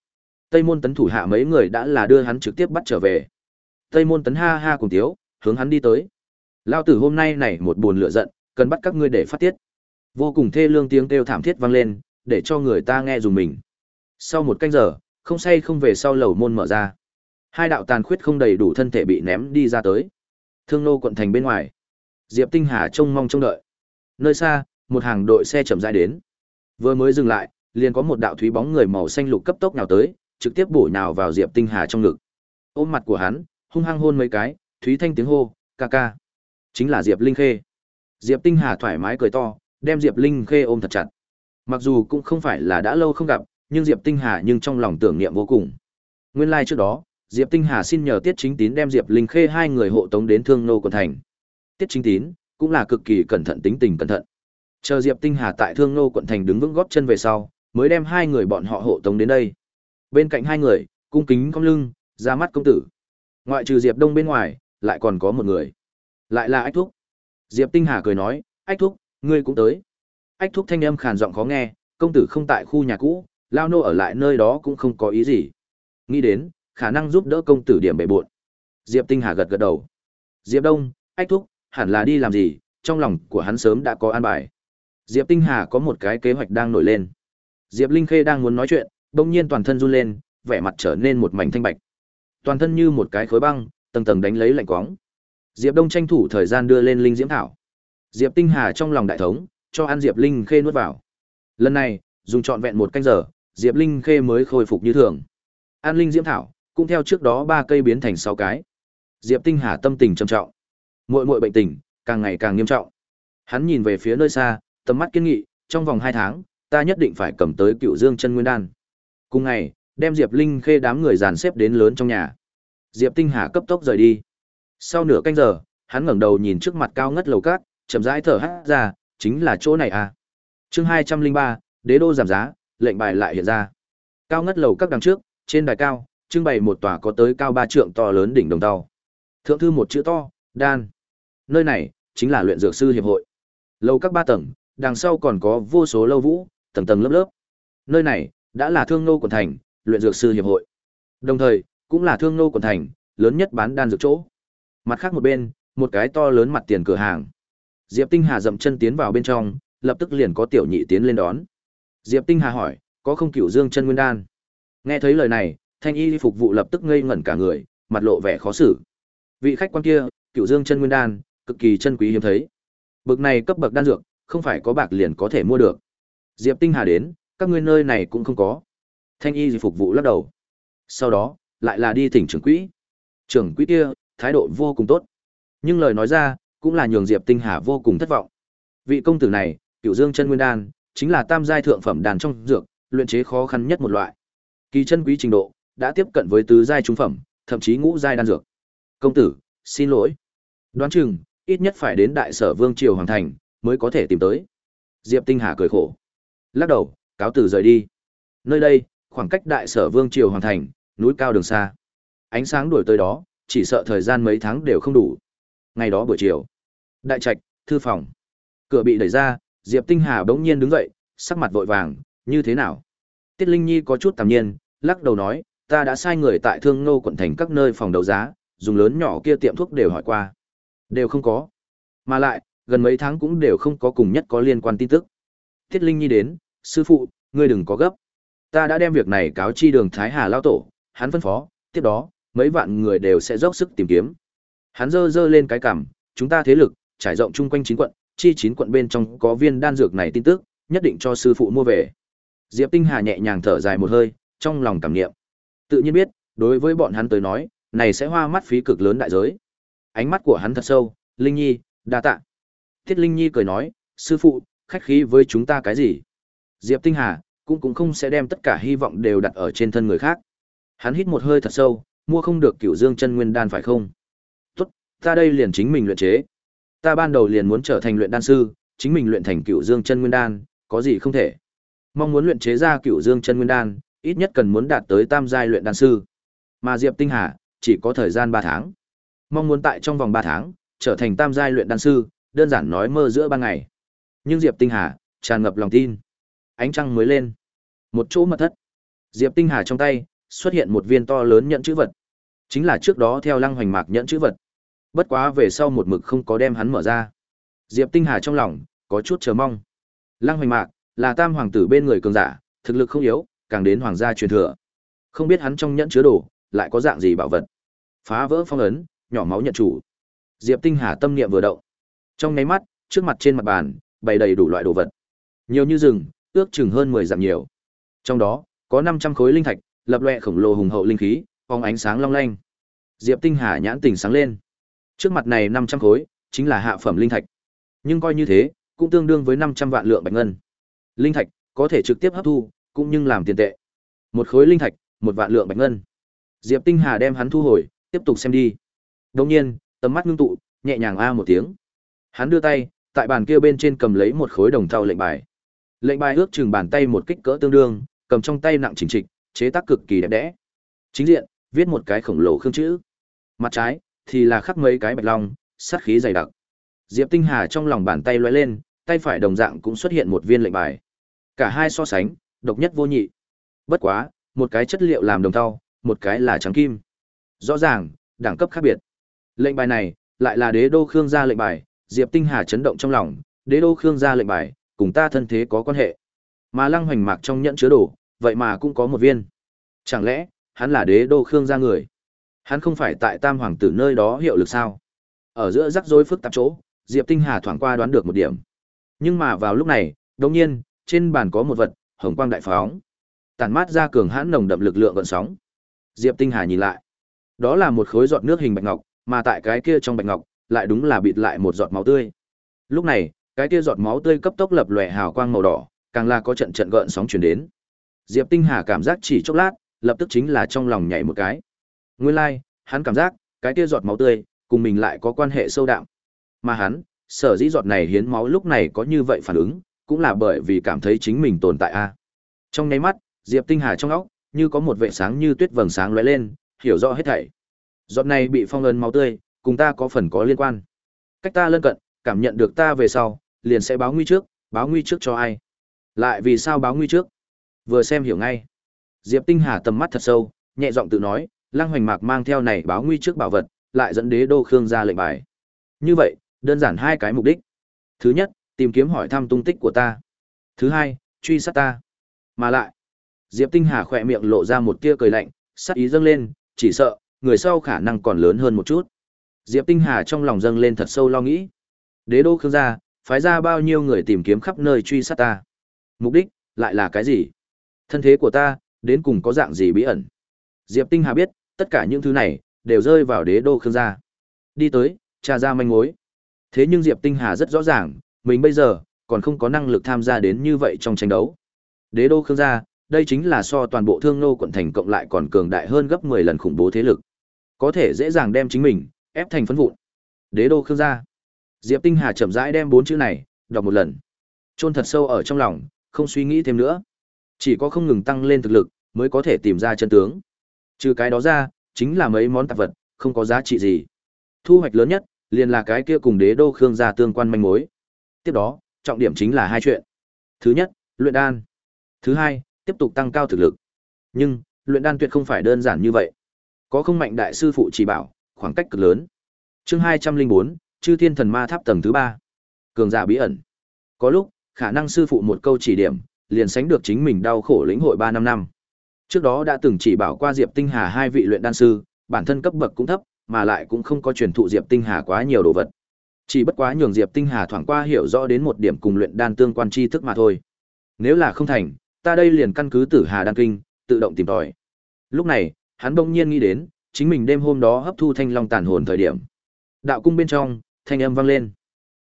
Tây Môn Tấn thủ hạ mấy người đã là đưa hắn trực tiếp bắt trở về. Tây Môn Tấn ha ha cùng tiếu, hướng hắn đi tới. Lao tử hôm nay này một buồn lửa giận, cần bắt các ngươi để phát tiết. Vô cùng thê lương tiếng kêu thảm thiết vang lên, để cho người ta nghe dùng mình. Sau một canh giờ, không say không về sau lầu môn mở ra. Hai đạo tàn khuyết không đầy đủ thân thể bị ném đi ra tới. Thương nô quận thành bên ngoài. Diệp Tinh Hà trông mong trông đợi. Nơi xa, một hàng đội xe chậm rãi đến. Vừa mới dừng lại, liền có một đạo thúy bóng người màu xanh lục cấp tốc nào tới, trực tiếp bổ nhào vào Diệp Tinh Hà trong ngực. Ôm mặt của hắn, hung hăng hôn mấy cái, thúy thanh tiếng hô, ca ca. Chính là Diệp Linh Khê. Diệp Tinh Hà thoải mái cười to, đem Diệp Linh Khê ôm thật chặt. Mặc dù cũng không phải là đã lâu không gặp, nhưng Diệp Tinh Hà nhưng trong lòng tưởng niệm vô cùng. Nguyên lai like trước đó, Diệp Tinh Hà xin nhờ Tiết Chính Tín đem Diệp Linh Khê hai người hộ tống đến Thương Nô quận thành. Tiết Chính Tín cũng là cực kỳ cẩn thận tính tình cẩn thận. Chờ Diệp Tinh Hà tại Thương Nô quận thành đứng vững góp chân về sau, mới đem hai người bọn họ hộ tống đến đây. Bên cạnh hai người, cung kính cong lưng, ra mắt công tử. Ngoại trừ Diệp Đông bên ngoài, lại còn có một người. Lại là Ách Thúc. Diệp Tinh Hà cười nói, Ách Thúc, ngươi cũng tới. Ách Thúc thanh âm khàn giọng khó nghe, công tử không tại khu nhà cũ, lao nô ở lại nơi đó cũng không có ý gì. Nghĩ đến, khả năng giúp đỡ công tử điểm bề bộn. Diệp Tinh Hà gật gật đầu. Diệp Đông, Ách Thúc, hẳn là đi làm gì, trong lòng của hắn sớm đã có an bài. Diệp Tinh Hà có một cái kế hoạch đang nổi lên. Diệp Linh Khê đang muốn nói chuyện, bỗng nhiên toàn thân run lên, vẻ mặt trở nên một mảnh thanh bạch. Toàn thân như một cái khối băng, tầng tầng đánh lấy lạnh quóng. Diệp Đông tranh thủ thời gian đưa lên linh diễm thảo. Diệp Tinh Hà trong lòng đại thống, cho ăn Diệp Linh Khê nuốt vào. Lần này, dùng trọn vẹn một canh giờ, Diệp Linh Khê mới khôi phục như thường. An linh diễm thảo, cũng theo trước đó ba cây biến thành sáu cái. Diệp Tinh Hà tâm tình trầm trọng. Muội muội bệnh tình càng ngày càng nghiêm trọng. Hắn nhìn về phía nơi xa, tầm mắt kiên nghị, trong vòng hai tháng, ta nhất định phải cầm tới Cựu Dương chân nguyên đan. Cùng ngày, đem Diệp Linh Khê đám người dàn xếp đến lớn trong nhà. Diệp Tinh Hà cấp tốc rời đi. Sau nửa canh giờ, hắn ngẩng đầu nhìn trước mặt cao ngất lầu cát, chậm rãi thở hắt ra, chính là chỗ này à. Chương hai trăm linh ba, Đế đô giảm giá, lệnh bài lại hiện ra. Cao ngất lầu các đằng trước, trên đài cao, trưng bày một tòa có tới cao ba trượng to lớn đỉnh đồng tàu. Thượng thư một chữ to, đan. Nơi này chính là luyện dược sư hiệp hội. lâu các ba tầng, đằng sau còn có vô số lâu vũ, tầng tầng lớp lớp. Nơi này đã là thương nô quận thành, luyện dược sư hiệp hội. Đồng thời, cũng là thương nô quận thành, lớn nhất bán đan dược chỗ. Mặt khác một bên, một cái to lớn mặt tiền cửa hàng. Diệp Tinh Hà dậm chân tiến vào bên trong, lập tức liền có tiểu nhị tiến lên đón. Diệp Tinh Hà hỏi, có không cửu dương chân nguyên đan? Nghe thấy lời này, thanh y phục vụ lập tức ngây ngẩn cả người, mặt lộ vẻ khó xử. Vị khách quan kia, cửu dương chân nguyên đan, cực kỳ chân quý hiếm thấy. Bực này cấp bậc đan dược, không phải có bạc liền có thể mua được. Diệp Tinh Hà đến, các ngươi nơi này cũng không có. Thanh y phục vụ lắc đầu. Sau đó, lại là đi thỉnh trưởng quỹ. Trưởng quỹ kia, thái độ vô cùng tốt. Nhưng lời nói ra, cũng là nhường Diệp Tinh Hà vô cùng thất vọng. Vị công tử này, Cửu Dương chân nguyên đan, chính là tam giai thượng phẩm đan trong dược, luyện chế khó khăn nhất một loại. Kỳ chân quý trình độ đã tiếp cận với tứ giai trung phẩm, thậm chí ngũ giai đan dược. Công tử, xin lỗi. Đoán chừng, ít nhất phải đến đại sở vương triều hoàng thành mới có thể tìm tới. Diệp Tinh Hà cười khổ, lắc đầu, cáo từ rời đi. Nơi đây, khoảng cách đại sở vương triều hoàng thành, núi cao đường xa. Ánh sáng đuổi tới đó, chỉ sợ thời gian mấy tháng đều không đủ. Ngày đó buổi chiều, đại trạch, thư phòng. Cửa bị đẩy ra, Diệp Tinh Hà bỗng nhiên đứng dậy, sắc mặt vội vàng, như thế nào? Tiết Linh Nhi có chút tạm nhiên, lắc đầu nói, ta đã sai người tại Thương Nô quận thành các nơi phòng đấu giá, dùng lớn nhỏ kia tiệm thuốc đều hỏi qua. Đều không có. Mà lại, gần mấy tháng cũng đều không có cùng nhất có liên quan tin tức. Tiết Linh Nhi đến, sư phụ, ngươi đừng có gấp. Ta đã đem việc này cáo chi đường Thái Hà Lao Tổ, hắn phân phó, tiếp đó, mấy vạn người đều sẽ dốc sức tìm kiếm. Hắn giơ giơ lên cái cằm, chúng ta thế lực, trải rộng chung quanh chín quận, chi chín quận bên trong có viên đan dược này tin tức, nhất định cho sư phụ mua về. Diệp Tinh Hà nhẹ nhàng thở dài một hơi, trong lòng cảm niệm. Tự nhiên biết, đối với bọn hắn tới nói, này sẽ hoa mắt phí cực lớn đại giới. Ánh mắt của hắn thật sâu, Linh Nhi, đa tạ. Tiết Linh Nhi cười nói, sư phụ, khách khí với chúng ta cái gì? Diệp Tinh Hà cũng cũng không sẽ đem tất cả hy vọng đều đặt ở trên thân người khác. Hắn hít một hơi thật sâu, mua không được Cửu Dương chân nguyên đan phải không? Tốt, ta đây liền chính mình luyện chế. Ta ban đầu liền muốn trở thành luyện đan sư, chính mình luyện thành Cửu Dương chân nguyên đan, có gì không thể. Mong muốn luyện chế ra Cửu Dương chân nguyên đan, ít nhất cần muốn đạt tới tam giai luyện đan sư. Mà Diệp Tinh Hà chỉ có thời gian 3 tháng. Mong muốn tại trong vòng 3 tháng trở thành tam giai luyện đan sư, đơn giản nói mơ giữa ban ngày. Nhưng Diệp Tinh Hà tràn ngập lòng tin. Ánh trăng mới lên. Một chỗ mật thất. Diệp Tinh Hà trong tay xuất hiện một viên to lớn nhận chữ vật. Chính là trước đó theo Lăng Hoành Mạc nhận chữ vật. Bất quá về sau một mực không có đem hắn mở ra. Diệp Tinh Hà trong lòng có chút chờ mong. Lăng Hoành Mạc là tam hoàng tử bên người cường giả, thực lực không yếu, càng đến hoàng gia truyền thừa. Không biết hắn trong nhẫn chứa đồ lại có dạng gì bảo vật. Phá vỡ phong ấn, nhỏ máu nhận chủ. Diệp Tinh Hà tâm niệm vừa động. Trong nháy mắt, trước mặt trên mặt bàn, bày đầy đủ loại đồ vật. Nhiều như rừng, ước chừng hơn 10 dặm nhiều. Trong đó, có 500 khối linh thạch, lập loè khổng lồ hùng hậu linh khí, phóng ánh sáng long lanh. Diệp Tinh Hà nhãn tình sáng lên. Trước mặt này 500 khối, chính là hạ phẩm linh thạch. Nhưng coi như thế, cũng tương đương với 500 vạn lượng bạch ngân. Linh thạch có thể trực tiếp hấp thu, cũng nhưng làm tiền tệ. Một khối linh thạch, một vạn lượng bạch ngân. Diệp Tinh Hà đem hắn thu hồi, tiếp tục xem đi. Đột nhiên, tầm mắt ngưng tụ, nhẹ nhàng a một tiếng. Hắn đưa tay, tại bàn kia bên trên cầm lấy một khối đồng thau lệnh bài. Lệnh bài ước chừng bàn tay một kích cỡ tương đương, cầm trong tay nặng chỉnh trịch, chế tác cực kỳ đẹp đẽ. Chính diện, viết một cái khổng lồ khương chữ. Mặt trái thì là khắc mấy cái bạch long, sát khí dày đặc. Diệp Tinh Hà trong lòng bàn tay lóe lên, tay phải đồng dạng cũng xuất hiện một viên lệnh bài. Cả hai so sánh, độc nhất vô nhị. Bất quá, một cái chất liệu làm đồng thau, một cái là trắng kim. Rõ ràng, đẳng cấp khác biệt. Lệnh bài này lại là Đế đô Khương gia lệnh bài, Diệp Tinh Hà chấn động trong lòng, Đế đô Khương gia lệnh bài, cùng ta thân thế có quan hệ. Mà Lăng Hoành Mạc trong nhẫn chứa đồ, vậy mà cũng có một viên. Chẳng lẽ, hắn là Đế đô Khương gia người? Hắn không phải tại Tam hoàng tử nơi đó hiệu lực sao? Ở giữa rắc rối phức tạp chỗ, Diệp Tinh Hà thoảng qua đoán được một điểm. Nhưng mà vào lúc này, đột nhiên, trên bàn có một vật, hồng quang đại phóng. tàn mát ra cường hãn nồng đậm lực lượng gợn sóng. Diệp Tinh Hà nhìn lại. Đó là một khối giọt nước hình bạch ngọc, mà tại cái kia trong bạch ngọc, lại đúng là bịt lại một giọt máu tươi. Lúc này, cái kia giọt máu tươi cấp tốc lập lòe hào quang màu đỏ, càng là có trận trận gợn sóng truyền đến. Diệp Tinh Hà cảm giác chỉ chốc lát, lập tức chính là trong lòng nhảy một cái. Nguyên lai, like, hắn cảm giác, cái kia giọt máu tươi, cùng mình lại có quan hệ sâu đậm. Mà hắn, sở dĩ giọt này hiến máu lúc này có như vậy phản ứng, cũng là bởi vì cảm thấy chính mình tồn tại a. À. Trong nháy mắt, Diệp Tinh Hà trong óc, như có một vệ sáng như tuyết vầng sáng lóe lên, hiểu rõ hết thảy. Giọt này bị phong ấn máu tươi, cùng ta có phần có liên quan. Cách ta lân cận, cảm nhận được ta về sau, liền sẽ báo nguy trước, báo nguy trước cho ai? Lại vì sao báo nguy trước? Vừa xem hiểu ngay. Diệp Tinh Hà tầm mắt thật sâu, nhẹ giọng tự nói, Lăng Hoành Mạc mang theo này báo nguy trước bảo vật, lại dẫn đế đô khương ra lệnh bài. Như vậy, đơn giản hai cái mục đích. Thứ nhất, tìm kiếm hỏi thăm tung tích của ta. Thứ hai, truy sát ta. Mà lại, Diệp Tinh Hà khỏe miệng lộ ra một tia cười lạnh, sát ý dâng lên, chỉ sợ người sau khả năng còn lớn hơn một chút. Diệp Tinh Hà trong lòng dâng lên thật sâu lo nghĩ. Đế đô Khương gia, phái ra bao nhiêu người tìm kiếm khắp nơi truy sát ta. Mục đích lại là cái gì? Thân thế của ta đến cùng có dạng gì bí ẩn? Diệp Tinh Hà biết, tất cả những thứ này đều rơi vào đế đô Khương gia. Đi tới, trà ra manh mối. Thế nhưng Diệp Tinh Hà rất rõ ràng, mình bây giờ còn không có năng lực tham gia đến như vậy trong tranh đấu. Đế đô Khương gia, đây chính là so toàn bộ Thương Nô quận thành cộng lại còn cường đại hơn gấp 10 lần khủng bố thế lực. Có thể dễ dàng đem chính mình ép thành phấn vụn. Đế đô Khương gia. Diệp Tinh Hà chậm rãi đem bốn chữ này đọc một lần. Chôn thật sâu ở trong lòng, không suy nghĩ thêm nữa. Chỉ có không ngừng tăng lên thực lực mới có thể tìm ra chân tướng. Trừ cái đó ra, chính là mấy món tạp vật, không có giá trị gì. Thu hoạch lớn nhất liền là cái kia cùng đế đô Khương gia tương quan manh mối. Tiếp đó, trọng điểm chính là hai chuyện. Thứ nhất, luyện đan. Thứ hai, tiếp tục tăng cao thực lực. Nhưng, luyện đan tuyệt không phải đơn giản như vậy. Có không mạnh đại sư phụ chỉ bảo, khoảng cách cực lớn. Chương hai trăm linh bốn Chư Thiên Thần Ma Tháp tầng thứ ba Cường giả bí ẩn. Có lúc, khả năng sư phụ một câu chỉ điểm, liền sánh được chính mình đau khổ lĩnh hội ba năm năm. Trước đó đã từng chỉ bảo qua Diệp Tinh Hà hai vị luyện đan sư, bản thân cấp bậc cũng thấp, mà lại cũng không có truyền thụ Diệp Tinh Hà quá nhiều đồ vật. Chỉ bất quá nhường Diệp Tinh Hà thoảng qua hiểu rõ đến một điểm cùng luyện đan tương quan tri thức mà thôi. Nếu là không thành, ta đây liền căn cứ Tử Hà đan kinh, tự động tìm tòi. Lúc này, hắn bỗng nhiên nghĩ đến, chính mình đêm hôm đó hấp thu thanh long tàn hồn thời điểm. Đạo cung bên trong, thanh âm vang lên.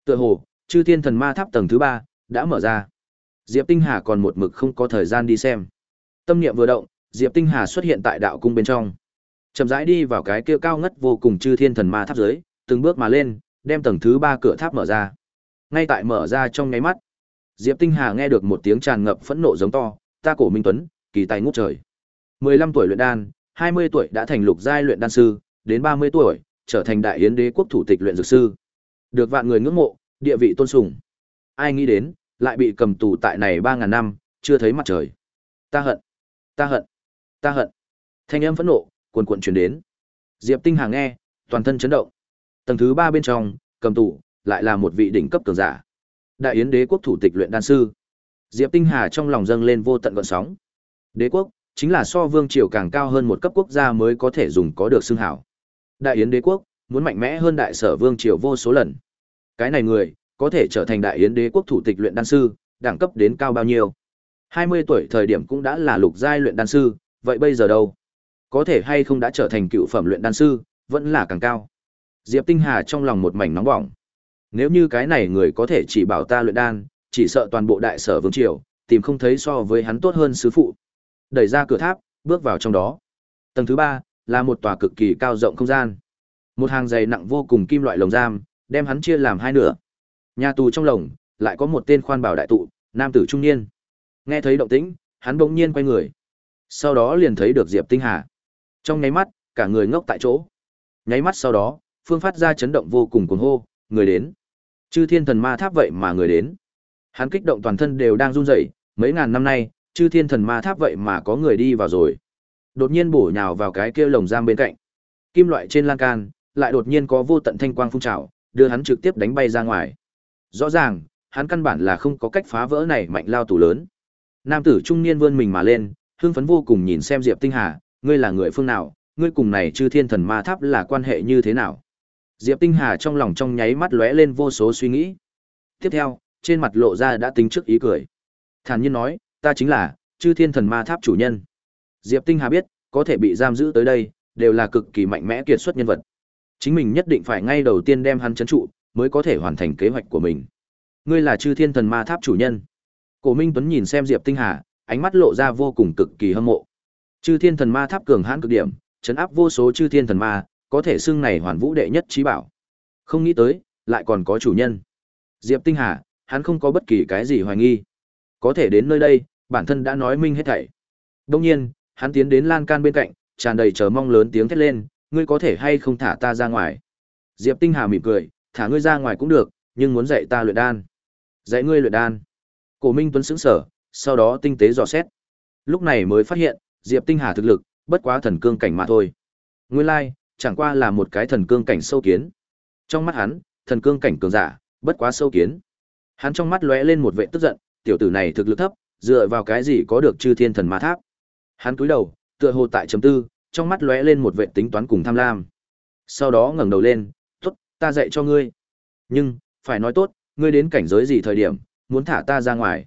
Tựa hồ, Chư Thiên Thần Ma Tháp tầng thứ ba đã mở ra. Diệp Tinh Hà còn một mực không có thời gian đi xem. Tâm niệm vừa động, Diệp Tinh Hà xuất hiện tại đạo cung bên trong. Chậm rãi đi vào cái kia cao ngất vô cùng chư thiên thần ma tháp dưới, từng bước mà lên, đem tầng thứ ba cửa tháp mở ra. Ngay tại mở ra trong nháy mắt, Diệp Tinh Hà nghe được một tiếng tràn ngập phẫn nộ giống to, "Ta cổ Minh Tuấn, kỳ tài ngút trời." 15 tuổi luyện đan, 20 tuổi đã thành lục giai luyện đan sư, đến 30 tuổi, trở thành đại yến đế quốc thủ tịch luyện dược sư. Được vạn người ngưỡng mộ, địa vị tôn sùng. Ai nghĩ đến, lại bị cầm tù tại này 3000 năm, chưa thấy mặt trời. Ta hận, ta hận, ta hận. Thanh âm phẫn nộ, cuồn cuộn truyền đến. Diệp Tinh Hà nghe, toàn thân chấn động. Tầng thứ ba bên trong, cầm tù, lại là một vị đỉnh cấp cường giả. Đại yến đế quốc thủ tịch luyện đan sư. Diệp Tinh Hà trong lòng dâng lên vô tận gọn sóng. Đế quốc chính là so vương triều càng cao hơn một cấp quốc gia mới có thể dùng có được xưng hảo. Đại yến đế quốc muốn mạnh mẽ hơn đại sở vương triều vô số lần. Cái này người có thể trở thành đại yến đế quốc thủ tịch luyện đan sư, đẳng cấp đến cao bao nhiêu? 20 tuổi thời điểm cũng đã là lục giai luyện đan sư, vậy bây giờ đâu? Có thể hay không đã trở thành cựu phẩm luyện đan sư, vẫn là càng cao. Diệp Tinh Hà trong lòng một mảnh nóng bỏng. Nếu như cái này người có thể chỉ bảo ta luyện đan, chỉ sợ toàn bộ đại sở vương triều, tìm không thấy so với hắn tốt hơn sư phụ. Đẩy ra cửa tháp, bước vào trong đó. Tầng thứ ba là một tòa cực kỳ cao rộng không gian. Một hàng dày nặng vô cùng kim loại lồng giam, đem hắn chia làm hai nửa. Nhà tù trong lồng, lại có một tên khoan bảo đại tụ, nam tử trung niên. Nghe thấy động tĩnh, hắn bỗng nhiên quay người. Sau đó liền thấy được Diệp Tinh Hà. Trong nháy mắt, cả người ngốc tại chỗ. Nháy mắt sau đó, phương phát ra chấn động vô cùng cuồng hô, người đến. Chư thiên thần ma tháp vậy mà người đến. Hắn kích động toàn thân đều đang run rẩy, mấy ngàn năm nay, chư thiên thần ma tháp vậy mà có người đi vào rồi. Đột nhiên bổ nhào vào cái kia lồng giam bên cạnh. Kim loại trên lan can, lại đột nhiên có vô tận thanh quang phun trào, đưa hắn trực tiếp đánh bay ra ngoài. Rõ ràng, hắn căn bản là không có cách phá vỡ này mạnh lao tù lớn. Nam tử trung niên vươn mình mà lên, hưng phấn vô cùng nhìn xem Diệp Tinh Hà, ngươi là người phương nào, ngươi cùng này chư thiên thần ma tháp là quan hệ như thế nào? Diệp Tinh Hà trong lòng trong nháy mắt lóe lên vô số suy nghĩ. Tiếp theo, trên mặt lộ ra đã tính trước ý cười. Thản nhiên nói, ta chính là chư thiên thần ma tháp chủ nhân. Diệp Tinh Hà biết, có thể bị giam giữ tới đây, đều là cực kỳ mạnh mẽ kiệt xuất nhân vật. Chính mình nhất định phải ngay đầu tiên đem hắn chấn trụ, mới có thể hoàn thành kế hoạch của mình. Ngươi là chư thiên thần ma tháp chủ nhân. Cổ Minh Tuấn nhìn xem Diệp Tinh Hà, ánh mắt lộ ra vô cùng cực kỳ hâm mộ. Chư thiên thần ma tháp cường hãn cực điểm, chấn áp vô số chư thiên thần ma, có thể xưng này hoàn vũ đệ nhất trí bảo. Không nghĩ tới, lại còn có chủ nhân. Diệp Tinh Hà, hắn không có bất kỳ cái gì hoài nghi. Có thể đến nơi đây, bản thân đã nói minh hết thảy. Đông nhiên, hắn tiến đến lan can bên cạnh, tràn đầy chờ mong lớn tiếng thét lên, ngươi có thể hay không thả ta ra ngoài. Diệp Tinh Hà mỉm cười, thả ngươi ra ngoài cũng được, nhưng muốn dạy ta luyện đan. Dạy ngươi luyện đan. Cổ Minh Tuấn sững sở, sau đó tinh tế dò xét. Lúc này mới phát hiện, Diệp Tinh Hà thực lực, bất quá thần cương cảnh mà thôi. Nguyên lai, chẳng qua là một cái thần cương cảnh sâu kiến. Trong mắt hắn, thần cương cảnh cường giả, bất quá sâu kiến. Hắn trong mắt lóe lên một vẻ tức giận, tiểu tử này thực lực thấp, dựa vào cái gì có được chư thiên thần ma tháp. Hắn cúi đầu, tựa hồ tại chấm tư, trong mắt lóe lên một vẻ tính toán cùng tham lam. Sau đó ngẩng đầu lên, "Tốt, ta dạy cho ngươi. Nhưng, phải nói tốt, ngươi đến cảnh giới gì thời điểm, muốn thả ta ra ngoài?"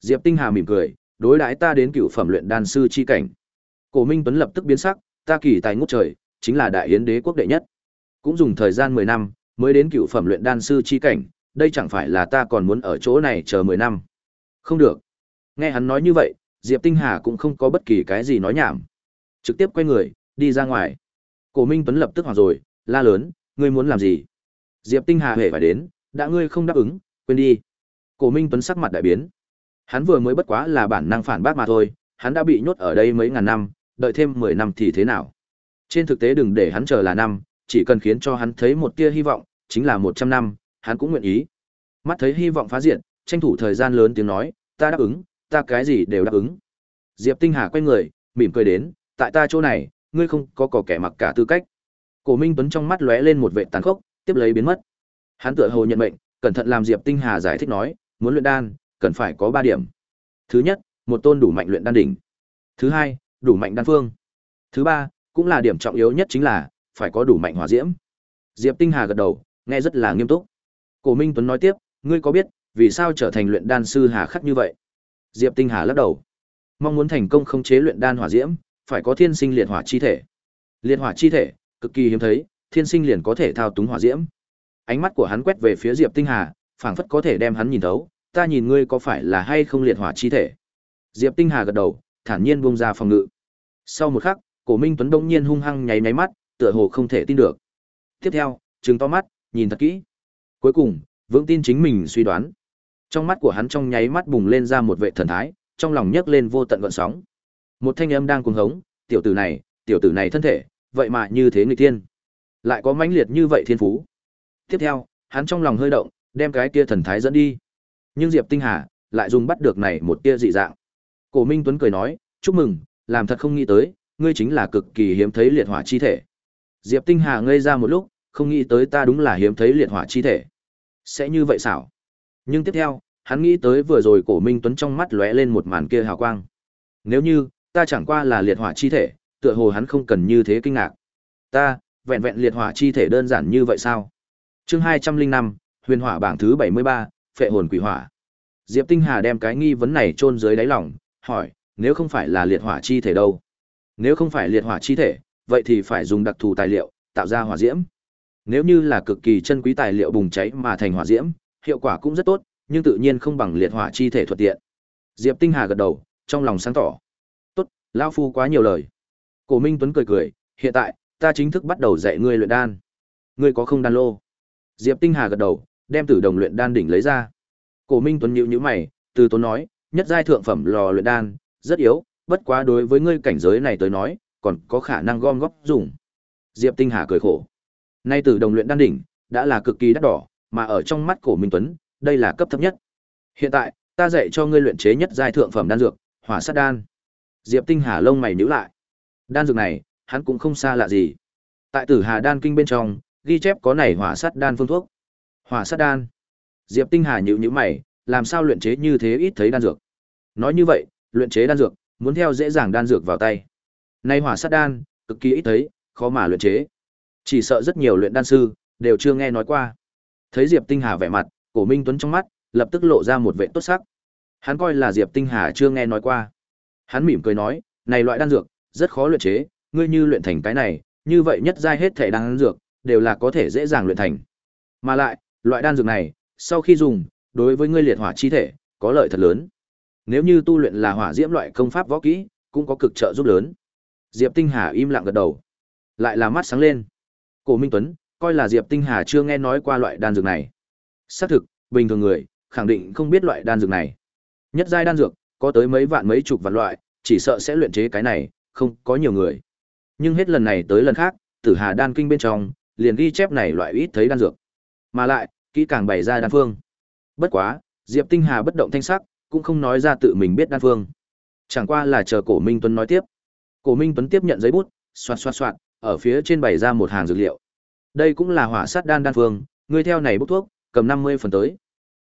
Diệp Tinh Hà mỉm cười, đối đãi ta đến cựu phẩm luyện đan sư chi cảnh. Cổ Minh Tuấn lập tức biến sắc, ta kỳ tài ngút trời, chính là đại yến đế quốc đệ nhất. Cũng dùng thời gian 10 năm, mới đến cựu phẩm luyện đan sư chi cảnh, đây chẳng phải là ta còn muốn ở chỗ này chờ 10 năm. Không được. Nghe hắn nói như vậy, Diệp Tinh Hà cũng không có bất kỳ cái gì nói nhảm. Trực tiếp quay người, đi ra ngoài. Cổ Minh Tuấn lập tức hoảng rồi, la lớn, ngươi muốn làm gì? Diệp Tinh Hà hề phải đến, đã ngươi không đáp ứng, quên đi. Cổ Minh Tuấn sắc mặt đại biến. Hắn vừa mới bất quá là bản năng phản bác mà thôi, hắn đã bị nhốt ở đây mấy ngàn năm, đợi thêm 10 năm thì thế nào? Trên thực tế đừng để hắn chờ là năm, chỉ cần khiến cho hắn thấy một tia hy vọng, chính là 100 năm, hắn cũng nguyện ý. Mắt thấy hy vọng phá diện, tranh thủ thời gian lớn tiếng nói, ta đáp ứng, ta cái gì đều đáp ứng. Diệp Tinh Hà quay người, mỉm cười đến, tại ta chỗ này, ngươi không có cỏ kẻ mặc cả tư cách. Cổ Minh Tuấn trong mắt lóe lên một vẻ tàn khốc, tiếp lấy biến mất. Hắn tựa hồ nhận mệnh, cẩn thận làm Diệp Tinh Hà giải thích nói, muốn luyện đan, cần phải có 3 điểm. Thứ nhất, một tôn đủ mạnh luyện đan đỉnh. Thứ hai, đủ mạnh đan phương. Thứ ba, cũng là điểm trọng yếu nhất chính là phải có đủ mạnh hỏa diễm. Diệp Tinh Hà gật đầu, nghe rất là nghiêm túc. Cổ Minh Tuấn nói tiếp, ngươi có biết vì sao trở thành luyện đan sư hà khắc như vậy? Diệp Tinh Hà lắc đầu. Mong muốn thành công khống chế luyện đan hỏa diễm, phải có thiên sinh liệt hỏa chi thể. Liệt hỏa chi thể, cực kỳ hiếm thấy, thiên sinh liền có thể thao túng hỏa diễm. Ánh mắt của hắn quét về phía Diệp Tinh Hà, phảng phất có thể đem hắn nhìn thấu, ta nhìn ngươi có phải là hay không liệt hỏa chi thể. Diệp Tinh Hà gật đầu, thản nhiên buông ra phòng ngự. Sau một khắc, Cổ Minh Tuấn đông nhiên hung hăng nháy nháy mắt, tựa hồ không thể tin được. Tiếp theo, chứng to mắt, nhìn thật kỹ. Cuối cùng, vững tin chính mình suy đoán. Trong mắt của hắn trong nháy mắt bùng lên ra một vệ thần thái, trong lòng nhấc lên vô tận gọn sóng. Một thanh âm đang cuồng hống, tiểu tử này, tiểu tử này thân thể, vậy mà như thế người tiên. Lại có mãnh liệt như vậy thiên phú. Tiếp theo, hắn trong lòng hơi động, đem cái kia thần thái dẫn đi. Nhưng Diệp Tinh Hà lại dùng bắt được này một tia dị dạng. Cổ Minh Tuấn cười nói, "Chúc mừng, làm thật không nghĩ tới, ngươi chính là cực kỳ hiếm thấy liệt hỏa chi thể." Diệp Tinh Hà ngây ra một lúc, không nghĩ tới ta đúng là hiếm thấy liệt hỏa chi thể. Sẽ như vậy sao? Nhưng tiếp theo, hắn nghĩ tới vừa rồi Cổ Minh Tuấn trong mắt lóe lên một màn kia hào quang. Nếu như ta chẳng qua là liệt hỏa chi thể, tựa hồ hắn không cần như thế kinh ngạc. Ta, vẹn vẹn liệt hỏa chi thể đơn giản như vậy sao? Chương hai trăm linh năm, Huyền Hỏa bảng thứ bảy mươi ba, Phệ hồn quỷ hỏa. Diệp Tinh Hà đem cái nghi vấn này chôn dưới đáy lòng, hỏi, nếu không phải là liệt hỏa chi thể đâu? Nếu không phải liệt hỏa chi thể, vậy thì phải dùng đặc thù tài liệu, tạo ra hỏa diễm. Nếu như là cực kỳ chân quý tài liệu bùng cháy mà thành hỏa diễm, hiệu quả cũng rất tốt, nhưng tự nhiên không bằng liệt hỏa chi thể thuận tiện. Diệp Tinh Hà gật đầu, trong lòng sáng tỏ. "Tốt, lão phu quá nhiều lời." Cổ Minh Tuấn cười cười, "Hiện tại, ta chính thức bắt đầu dạy ngươi luyện đan. Ngươi có không đan lô?" Diệp Tinh Hà gật đầu, đem Tử Đồng luyện đan đỉnh lấy ra. Cổ Minh Tuấn nhíu nhíu mày, từ tốn nói, "Nhất giai thượng phẩm lò luyện đan, rất yếu, bất quá đối với ngươi cảnh giới này tới nói, còn có khả năng gom góp dùng." Diệp Tinh Hà cười khổ. Nay Tử Đồng luyện đan đỉnh đã là cực kỳ đắt đỏ, mà ở trong mắt Cổ Minh Tuấn, đây là cấp thấp nhất. Hiện tại, ta dạy cho ngươi luyện chế nhất giai thượng phẩm đan dược, Hỏa Sát đan. Diệp Tinh Hà lông mày nhíu lại. Đan dược này, hắn cũng không xa lạ gì. Tại Tử Hà đan kinh bên trong, ghi chép có này Hỏa Sát đan phương thuốc. Hỏa Sát đan. Diệp Tinh Hà nhíu nhíu mày, làm sao luyện chế như thế ít thấy đan dược? Nói như vậy, luyện chế đan dược, muốn theo dễ dàng đan dược vào tay. Nay Hỏa Sát đan, cực kỳ ít thấy, khó mà luyện chế. Chỉ sợ rất nhiều luyện đan sư đều chưa nghe nói qua. Thấy Diệp Tinh Hà vẻ mặt, Cổ Minh Tuấn trong mắt lập tức lộ ra một vẻ tốt sắc. Hắn coi là Diệp Tinh Hà chưa nghe nói qua. Hắn mỉm cười nói, "Này loại đan dược rất khó luyện chế, ngươi như luyện thành cái này, như vậy nhất giai hết thể đan dược đều là có thể dễ dàng luyện thành. Mà lại, loại đan dược này, sau khi dùng, đối với ngươi liệt hỏa chi thể có lợi thật lớn. Nếu như tu luyện là hỏa diễm loại công pháp võ kỹ, cũng có cực trợ giúp lớn." Diệp Tinh Hà im lặng gật đầu, lại là mắt sáng lên. Cổ Minh Tuấn, coi là Diệp Tinh Hà chưa nghe nói qua loại đan dược này. Xác thực, bình thường người khẳng định không biết loại đan dược này. Nhất giai đan dược, có tới mấy vạn mấy chục vạn loại, chỉ sợ sẽ luyện chế cái này, không có nhiều người. Nhưng hết lần này tới lần khác, Tử Hà đan kinh bên trong, liền ghi chép này loại ít thấy đan dược. Mà lại, kỹ càng bày ra đan phương. Bất quá, Diệp Tinh Hà bất động thanh sắc, cũng không nói ra tự mình biết đan phương. Chẳng qua là chờ Cổ Minh Tuấn nói tiếp. Cổ Minh Tuấn tiếp nhận giấy bút, xoạt xoạt xoạt, ở phía trên bày ra một hàng dược liệu. Đây cũng là hỏa sát đan đan phương, ngươi theo này bút thuốc, cầm 50 phần tới.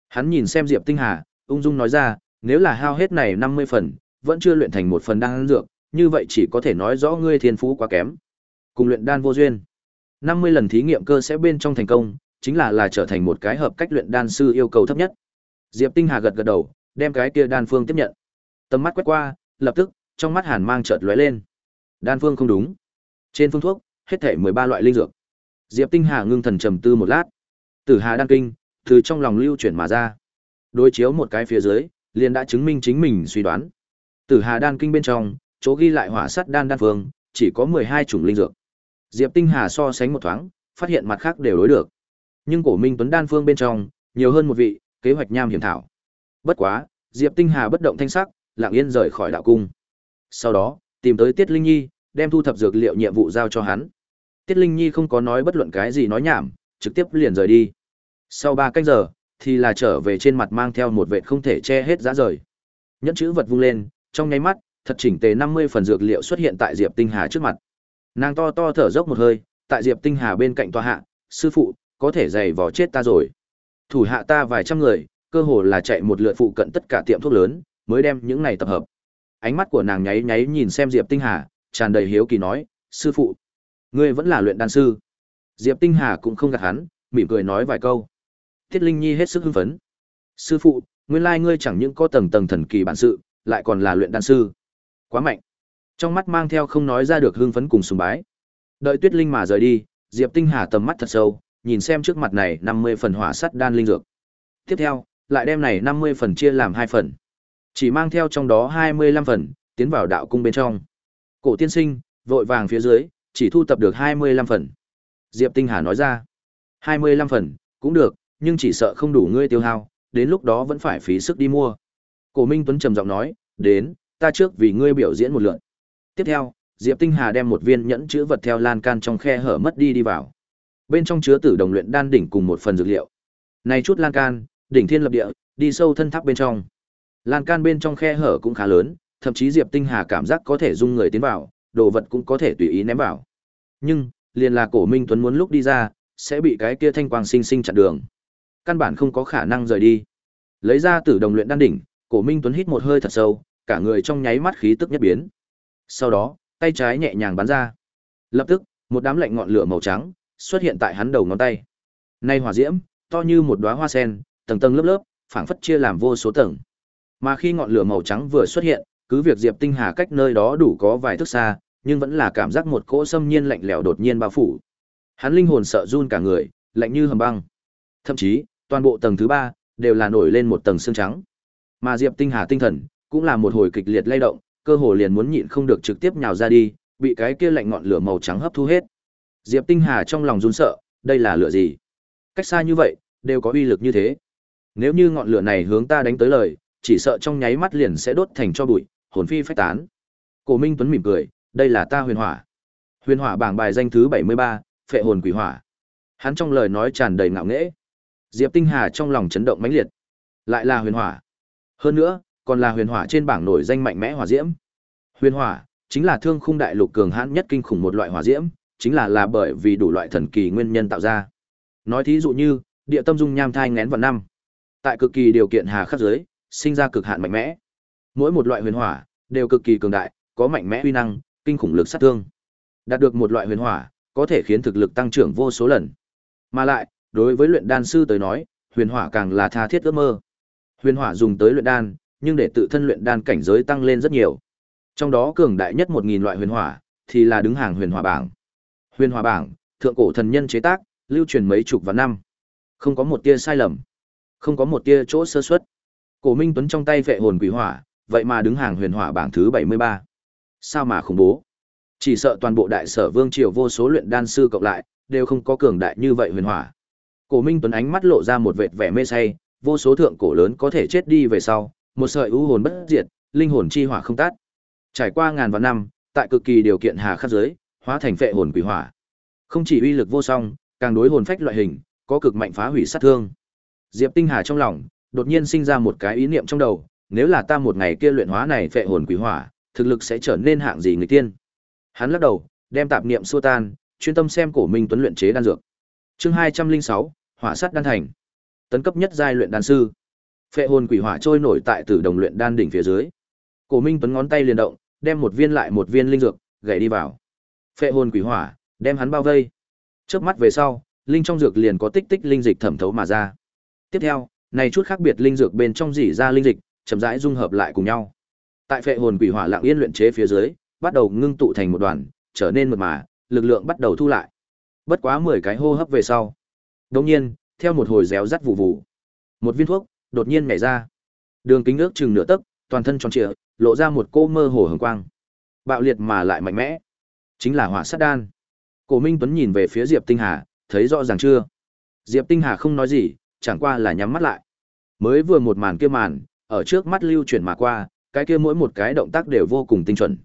Hắn nhìn xem Diệp Tinh Hà, ung dung nói ra, nếu là hao hết này 50 phần, vẫn chưa luyện thành một phần đan dược, như vậy chỉ có thể nói rõ ngươi thiên phú quá kém. Cùng luyện đan vô duyên. 50 lần thí nghiệm cơ sẽ bên trong thành công, chính là là trở thành một cái hợp cách luyện đan sư yêu cầu thấp nhất. Diệp Tinh Hà gật gật đầu, đem cái kia đan phương tiếp nhận. Tầm mắt quét qua, lập tức, trong mắt Hàn mang chợt lóe lên. Đan phương không đúng. Trên phương thuốc, hết thảy 13 loại linh dược. Diệp Tinh Hà ngưng thần trầm tư một lát. Tử Hà đan kinh, từ trong lòng lưu chuyển mà ra. Đối chiếu một cái phía dưới, liền đã chứng minh chính mình suy đoán. Tử Hà đan kinh bên trong, chỗ ghi lại hỏa sắt đan đan phương, chỉ có 12 chủng linh dược. Diệp Tinh Hà so sánh một thoáng, phát hiện mặt khác đều đối được. Nhưng cổ Minh Tuấn đan phương bên trong, nhiều hơn một vị, kế hoạch nham hiểm thảo. Bất quá, Diệp Tinh Hà bất động thanh sắc, lặng yên rời khỏi đạo cung. Sau đó, tìm tới Tiết Linh Nhi, đem thu thập dược liệu nhiệm vụ giao cho hắn. Tiết Linh Nhi không có nói bất luận cái gì nói nhảm, trực tiếp liền rời đi. Sau ba canh giờ, thì là trở về trên mặt mang theo một vệt không thể che hết giá rời. Nhẫn chữ vật vung lên, trong nháy mắt, thật chỉnh tề 50 phần dược liệu xuất hiện tại Diệp Tinh Hà trước mặt. Nàng to to thở dốc một hơi, tại Diệp Tinh Hà bên cạnh tòa hạ, sư phụ, có thể giày vò chết ta rồi. Thủ hạ ta vài trăm người, cơ hồ là chạy một lượt phụ cận tất cả tiệm thuốc lớn, mới đem những này tập hợp. Ánh mắt của nàng nháy nháy nhìn xem Diệp Tinh Hà, tràn đầy hiếu kỳ nói, sư phụ, ngươi vẫn là luyện đan sư. Diệp Tinh Hà cũng không gạt hắn, mỉm cười nói vài câu. Tiết Linh Nhi hết sức hưng phấn. Sư phụ, nguyên lai ngươi chẳng những có tầng tầng thần kỳ bản sự, lại còn là luyện đan sư. Quá mạnh. Trong mắt mang theo không nói ra được hưng phấn cùng sùng bái. Đợi Tuyết Linh mà rời đi, Diệp Tinh Hà tầm mắt thật sâu, nhìn xem trước mặt này 50 phần hỏa sắt đan linh dược. Tiếp theo, lại đem này 50 phần chia làm hai phần. Chỉ mang theo trong đó 25 phần, tiến vào đạo cung bên trong. Cổ tiên sinh, vội vàng phía dưới, chỉ thu tập được 25 phần. Diệp Tinh Hà nói ra, 25 phần, cũng được, nhưng chỉ sợ không đủ ngươi tiêu hao, đến lúc đó vẫn phải phí sức đi mua. Cổ Minh Tuấn trầm giọng nói, đến, ta trước vì ngươi biểu diễn một lượt. Tiếp theo, Diệp Tinh Hà đem một viên nhẫn chứa vật theo lan can trong khe hở mất đi đi vào. Bên trong chứa tử đồng luyện đan đỉnh cùng một phần dược liệu. Này chút lan can, đỉnh thiên lập địa, đi sâu thân tháp bên trong. Lan can bên trong khe hở cũng khá lớn, thậm chí Diệp Tinh Hà cảm giác có thể dung người tiến vào, đồ vật cũng có thể tùy ý ném vào. Nhưng, liền là Cổ Minh Tuấn muốn lúc đi ra, sẽ bị cái kia thanh quang sinh sinh chặn đường. Căn bản không có khả năng rời đi. Lấy ra tử đồng luyện đan đỉnh, Cổ Minh Tuấn hít một hơi thật sâu, cả người trong nháy mắt khí tức nhất biến. Sau đó, tay trái nhẹ nhàng bắn ra. Lập tức, một đám lạnh ngọn lửa màu trắng xuất hiện tại hắn đầu ngón tay. Nay hỏa diễm, to như một đóa hoa sen, tầng tầng lớp lớp, phảng phất chia làm vô số tầng. Mà khi ngọn lửa màu trắng vừa xuất hiện, cứ việc Diệp Tinh Hà cách nơi đó đủ có vài thước xa, nhưng vẫn là cảm giác một cỗ xâm nhiên lạnh lẽo đột nhiên bao phủ. Hắn linh hồn sợ run cả người, lạnh như hầm băng. Thậm chí, toàn bộ tầng thứ ba đều là nổi lên một tầng xương trắng. Mà Diệp Tinh Hà tinh thần cũng là một hồi kịch liệt lay động, cơ hồ liền muốn nhịn không được trực tiếp nhào ra đi, bị cái kia lạnh ngọn lửa màu trắng hấp thu hết. Diệp Tinh Hà trong lòng run sợ, đây là lửa gì? Cách xa như vậy, đều có uy lực như thế. Nếu như ngọn lửa này hướng ta đánh tới lời, chỉ sợ trong nháy mắt liền sẽ đốt thành cho bụi, hồn phi phách tán. Cổ Minh Tuấn mỉm cười, đây là ta huyền hỏa. Huyền hỏa bảng bài danh thứ 73, phệ hồn quỷ hỏa. Hắn trong lời nói tràn đầy ngạo nghễ. Diệp Tinh Hà trong lòng chấn động mãnh liệt. Lại là huyền hỏa. Hơn nữa, còn là huyền hỏa trên bảng nổi danh mạnh mẽ hỏa diễm. Huyền hỏa chính là thương khung đại lục cường hãn nhất kinh khủng một loại hỏa diễm, chính là là bởi vì đủ loại thần kỳ nguyên nhân tạo ra. Nói thí dụ như, địa tâm dung nham thai ngén vào năm. Tại cực kỳ điều kiện hà khắc giới, sinh ra cực hạn mạnh mẽ. Mỗi một loại huyền hỏa đều cực kỳ cường đại, có mạnh mẽ uy năng, kinh khủng lực sát thương. Đạt được một loại huyền hỏa, có thể khiến thực lực tăng trưởng vô số lần. Mà lại, đối với luyện đan sư tới nói, huyền hỏa càng là tha thiết ước mơ. Huyền hỏa dùng tới luyện đan, nhưng để tự thân luyện đan cảnh giới tăng lên rất nhiều. Trong đó cường đại nhất 1000 loại huyền hỏa thì là đứng hàng huyền hỏa bảng. Huyền hỏa bảng, thượng cổ thần nhân chế tác, lưu truyền mấy chục vạn năm. Không có một tia sai lầm, không có một tia chỗ sơ suất. Cổ Minh Tuấn trong tay vệ hồn quỷ hỏa, vậy mà đứng hàng huyền hỏa bảng thứ 73. Sao mà khủng bố? Chỉ sợ toàn bộ đại sở vương triều vô số luyện đan sư cộng lại, đều không có cường đại như vậy huyền hỏa. Cổ Minh Tuấn ánh mắt lộ ra một vệt vẻ mê say, vô số thượng cổ lớn có thể chết đi về sau, một sợi u hồn bất diệt, linh hồn chi hỏa không tắt. Trải qua ngàn vạn năm, tại cực kỳ điều kiện hà khắc giới, hóa thành phệ hồn quỷ hỏa. Không chỉ uy lực vô song, càng đối hồn phách loại hình, có cực mạnh phá hủy sát thương. Diệp Tinh Hà trong lòng, đột nhiên sinh ra một cái ý niệm trong đầu, nếu là ta một ngày kia luyện hóa này phệ hồn quỷ hỏa, thực lực sẽ trở nên hạng gì người tiên. Hắn lắc đầu, đem tạp niệm xua tan, chuyên tâm xem cổ Minh Tuấn luyện chế đan dược. Chương 206, Hỏa sát đan thành. Tấn cấp nhất giai luyện đan sư. Phệ hồn quỷ hỏa trôi nổi tại tử đồng luyện đan đỉnh phía dưới. Cổ Minh Tuấn ngón tay liền động, đem một viên lại một viên linh dược gảy đi vào. Phệ hồn quỷ hỏa, đem hắn bao vây. Chớp mắt về sau, linh trong dược liền có tích tích linh dịch thẩm thấu mà ra. Tiếp theo, này chút khác biệt linh dược bên trong dỉ ra linh dịch, chậm rãi dung hợp lại cùng nhau. Tại phệ hồn quỷ hỏa lặng yên luyện chế phía dưới, bắt đầu ngưng tụ thành một đoàn, trở nên mượt mà, lực lượng bắt đầu thu lại. Bất quá 10 cái hô hấp về sau, đột nhiên, theo một hồi réo rắt vụ vụ, một viên thuốc đột nhiên nhảy ra. Đường kính ước chừng nửa tấc, toàn thân tròn trịa, lộ ra một cô mơ hồ hồng quang. Bạo liệt mà lại mạnh mẽ, chính là hỏa sát đan. Cổ Minh Tuấn nhìn về phía Diệp Tinh Hà, thấy rõ ràng chưa? Diệp Tinh Hà không nói gì, chẳng qua là nhắm mắt lại. Mới vừa một màn kia màn, ở trước mắt lưu chuyển mà qua, cái kia mỗi một cái động tác đều vô cùng tinh chuẩn.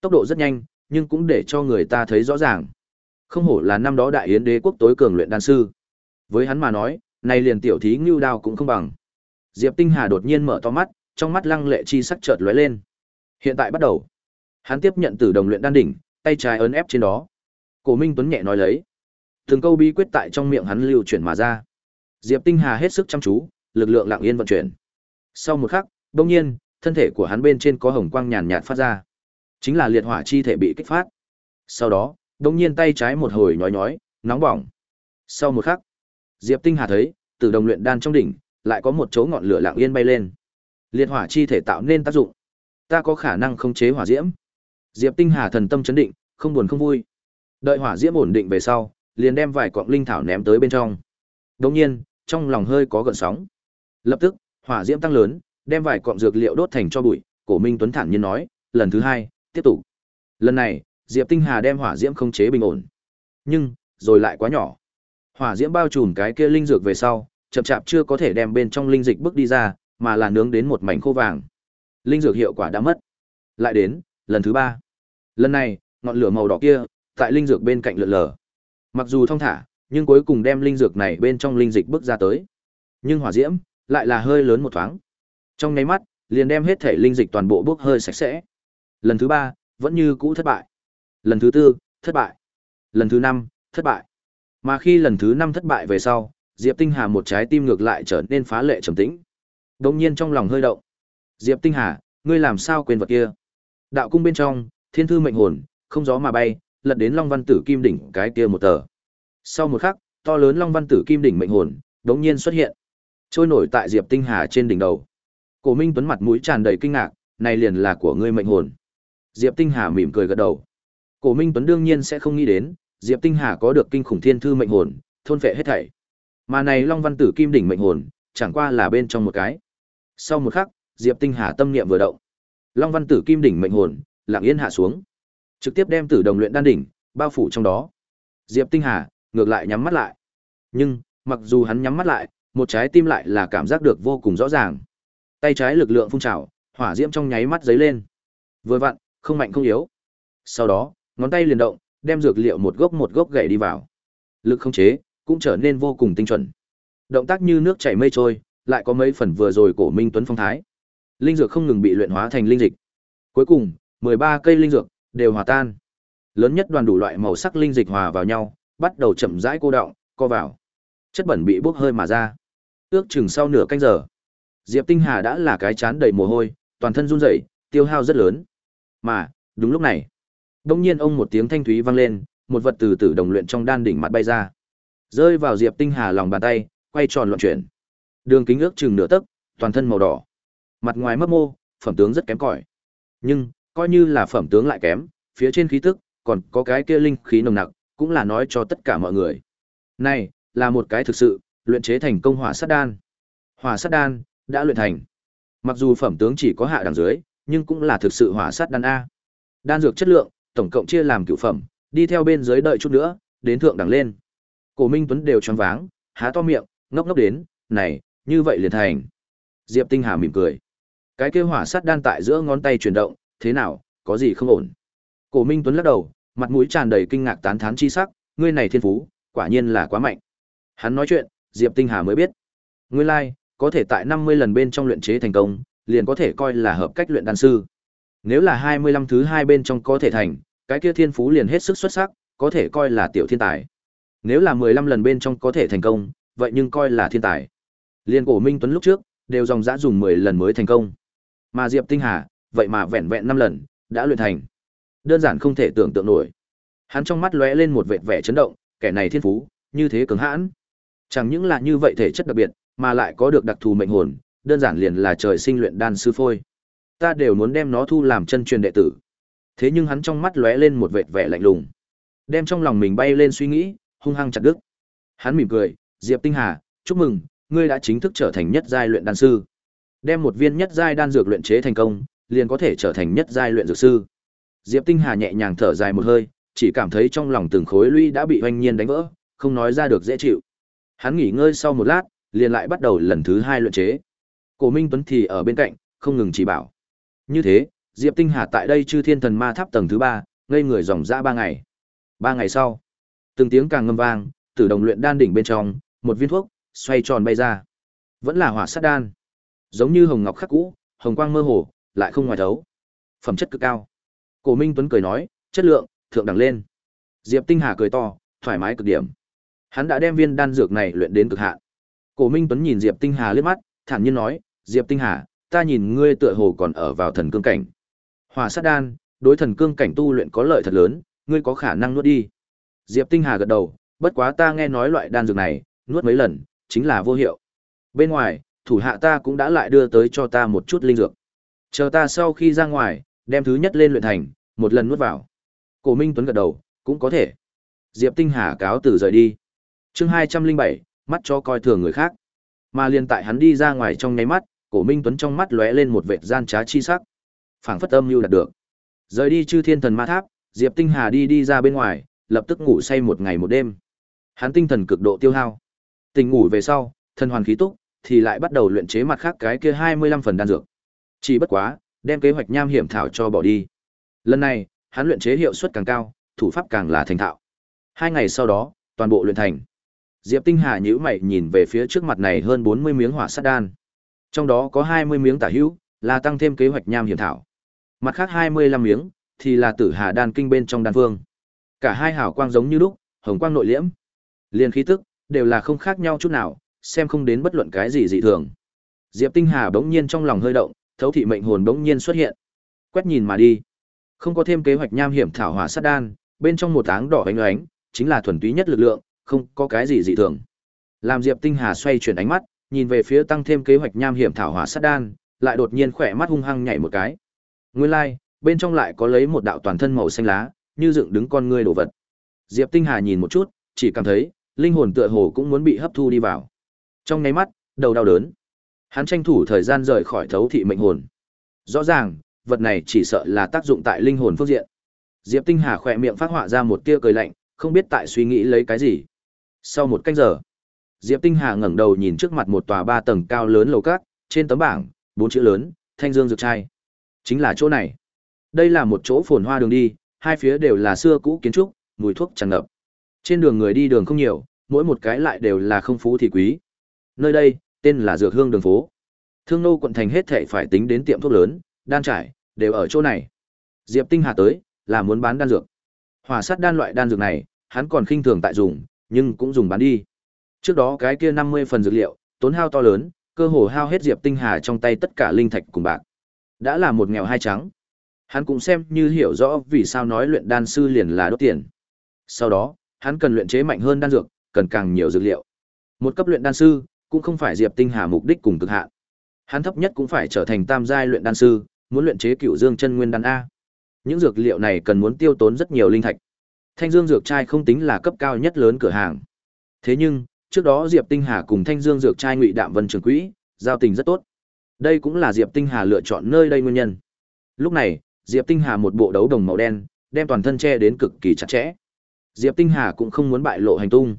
Tốc độ rất nhanh, nhưng cũng để cho người ta thấy rõ ràng. Không hổ là năm đó đại yến đế quốc tối cường luyện đan sư. Với hắn mà nói, này liền tiểu thí ngưu đao cũng không bằng. Diệp Tinh Hà đột nhiên mở to mắt, trong mắt lăng lệ chi sắc chợt lóe lên. Hiện tại bắt đầu. Hắn tiếp nhận từ đồng luyện đan đỉnh, tay trái ấn ép trên đó. Cổ Minh Tuấn nhẹ nói lấy. Từng câu bí quyết tại trong miệng hắn lưu chuyển mà ra. Diệp Tinh Hà hết sức chăm chú, lực lượng lặng yên vận chuyển. Sau một khắc, đột nhiên, thân thể của hắn bên trên có hồng quang nhàn nhạt phát ra. Chính là liệt hỏa chi thể bị kích phát. Sau đó, đột nhiên tay trái một hồi nhói nhói, nóng bỏng. Sau một khắc, Diệp Tinh Hà thấy, từ đồng luyện đan trong đỉnh, lại có một chỗ ngọn lửa lặng yên bay lên. Liệt hỏa chi thể tạo nên tác dụng. Ta có khả năng khống chế hỏa diễm. Diệp Tinh Hà thần tâm chấn định, không buồn không vui. Đợi hỏa diễm ổn định về sau, liền đem vài quặng linh thảo ném tới bên trong. Đột nhiên, trong lòng hơi có gợn sóng. Lập tức, hỏa diễm tăng lớn, đem vài cọng dược liệu đốt thành cho bụi, Cổ Minh Tuấn thản nhiên nói, lần thứ hai, tiếp tục. Lần này, Diệp Tinh Hà đem hỏa diễm không chế bình ổn. Nhưng, rồi lại quá nhỏ. Hỏa diễm bao trùm cái kia linh dược về sau, chậm chạp chưa có thể đem bên trong linh dịch bước đi ra, mà là nướng đến một mảnh khô vàng. Linh dược hiệu quả đã mất. Lại đến, lần thứ ba. Lần này, ngọn lửa màu đỏ kia, tại linh dược bên cạnh lượn lờ. Mặc dù thông thả, nhưng cuối cùng đem linh dược này bên trong linh dịch bước ra tới. Nhưng hỏa diễm lại là hơi lớn một thoáng. Trong nháy mắt, liền đem hết thể linh dịch toàn bộ bước hơi sạch sẽ. Lần thứ ba, vẫn như cũ thất bại. Lần thứ tư, thất bại. Lần thứ năm, thất bại. Mà khi lần thứ năm thất bại về sau, Diệp Tinh Hà một trái tim ngược lại trở nên phá lệ trầm tĩnh. Đột nhiên trong lòng hơi động. Diệp Tinh Hà, ngươi làm sao quên vật kia? Đạo cung bên trong, thiên thư mệnh hồn, không gió mà bay, lật đến Long Văn Tử Kim đỉnh cái kia một tờ. Sau một khắc, to lớn Long Văn Tử Kim đỉnh mệnh hồn đột nhiên xuất hiện, trôi nổi tại Diệp Tinh Hà trên đỉnh đầu. Cổ Minh Tuấn mặt mũi tràn đầy kinh ngạc, này liền là của ngươi mệnh hồn. Diệp Tinh Hà mỉm cười gật đầu. Cổ Minh Tuấn đương nhiên sẽ không nghĩ đến, Diệp Tinh Hà có được kinh khủng thiên thư mệnh hồn, thôn phệ hết thảy. Mà này Long Văn Tử Kim đỉnh mệnh hồn, chẳng qua là bên trong một cái. Sau một khắc, Diệp Tinh Hà tâm niệm vừa động. Long Văn Tử Kim đỉnh mệnh hồn, lặng yên hạ xuống, trực tiếp đem Tử Đồng luyện đan đỉnh bao phủ trong đó. Diệp Tinh Hà ngược lại nhắm mắt lại. Nhưng, mặc dù hắn nhắm mắt lại, một trái tim lại là cảm giác được vô cùng rõ ràng. Tay trái lực lượng phun trào, hỏa diễm trong nháy mắt giấy lên. Vừa vặn, không mạnh không yếu. Sau đó, ngón tay liền động, đem dược liệu một gốc một gốc gậy đi vào. Lực không chế cũng trở nên vô cùng tinh chuẩn. Động tác như nước chảy mây trôi, lại có mấy phần vừa rồi cổ Minh Tuấn phong thái. Linh dược không ngừng bị luyện hóa thành linh dịch. Cuối cùng, 13 cây linh dược đều hòa tan. Lớn nhất đoàn đủ loại màu sắc linh dịch hòa vào nhau, bắt đầu chậm rãi cô động, co vào. Chất bẩn bị bốc hơi mà ra. Ước chừng sau nửa canh giờ, Diệp Tinh Hà đã là cái chán đầy mồ hôi, toàn thân run rẩy, tiêu hao rất lớn. Mà, đúng lúc này, đông nhiên ông một tiếng thanh thúy vang lên, một vật từ từ đồng luyện trong đan đỉnh mặt bay ra. Rơi vào Diệp Tinh Hà lòng bàn tay, quay tròn loạn chuyển. Đường kính ước chừng nửa tấc, toàn thân màu đỏ. Mặt ngoài mấp mô, phẩm tướng rất kém cỏi. Nhưng, coi như là phẩm tướng lại kém, phía trên khí tức, còn có cái kia linh khí nồng nặc, cũng là nói cho tất cả mọi người. Này, là một cái thực sự, luyện chế thành công hỏa sát đan. Hỏa sát đan đã luyện thành. Mặc dù phẩm tướng chỉ có hạ đẳng dưới, nhưng cũng là thực sự hỏa sát đan a. Đan dược chất lượng, tổng cộng chia làm cửu phẩm, đi theo bên dưới đợi chút nữa, đến thượng đẳng lên. Cổ Minh Tuấn đều choáng váng, há to miệng, ngốc ngốc đến, này, như vậy liền thành. Diệp Tinh Hà mỉm cười. Cái kia hỏa sát đan tại giữa ngón tay chuyển động, thế nào, có gì không ổn? Cổ Minh Tuấn lắc đầu, mặt mũi tràn đầy kinh ngạc tán thán chi sắc, ngươi này thiên phú, quả nhiên là quá mạnh. Hắn nói chuyện, Diệp Tinh Hà mới biết. Nguyên lai, like, có thể tại 50 lần bên trong luyện chế thành công, liền có thể coi là hợp cách luyện đan sư. Nếu là 25 thứ hai bên trong có thể thành, cái kia thiên phú liền hết sức xuất sắc, có thể coi là tiểu thiên tài. Nếu là 15 lần bên trong có thể thành công, vậy nhưng coi là thiên tài. Liên cổ Minh Tuấn lúc trước, đều dòng dã dùng 10 lần mới thành công. Mà Diệp Tinh Hà, vậy mà vẹn vẹn 5 lần, đã luyện thành. Đơn giản không thể tưởng tượng nổi. Hắn trong mắt lóe lên một vệt vẻ chấn động, kẻ này thiên phú, như thế cường hãn. Chẳng những là như vậy thể chất đặc biệt, mà lại có được đặc thù mệnh hồn, đơn giản liền là trời sinh luyện đan sư phôi. Ta đều muốn đem nó thu làm chân truyền đệ tử. Thế nhưng hắn trong mắt lóe lên một vệt vẻ lạnh lùng, đem trong lòng mình bay lên suy nghĩ, hung hăng chặt đứt. Hắn mỉm cười, "Diệp Tinh Hà, chúc mừng, ngươi đã chính thức trở thành nhất giai luyện đan sư. Đem một viên nhất giai đan dược luyện chế thành công, liền có thể trở thành nhất giai luyện dược sư." Diệp Tinh Hà nhẹ nhàng thở dài một hơi, chỉ cảm thấy trong lòng từng khối lũy đã bị hoanh nhiên đánh vỡ, không nói ra được dễ chịu. Hắn nghỉ ngơi sau một lát, liền lại bắt đầu lần thứ hai luyện chế. Cổ Minh Tuấn thì ở bên cạnh, không ngừng chỉ bảo. Như thế, Diệp Tinh Hà tại đây chư thiên thần ma tháp tầng thứ ba, ngây người dòng dã ba ngày. Ba ngày sau, từng tiếng càng ngâm vang, từ đồng luyện đan đỉnh bên trong, một viên thuốc xoay tròn bay ra. Vẫn là hỏa sát đan, giống như hồng ngọc khắc cũ, hồng quang mơ hồ, lại không ngoài thấu. Phẩm chất cực cao. Cổ Minh Tuấn cười nói, chất lượng thượng đẳng lên. Diệp Tinh Hà cười to, thoải mái cực điểm. Hắn đã đem viên đan dược này luyện đến cực hạn. Cổ Minh Tuấn nhìn Diệp Tinh Hà liếc mắt, thản nhiên nói, "Diệp Tinh Hà, ta nhìn ngươi tựa hồ còn ở vào thần cương cảnh. Hỏa sát đan, đối thần cương cảnh tu luyện có lợi thật lớn, ngươi có khả năng nuốt đi." Diệp Tinh Hà gật đầu, bất quá ta nghe nói loại đan dược này, nuốt mấy lần, chính là vô hiệu. Bên ngoài, thủ hạ ta cũng đã lại đưa tới cho ta một chút linh dược. Chờ ta sau khi ra ngoài, đem thứ nhất lên luyện thành, một lần nuốt vào. Cổ Minh Tuấn gật đầu, cũng có thể. Diệp Tinh Hà cáo từ rời đi. Chương hai trăm linh bảy, mắt cho coi thường người khác. Mà liền tại hắn đi ra ngoài trong nháy mắt, Cổ Minh Tuấn trong mắt lóe lên một vệt gian trá chi sắc. Phảng phất âm lưu đạt được. Rời đi Chư Thiên Thần Ma Tháp, Diệp Tinh Hà đi đi ra bên ngoài, lập tức ngủ say một ngày một đêm. Hắn tinh thần cực độ tiêu hao. Tỉnh ngủ về sau, thần hoàn khí túc, thì lại bắt đầu luyện chế mặt khác cái kia 25 phần đan dược. Chỉ bất quá, đem kế hoạch nham hiểm thảo cho bỏ đi. Lần này, hắn luyện chế hiệu suất càng cao, thủ pháp càng là thành thạo. Hai ngày sau đó, toàn bộ luyện thành. Diệp Tinh Hà nhíu mày nhìn về phía trước mặt này hơn 40 miếng hỏa sát đan. Trong đó có 20 miếng tả hữu, là tăng thêm kế hoạch nham hiểm thảo. Mặt khác 25 miếng thì là tử hà đan kinh bên trong đan vương. Cả hai hảo quang giống như lúc, hồng quang nội liễm. Liên khí tức đều là không khác nhau chút nào, xem không đến bất luận cái gì dị thường. Diệp Tinh Hà bỗng nhiên trong lòng hơi động, thấu thị mệnh hồn bỗng nhiên xuất hiện. Quét nhìn mà đi. Không có thêm kế hoạch nham hiểm thảo hỏa sát đan, bên trong một áng đỏ ánh ánh, chính là thuần túy nhất lực lượng, không có cái gì dị thường. Làm Diệp Tinh Hà xoay chuyển ánh mắt, nhìn về phía tăng thêm kế hoạch nham hiểm thảo hỏa sát đan, lại đột nhiên khỏe mắt hung hăng nhảy một cái. Nguyên lai, like, bên trong lại có lấy một đạo toàn thân màu xanh lá, như dựng đứng con ngươi đồ vật. Diệp Tinh Hà nhìn một chút, chỉ cảm thấy, linh hồn tựa hồ cũng muốn bị hấp thu đi vào. Trong nháy mắt, đầu đau đớn. Hắn tranh thủ thời gian rời khỏi thấu thị mệnh hồn. Rõ ràng, vật này chỉ sợ là tác dụng tại linh hồn phương diện. Diệp Tinh Hà khỏe miệng phát họa ra một tia cười lạnh, không biết tại suy nghĩ lấy cái gì. Sau một canh giờ, Diệp Tinh Hà ngẩng đầu nhìn trước mặt một tòa ba tầng cao lớn lầu cát, trên tấm bảng, bốn chữ lớn, Thanh Dương Dược Trai. Chính là chỗ này. Đây là một chỗ phồn hoa đường đi, hai phía đều là xưa cũ kiến trúc, mùi thuốc tràn ngập. Trên đường người đi đường không nhiều, mỗi một cái lại đều là không phú thì quý. Nơi đây, tên là Dược Hương đường phố. Thương nô quận thành hết thảy phải tính đến tiệm thuốc lớn, đan trải, đều ở chỗ này. Diệp Tinh Hà tới, là muốn bán đan dược. Hỏa sát đan loại đan dược này, hắn còn khinh thường tại dùng, nhưng cũng dùng bán đi. Trước đó cái kia 50 phần dược liệu, tốn hao to lớn, cơ hồ hao hết Diệp Tinh Hà trong tay tất cả linh thạch cùng bạc. Đã là một nghèo hai trắng. Hắn cũng xem như hiểu rõ vì sao nói luyện đan sư liền là đốt tiền. Sau đó, hắn cần luyện chế mạnh hơn đan dược, cần càng nhiều dược liệu. Một cấp luyện đan sư cũng không phải Diệp Tinh Hà mục đích cùng cực hạn. Hắn thấp nhất cũng phải trở thành tam giai luyện đan sư, muốn luyện chế cựu dương chân nguyên đan a. Những dược liệu này cần muốn tiêu tốn rất nhiều linh thạch. Thanh Dương dược trai không tính là cấp cao nhất lớn cửa hàng. Thế nhưng, trước đó Diệp Tinh Hà cùng Thanh Dương dược trai Ngụy Đạm Vân Trường Quỹ, giao tình rất tốt. Đây cũng là Diệp Tinh Hà lựa chọn nơi đây nguyên nhân. Lúc này, Diệp Tinh Hà một bộ đấu đồng màu đen, đem toàn thân che đến cực kỳ chặt chẽ. Diệp Tinh Hà cũng không muốn bại lộ hành tung.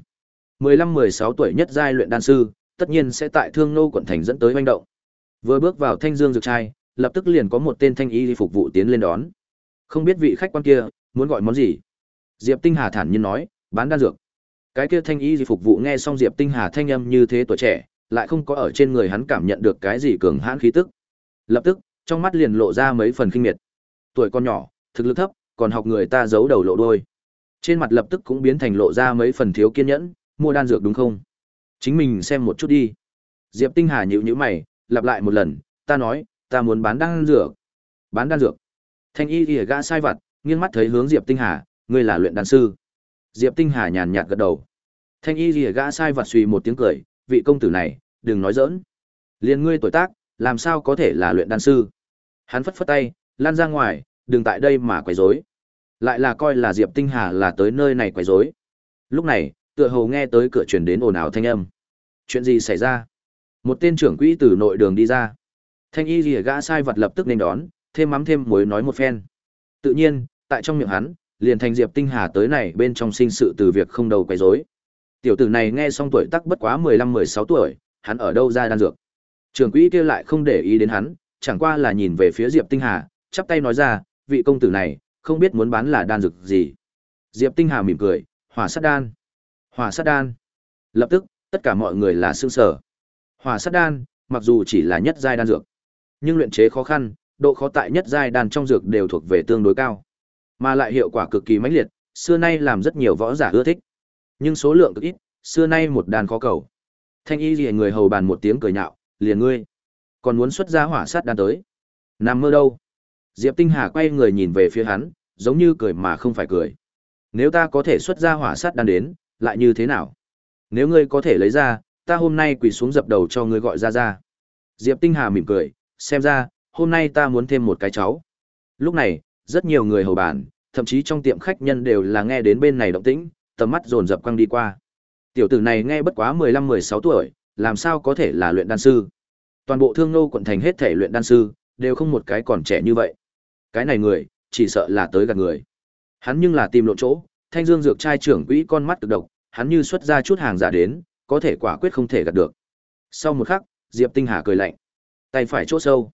15-16 tuổi nhất giai luyện đan sư, tất nhiên sẽ tại Thương Nô quận thành dẫn tới hoành động. Vừa bước vào Thanh Dương dược trai, lập tức liền có một tên thanh y phục vụ tiến lên đón. Không biết vị khách quan kia muốn gọi món gì? Diệp Tinh Hà thản nhiên nói, bán đan dược. Cái kia thanh y phục vụ nghe xong Diệp Tinh Hà thanh âm như thế tuổi trẻ, lại không có ở trên người hắn cảm nhận được cái gì cường hãn khí tức. Lập tức, trong mắt liền lộ ra mấy phần kinh miệt. Tuổi con nhỏ, thực lực thấp, còn học người ta giấu đầu lộ đôi. Trên mặt lập tức cũng biến thành lộ ra mấy phần thiếu kiên nhẫn, mua đan dược đúng không? Chính mình xem một chút đi. Diệp Tinh Hà nhíu nhíu mày, lặp lại một lần, ta nói, ta muốn bán đan dược. Bán đan dược. Thanh y lìa gã sai vặt, nghiêng mắt thấy hướng Diệp Tinh Hà, ngươi là luyện đan sư. Diệp Tinh Hà nhàn nhạt gật đầu. Thanh y lìa gã sai vặt suy một tiếng cười, vị công tử này, đừng nói giỡn. Liên ngươi tuổi tác, làm sao có thể là luyện đan sư? Hắn phất phất tay, lan ra ngoài, đừng tại đây mà quấy rối. Lại là coi là Diệp Tinh Hà là tới nơi này quấy rối. Lúc này, tựa hồ nghe tới cửa truyền đến ồn ào thanh âm. Chuyện gì xảy ra? Một tên trưởng quỹ từ nội đường đi ra. Thanh y lìa gã sai vật lập tức nên đón, thêm mắm thêm muối nói một phen. Tự nhiên, tại trong miệng hắn, liền thành Diệp Tinh Hà tới này bên trong sinh sự từ việc không đầu quấy rối. Tiểu tử này nghe xong tuổi tác bất quá 15-16 tuổi, hắn ở đâu ra đan dược. Trưởng quỹ kia lại không để ý đến hắn, chẳng qua là nhìn về phía Diệp Tinh Hà, chắp tay nói ra, vị công tử này, không biết muốn bán là đan dược gì. Diệp Tinh Hà mỉm cười, hỏa sát đan. Hỏa sát đan. Lập tức, tất cả mọi người là xương sở. Hỏa sát đan, mặc dù chỉ là nhất giai đan dược, nhưng luyện chế khó khăn, độ khó tại nhất giai đan trong dược đều thuộc về tương đối cao, mà lại hiệu quả cực kỳ mãnh liệt, xưa nay làm rất nhiều võ giả ưa thích. Nhưng số lượng cực ít, xưa nay một đàn khó cầu. Thanh y liễu người hầu bàn một tiếng cười nhạo, liền ngươi, còn muốn xuất ra hỏa sát đan tới. Nằm mơ đâu? Diệp Tinh Hà quay người nhìn về phía hắn, giống như cười mà không phải cười. Nếu ta có thể xuất ra hỏa sát đan đến, lại như thế nào? Nếu ngươi có thể lấy ra, ta hôm nay quỳ xuống dập đầu cho ngươi gọi ra ra. Diệp Tinh Hà mỉm cười, xem ra, hôm nay ta muốn thêm một cái cháu. Lúc này, rất nhiều người hầu bàn, thậm chí trong tiệm khách nhân đều là nghe đến bên này động tĩnh, tầm mắt dồn dập quăng đi qua. Tiểu tử này nghe bất quá 15-16 tuổi, làm sao có thể là luyện đan sư? Toàn bộ Thương Nô quận thành hết thể luyện đan sư, đều không một cái còn trẻ như vậy. Cái này người, chỉ sợ là tới gần người. Hắn nhưng là tìm lộn chỗ, Thanh Dương dược trai trưởng quỹ con mắt cực độc, hắn như xuất ra chút hàng giả đến, có thể quả quyết không thể gạt được. Sau một khắc, Diệp Tinh Hà cười lạnh, tay phải chỗ sâu.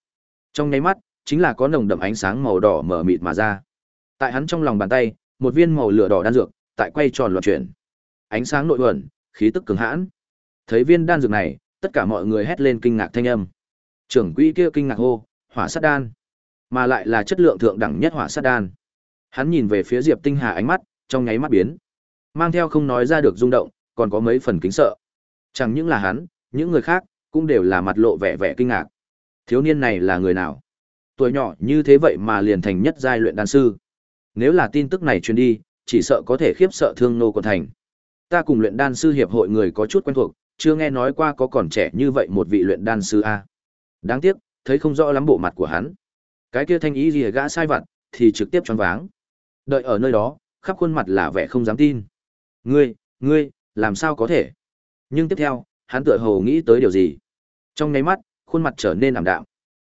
Trong nháy mắt, chính là có nồng đậm ánh sáng màu đỏ mở mịt mà ra. Tại hắn trong lòng bàn tay, một viên màu lửa đỏ đan dược, tại quay tròn loạn chuyển. Ánh sáng nội ẩn, khí tức cường hãn. Thấy viên đan dược này, tất cả mọi người hét lên kinh ngạc thanh âm. Trưởng quỹ kia kinh ngạc hô, hỏa sát đan, mà lại là chất lượng thượng đẳng nhất hỏa sát đan. Hắn nhìn về phía Diệp Tinh Hà ánh mắt, trong nháy mắt biến, mang theo không nói ra được rung động, còn có mấy phần kính sợ. Chẳng những là hắn, những người khác cũng đều là mặt lộ vẻ vẻ kinh ngạc. Thiếu niên này là người nào? Tuổi nhỏ như thế vậy mà liền thành nhất giai luyện đan sư. Nếu là tin tức này truyền đi, chỉ sợ có thể khiếp sợ thương nô của thành. Ta cùng luyện đan sư hiệp hội người có chút quen thuộc, chưa nghe nói qua có còn trẻ như vậy một vị luyện đan sư a. Đáng tiếc, thấy không rõ lắm bộ mặt của hắn. Cái kia thanh ý gì gã sai vặt, thì trực tiếp choáng váng. Đợi ở nơi đó, khắp khuôn mặt là vẻ không dám tin. Ngươi, ngươi, làm sao có thể? Nhưng tiếp theo, hắn tựa hồ nghĩ tới điều gì. Trong nháy mắt, khuôn mặt trở nên ảm đạm.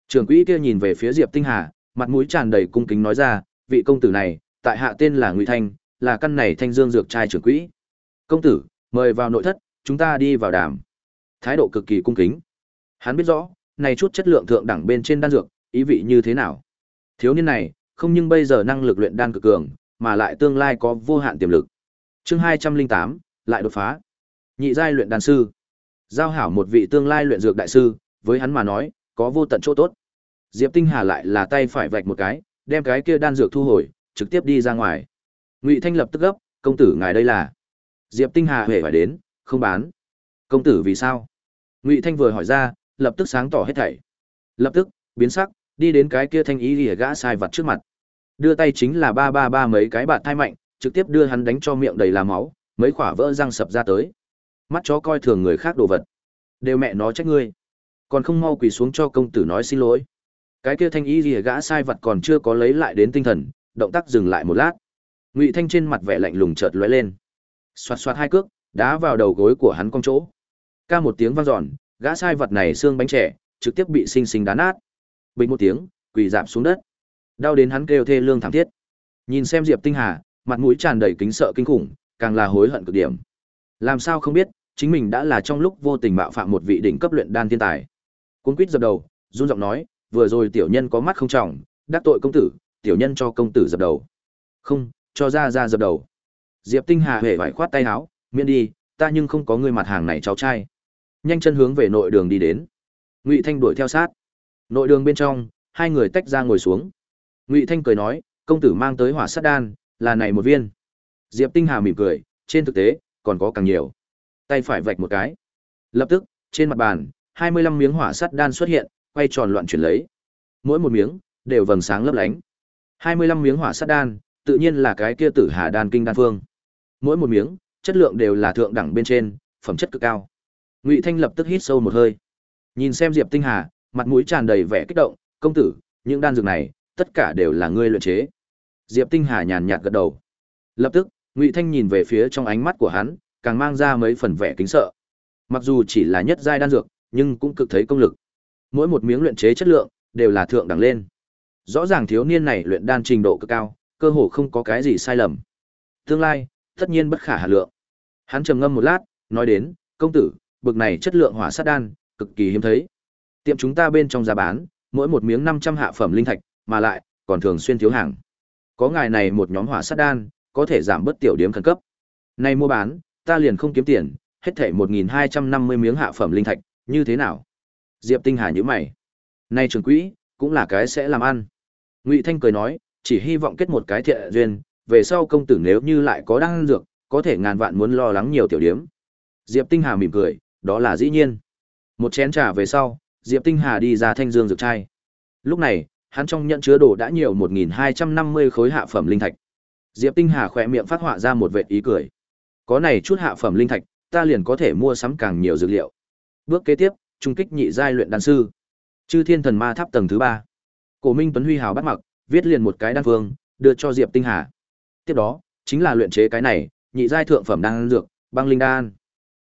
Trưởng quỹ kia nhìn về phía Diệp Tinh Hà, mặt mũi tràn đầy cung kính nói ra, vị công tử này, tại hạ tên là Ngụy Thanh, là căn này Thanh Dương dược trai trưởng quỹ. Công tử, mời vào nội thất, chúng ta đi vào đàm. Thái độ cực kỳ cung kính. Hắn biết rõ, này chút chất lượng thượng đẳng bên trên đan dược, ý vị như thế nào. Thiếu niên này, không nhưng bây giờ năng lực luyện đan cực cường, mà lại tương lai có vô hạn tiềm lực. Chương 208, lại đột phá. Nhị giai luyện đan sư. Giao hảo một vị tương lai luyện dược đại sư, với hắn mà nói, có vô tận chỗ tốt. Diệp Tinh Hà lại là tay phải vạch một cái, đem cái kia đan dược thu hồi, trực tiếp đi ra ngoài. Ngụy Thanh lập tức gấp, công tử ngài đây là? Diệp Tinh Hà hề phải đến, không bán. Công tử vì sao? Ngụy Thanh vừa hỏi ra, lập tức sáng tỏ hết thảy. Lập tức, biến sắc, đi đến cái kia thanh ý lìa gã sai vật trước mặt. Đưa tay chính là ba ba ba mấy cái bạt thai mạnh, trực tiếp đưa hắn đánh cho miệng đầy là máu, mấy khỏa vỡ răng sập ra tới. Mắt chó coi thường người khác đồ vật. Đều mẹ nó trách ngươi. Còn không mau quỳ xuống cho công tử nói xin lỗi. Cái kia thanh ý lìa gã sai vật còn chưa có lấy lại đến tinh thần, động tác dừng lại một lát. Ngụy Thanh trên mặt vẻ lạnh lùng chợt lóe lên. Xoạt xoạt hai cước, đá vào đầu gối của hắn cong chỗ. Ca một tiếng vang dọn, gã sai vật này xương bánh trẻ, trực tiếp bị sinh sinh đá nát. Bình một tiếng, quỳ rạp xuống đất. Đau đến hắn kêu thê lương thảm thiết. Nhìn xem Diệp Tinh Hà, mặt mũi tràn đầy kính sợ kinh khủng, càng là hối hận cực điểm. Làm sao không biết, chính mình đã là trong lúc vô tình mạo phạm một vị đỉnh cấp luyện đan thiên tài. Cuốn quýt dập đầu, run giọng nói, vừa rồi tiểu nhân có mắt không trọng, đắc tội công tử, tiểu nhân cho công tử dập đầu. Không, cho ra ra dập đầu. Diệp Tinh Hà hề phải khoát tay áo, miễn đi, ta nhưng không có người mặt hàng này cháu trai. Nhanh chân hướng về nội đường đi đến. Ngụy Thanh đuổi theo sát. Nội đường bên trong, hai người tách ra ngồi xuống. Ngụy Thanh cười nói, công tử mang tới hỏa sát đan, là này một viên. Diệp Tinh Hà mỉm cười, trên thực tế, còn có càng nhiều. Tay phải vạch một cái. Lập tức, trên mặt bàn, 25 miếng hỏa sắt đan xuất hiện, quay tròn loạn chuyển lấy. Mỗi một miếng đều vầng sáng lấp lánh. 25 miếng hỏa sắt đan, tự nhiên là cái kia Tử Hà đan kinh đan phương. Mỗi một miếng, chất lượng đều là thượng đẳng bên trên, phẩm chất cực cao. Ngụy Thanh lập tức hít sâu một hơi. Nhìn xem Diệp Tinh Hà, mặt mũi tràn đầy vẻ kích động, "Công tử, những đan dược này, tất cả đều là ngươi luyện chế." Diệp Tinh Hà nhàn nhạt gật đầu. Lập tức, Ngụy Thanh nhìn về phía trong ánh mắt của hắn, càng mang ra mấy phần vẻ kính sợ. Mặc dù chỉ là nhất giai đan dược, nhưng cũng cực thấy công lực. Mỗi một miếng luyện chế chất lượng đều là thượng đẳng lên. Rõ ràng thiếu niên này luyện đan trình độ cực cao, cơ hồ không có cái gì sai lầm. Tương lai, tất nhiên bất khả hà lượng. Hắn trầm ngâm một lát, nói đến, công tử, bực này chất lượng hỏa sát đan, cực kỳ hiếm thấy. Tiệm chúng ta bên trong giá bán, mỗi một miếng 500 hạ phẩm linh thạch, mà lại còn thường xuyên thiếu hàng. Có ngài này một nhóm hỏa sát đan, có thể giảm bớt tiểu điểm khẩn cấp. nay mua bán, ta liền không kiếm tiền, hết thảy 1250 miếng hạ phẩm linh thạch, như thế nào? Diệp Tinh Hà nhíu mày. nay trưởng quỹ, cũng là cái sẽ làm ăn. Ngụy Thanh cười nói, chỉ hy vọng kết một cái thiện duyên, về sau công tử nếu như lại có đan dược, có thể ngàn vạn muốn lo lắng nhiều tiểu điểm. Diệp Tinh Hà mỉm cười, đó là dĩ nhiên. Một chén trà về sau, Diệp Tinh Hà đi ra thanh dương dược trai. Lúc này, hắn trong nhận chứa đồ đã nhiều 1250 khối hạ phẩm linh thạch. Diệp Tinh Hà khỏe miệng phát họa ra một vệt ý cười. Có này chút hạ phẩm linh thạch, ta liền có thể mua sắm càng nhiều dược liệu. Bước kế tiếp, trung kích nhị giai luyện đan sư. Chư Thiên Thần Ma Tháp tầng thứ 3. Cổ Minh Tuấn Huy hào bắt mặc, viết liền một cái đan phương, đưa cho Diệp Tinh Hà. Tiếp đó, chính là luyện chế cái này, nhị giai thượng phẩm đan dược, băng linh đan.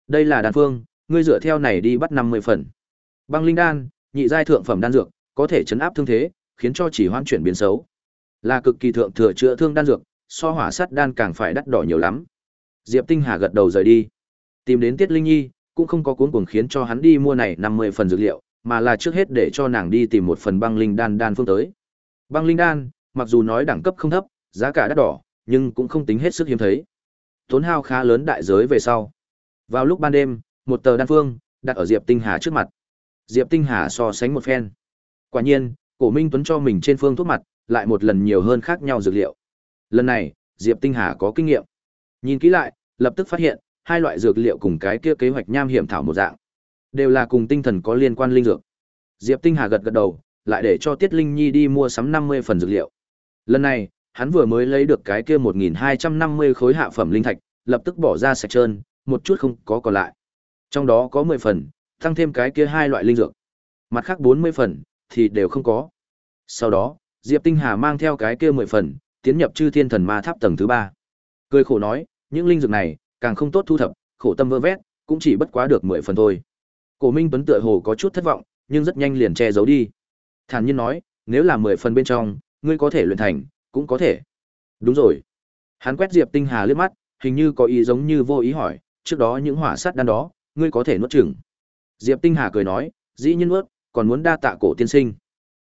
Đây là đan phương, ngươi dựa theo này đi bắt 50 phần. Băng linh đan, nhị giai thượng phẩm đan dược, có thể chấn áp thương thế, khiến cho chỉ hoãn chuyển biến xấu. Là cực kỳ thượng thừa chữa thương đan dược, so hỏa sắt đan càng phải đắt đỏ nhiều lắm. Diệp Tinh Hà gật đầu rời đi. Tìm đến Tiết Linh Nhi, cũng không có cuốn cuồng khiến cho hắn đi mua này 50 phần dược liệu, mà là trước hết để cho nàng đi tìm một phần băng linh đan đan phương tới. Băng linh đan, mặc dù nói đẳng cấp không thấp, giá cả đắt đỏ, nhưng cũng không tính hết sức hiếm thấy. Tốn hao khá lớn đại giới về sau. Vào lúc ban đêm, một tờ đan phương đặt ở Diệp Tinh Hà trước mặt. Diệp Tinh Hà so sánh một phen. Quả nhiên, Cổ Minh Tuấn cho mình trên phương thuốc mặt, lại một lần nhiều hơn khác nhau dược liệu. Lần này, Diệp Tinh Hà có kinh nghiệm. Nhìn kỹ lại, lập tức phát hiện, hai loại dược liệu cùng cái kia kế hoạch nham hiểm thảo một dạng, đều là cùng tinh thần có liên quan linh dược. Diệp Tinh Hà gật gật đầu, lại để cho Tiết Linh Nhi đi mua sắm 50 phần dược liệu. Lần này, hắn vừa mới lấy được cái kia 1250 khối hạ phẩm linh thạch, lập tức bỏ ra sạch trơn, một chút không có còn lại. Trong đó có 10 phần, tăng thêm cái kia hai loại linh dược. Mặt khác 40 phần thì đều không có. Sau đó, Diệp Tinh Hà mang theo cái kia 10 phần, tiến nhập Chư Thiên Thần Ma Tháp tầng thứ ba, Cười khổ nói, những linh dược này càng không tốt thu thập, khổ tâm vơ vét, cũng chỉ bất quá được 10 phần thôi. Cổ Minh Tuấn tựa hồ có chút thất vọng, nhưng rất nhanh liền che giấu đi. Thản nhiên nói, nếu là 10 phần bên trong, ngươi có thể luyện thành, cũng có thể. Đúng rồi. Hắn quét Diệp Tinh Hà liếc mắt, hình như có ý giống như vô ý hỏi, trước đó những hỏa sát đan đó, ngươi có thể nuốt chửng. Diệp Tinh Hà cười nói, dĩ nhiên nuốt, còn muốn đa tạ cổ tiên sinh.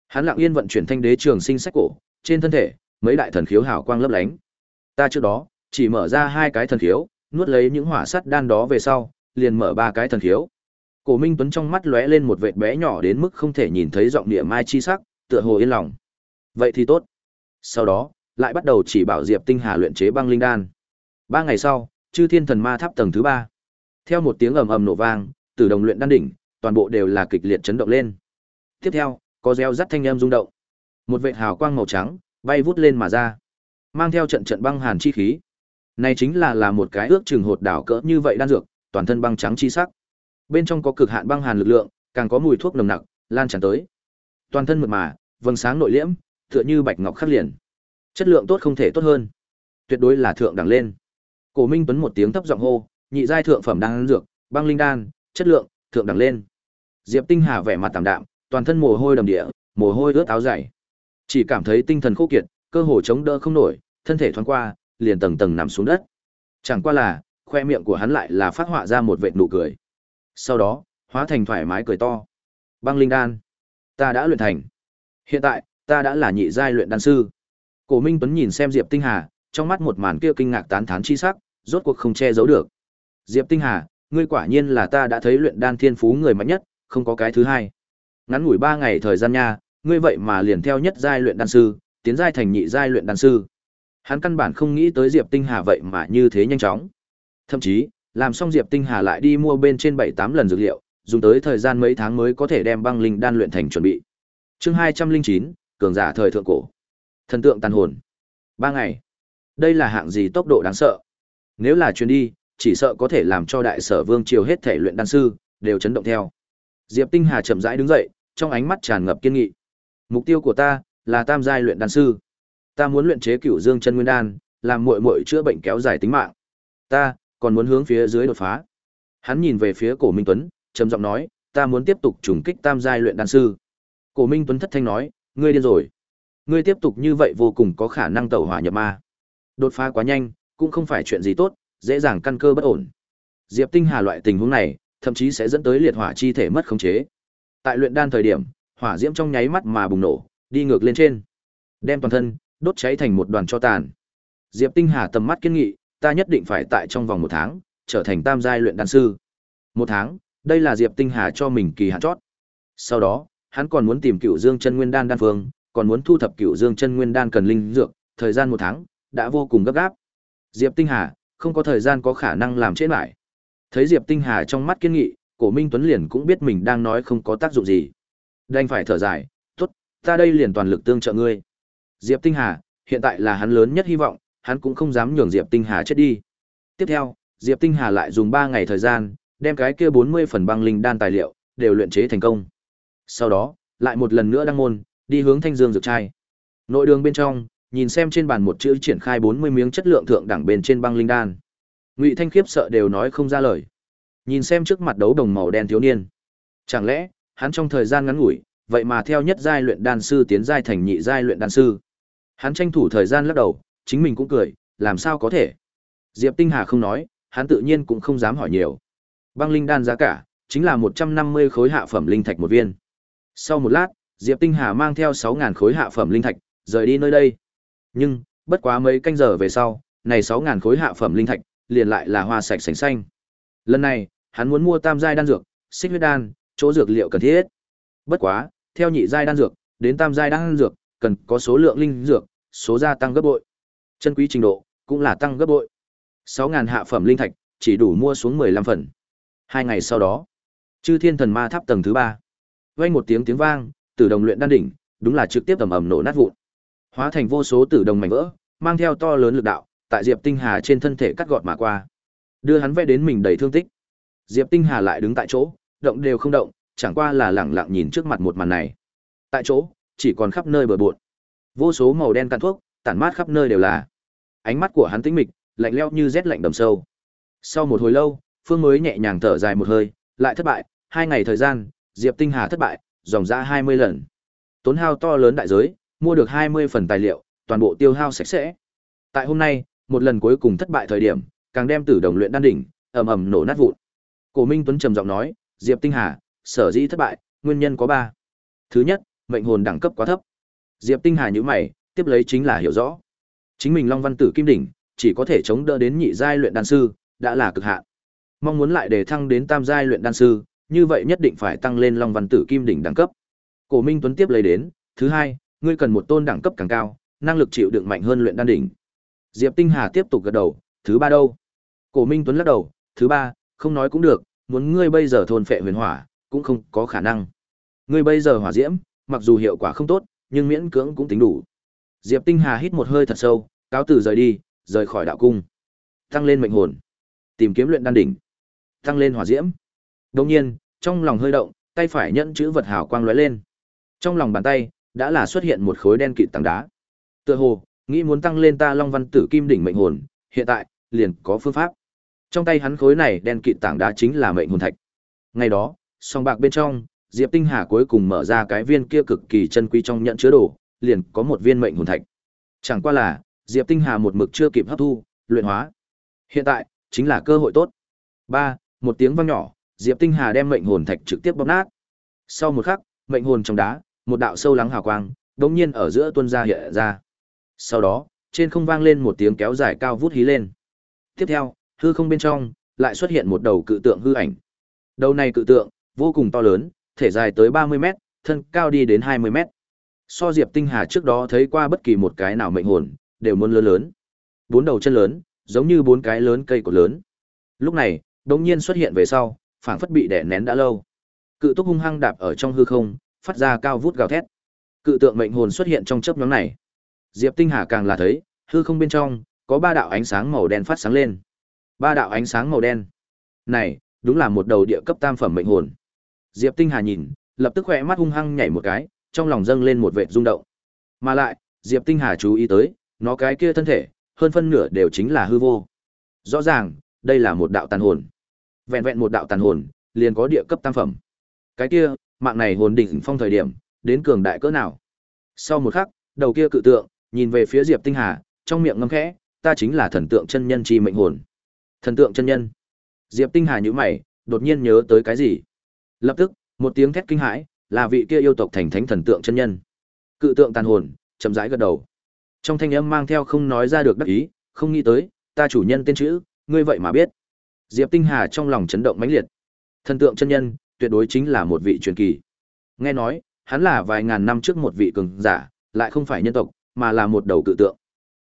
Hắn lặng yên vận chuyển thanh đế trường sinh sách cổ, trên thân thể, mấy đại thần khiếu hào quang lấp lánh. Ta trước đó, chỉ mở ra hai cái thần khiếu, nuốt lấy những hỏa sắt đan đó về sau, liền mở ba cái thần khiếu. Cổ Minh Tuấn trong mắt lóe lên một vệt bé nhỏ đến mức không thể nhìn thấy giọng địa mai chi sắc, tựa hồ yên lòng. Vậy thì tốt. Sau đó, lại bắt đầu chỉ bảo Diệp Tinh Hà luyện chế băng linh đan. Ba ngày sau, Chư Thiên Thần Ma Tháp tầng thứ ba. Theo một tiếng ầm ầm nổ vang, từ đồng luyện đan đỉnh, toàn bộ đều là kịch liệt chấn động lên. Tiếp theo, có reo rắt thanh âm rung động. Một vệt hào quang màu trắng bay vút lên mà ra, mang theo trận trận băng hàn chi khí. Này chính là là một cái ước chừng hột đảo cỡ như vậy đan dược, toàn thân băng trắng chi sắc. Bên trong có cực hạn băng hàn lực lượng, càng có mùi thuốc nồng nặc lan tràn tới. Toàn thân mượt mà, vầng sáng nội liễm, tựa như bạch ngọc khắc liền. Chất lượng tốt không thể tốt hơn, tuyệt đối là thượng đẳng lên. Cổ Minh Tuấn một tiếng thấp giọng hô, nhị giai thượng phẩm đan dược, băng linh đan, chất lượng thượng đẳng lên. Diệp Tinh Hà vẻ mặt tạm đạm, toàn thân mồ hôi đầm địa, mồ hôi ướt áo dày. Chỉ cảm thấy tinh thần khô kiệt, cơ hồ chống đỡ không nổi, thân thể thoáng qua, liền tầng tầng nằm xuống đất. Chẳng qua là, khoe miệng của hắn lại là phát họa ra một vệt nụ cười. Sau đó, hóa thành thoải mái cười to. Băng linh đan, ta đã luyện thành. Hiện tại, ta đã là nhị giai luyện đan sư. Cổ Minh Tuấn nhìn xem Diệp Tinh Hà, trong mắt một màn kia kinh ngạc tán thán chi sắc, rốt cuộc không che giấu được. Diệp Tinh Hà, ngươi quả nhiên là ta đã thấy luyện đan thiên phú người mạnh nhất, không có cái thứ hai. Ngắn ngủi ba ngày thời gian nha, ngươi vậy mà liền theo nhất giai luyện đan sư, tiến giai thành nhị giai luyện đan sư. Hắn căn bản không nghĩ tới Diệp Tinh Hà vậy mà như thế nhanh chóng. Thậm chí, làm xong Diệp Tinh Hà lại đi mua bên trên 7-8 lần dược liệu, dùng tới thời gian mấy tháng mới có thể đem băng linh đan luyện thành chuẩn bị. Chương 209, cường giả thời thượng cổ. Thần tượng tàn hồn. Ba ngày. Đây là hạng gì tốc độ đáng sợ. Nếu là chuyến đi, chỉ sợ có thể làm cho đại sở vương triều hết thể luyện đan sư đều chấn động theo. Diệp Tinh Hà chậm rãi đứng dậy, trong ánh mắt tràn ngập kiên nghị. Mục tiêu của ta là tam giai luyện đan sư. Ta muốn luyện chế Cửu Dương chân nguyên đan, làm muội muội chữa bệnh kéo dài tính mạng. Ta còn muốn hướng phía dưới đột phá. Hắn nhìn về phía Cổ Minh Tuấn, trầm giọng nói, ta muốn tiếp tục trùng kích tam giai luyện đan sư. Cổ Minh Tuấn thất thanh nói, ngươi điên rồi. Ngươi tiếp tục như vậy vô cùng có khả năng tẩu hỏa nhập ma. Đột phá quá nhanh, cũng không phải chuyện gì tốt, dễ dàng căn cơ bất ổn. Diệp Tinh Hà loại tình huống này, thậm chí sẽ dẫn tới liệt hỏa chi thể mất khống chế. Tại luyện đan thời điểm, hỏa diễm trong nháy mắt mà bùng nổ, đi ngược lên trên, đem toàn thân đốt cháy thành một đoàn cho tàn. Diệp Tinh Hà tầm mắt kiên nghị, ta nhất định phải tại trong vòng một tháng trở thành tam giai luyện đan sư. Một tháng, đây là Diệp Tinh Hà cho mình kỳ hạn chót. Sau đó, hắn còn muốn tìm Cựu Dương Chân Nguyên Đan đan phương, còn muốn thu thập Cựu Dương Chân Nguyên Đan cần linh dược, thời gian một tháng đã vô cùng gấp gáp. Diệp Tinh Hà không có thời gian có khả năng làm trễ lại. Thấy Diệp Tinh Hà trong mắt kiên nghị, Cổ Minh Tuấn liền cũng biết mình đang nói không có tác dụng gì. Đành phải thở dài, "Tốt, ta đây liền toàn lực tương trợ ngươi." Diệp Tinh Hà, hiện tại là hắn lớn nhất hy vọng, hắn cũng không dám nhường Diệp Tinh Hà chết đi. Tiếp theo, Diệp Tinh Hà lại dùng 3 ngày thời gian, đem cái kia 40 phần băng linh đan tài liệu đều luyện chế thành công. Sau đó, lại một lần nữa đăng môn, đi hướng Thanh Dương dược trai. Nội đường bên trong, nhìn xem trên bàn một chữ triển khai 40 miếng chất lượng thượng đẳng bên trên băng linh đan. Ngụy Thanh khiếp sợ đều nói không ra lời. Nhìn xem trước mặt đấu đồng màu đen thiếu niên. Chẳng lẽ, hắn trong thời gian ngắn ngủi, vậy mà theo nhất giai luyện đan sư tiến giai thành nhị giai luyện đan sư. Hắn tranh thủ thời gian lắc đầu, chính mình cũng cười, làm sao có thể? Diệp Tinh Hà không nói, hắn tự nhiên cũng không dám hỏi nhiều. Băng linh đan giá cả chính là 150 khối hạ phẩm linh thạch một viên. Sau một lát, Diệp Tinh Hà mang theo 6000 khối hạ phẩm linh thạch, rời đi nơi đây. Nhưng, bất quá mấy canh giờ về sau, này 6000 khối hạ phẩm linh thạch, liền lại là hoa sạch sành xanh. Lần này, hắn muốn mua tam giai đan dược, xích huyết đan, chỗ dược liệu cần thiết. Bất quá, theo nhị giai đan dược, đến tam giai đan dược, cần có số lượng linh dược, số gia tăng gấp bội. Chân quý trình độ cũng là tăng gấp bội. 6000 hạ phẩm linh thạch, chỉ đủ mua xuống 15 phần. Hai ngày sau đó, Chư Thiên Thần Ma Tháp tầng thứ 3. Vang một tiếng tiếng vang, tử đồng luyện đan đỉnh, đúng là trực tiếp tầm ầm nổ nát vụn. Hóa thành vô số tử đồng mảnh vỡ, mang theo to lớn lực đạo, tại Diệp Tinh Hà trên thân thể cắt gọt mà qua. Đưa hắn vẽ đến mình đầy thương tích. Diệp Tinh Hà lại đứng tại chỗ, động đều không động, chẳng qua là lẳng lặng nhìn trước mặt một màn này. Tại chỗ, chỉ còn khắp nơi bừa bộn. Vô số màu đen cạn thuốc, tản mát khắp nơi đều là. Ánh mắt của hắn tĩnh mịch, lạnh lẽo như rét lạnh đầm sâu. Sau một hồi lâu, Phương mới nhẹ nhàng thở dài một hơi, lại thất bại, hai ngày thời gian, Diệp Tinh Hà thất bại, dòng ra 20 lần. Tốn hao to lớn đại giới, mua được 20 phần tài liệu, toàn bộ tiêu hao sạch sẽ. Tại hôm nay, một lần cuối cùng thất bại thời điểm, càng đem tử đồng luyện đan đỉnh, ầm ầm nổ nát vụn. Cổ Minh Tuấn trầm giọng nói, Diệp Tinh Hà, sở dĩ thất bại, nguyên nhân có ba. Thứ nhất, mệnh hồn đẳng cấp quá thấp. Diệp Tinh Hà nhíu mày, tiếp lấy chính là hiểu rõ. Chính mình Long Văn Tử Kim đỉnh, chỉ có thể chống đỡ đến nhị giai luyện đan sư, đã là cực hạn. Mong muốn lại để thăng đến tam giai luyện đan sư, như vậy nhất định phải tăng lên Long Văn Tử Kim đỉnh đẳng cấp. Cổ Minh Tuấn tiếp lấy đến, thứ hai, ngươi cần một tôn đẳng cấp càng cao, năng lực chịu đựng mạnh hơn luyện đan đỉnh. Diệp Tinh Hà tiếp tục gật đầu, thứ ba đâu? Cổ Minh Tuấn lắc đầu, thứ ba, không nói cũng được, muốn ngươi bây giờ thôn phệ huyền hỏa, cũng không có khả năng. Ngươi bây giờ hỏa diễm, mặc dù hiệu quả không tốt, nhưng miễn cưỡng cũng tính đủ. Diệp Tinh Hà hít một hơi thật sâu, cáo tử rời đi, rời khỏi đạo cung. Tăng lên mệnh hồn, tìm kiếm luyện đan đỉnh, tăng lên hỏa diễm. Đồng nhiên, trong lòng hơi động, tay phải nhận chữ vật hào quang lóe lên. Trong lòng bàn tay đã là xuất hiện một khối đen kịt tảng đá. Tựa hồ, nghĩ muốn tăng lên ta Long Văn Tử Kim đỉnh mệnh hồn, hiện tại liền có phương pháp. Trong tay hắn khối này đen kịt tảng đá chính là mệnh hồn thạch. Ngày đó, song bạc bên trong, Diệp Tinh Hà cuối cùng mở ra cái viên kia cực kỳ chân quý trong nhận chứa đồ, liền có một viên mệnh hồn thạch. Chẳng qua là, Diệp Tinh Hà một mực chưa kịp hấp thu, luyện hóa. Hiện tại, chính là cơ hội tốt. Ba, một tiếng vang nhỏ, Diệp Tinh Hà đem mệnh hồn thạch trực tiếp bóp nát. Sau một khắc, mệnh hồn trong đá, một đạo sâu lắng hào quang, đột nhiên ở giữa tuôn ra hiện ra. Sau đó, trên không vang lên một tiếng kéo dài cao vút hí lên. Tiếp theo, hư không bên trong lại xuất hiện một đầu cự tượng hư ảnh. Đầu này cự tượng vô cùng to lớn, thể dài tới 30 mét, thân cao đi đến 20 mét. So Diệp Tinh Hà trước đó thấy qua bất kỳ một cái nào mệnh hồn, đều muốn lớn lớn. Bốn đầu chân lớn, giống như bốn cái lớn cây cột lớn. Lúc này, đột nhiên xuất hiện về sau, phảng phất bị đè nén đã lâu. Cự túc hung hăng đạp ở trong hư không, phát ra cao vút gào thét. Cự tượng mệnh hồn xuất hiện trong chớp nhoáng này. Diệp Tinh Hà càng là thấy, hư không bên trong có ba đạo ánh sáng màu đen phát sáng lên. Ba đạo ánh sáng màu đen. Này, đúng là một đầu địa cấp tam phẩm mệnh hồn. Diệp Tinh Hà nhìn, lập tức khỏe mắt hung hăng nhảy một cái, trong lòng dâng lên một vệt rung động. Mà lại, Diệp Tinh Hà chú ý tới, nó cái kia thân thể, hơn phân nửa đều chính là hư vô. Rõ ràng, đây là một đạo tàn hồn. Vẹn vẹn một đạo tàn hồn, liền có địa cấp tam phẩm. Cái kia, mạng này hồn đỉnh phong thời điểm, đến cường đại cỡ nào? Sau một khắc, đầu kia cự tượng nhìn về phía Diệp Tinh Hà, trong miệng ngâm khẽ, ta chính là thần tượng chân nhân chi mệnh hồn. Thần tượng chân nhân. Diệp Tinh Hà nhíu mày, đột nhiên nhớ tới cái gì. Lập tức, một tiếng thét kinh hãi, là vị kia yêu tộc thành thánh thần tượng chân nhân. Cự tượng tàn hồn, chậm rãi gật đầu. Trong thanh âm mang theo không nói ra được đắc ý, không nghĩ tới, ta chủ nhân tên chữ, ngươi vậy mà biết. Diệp Tinh Hà trong lòng chấn động mãnh liệt. Thần tượng chân nhân, tuyệt đối chính là một vị truyền kỳ. Nghe nói, hắn là vài ngàn năm trước một vị cường giả, lại không phải nhân tộc, mà là một đầu cự tượng.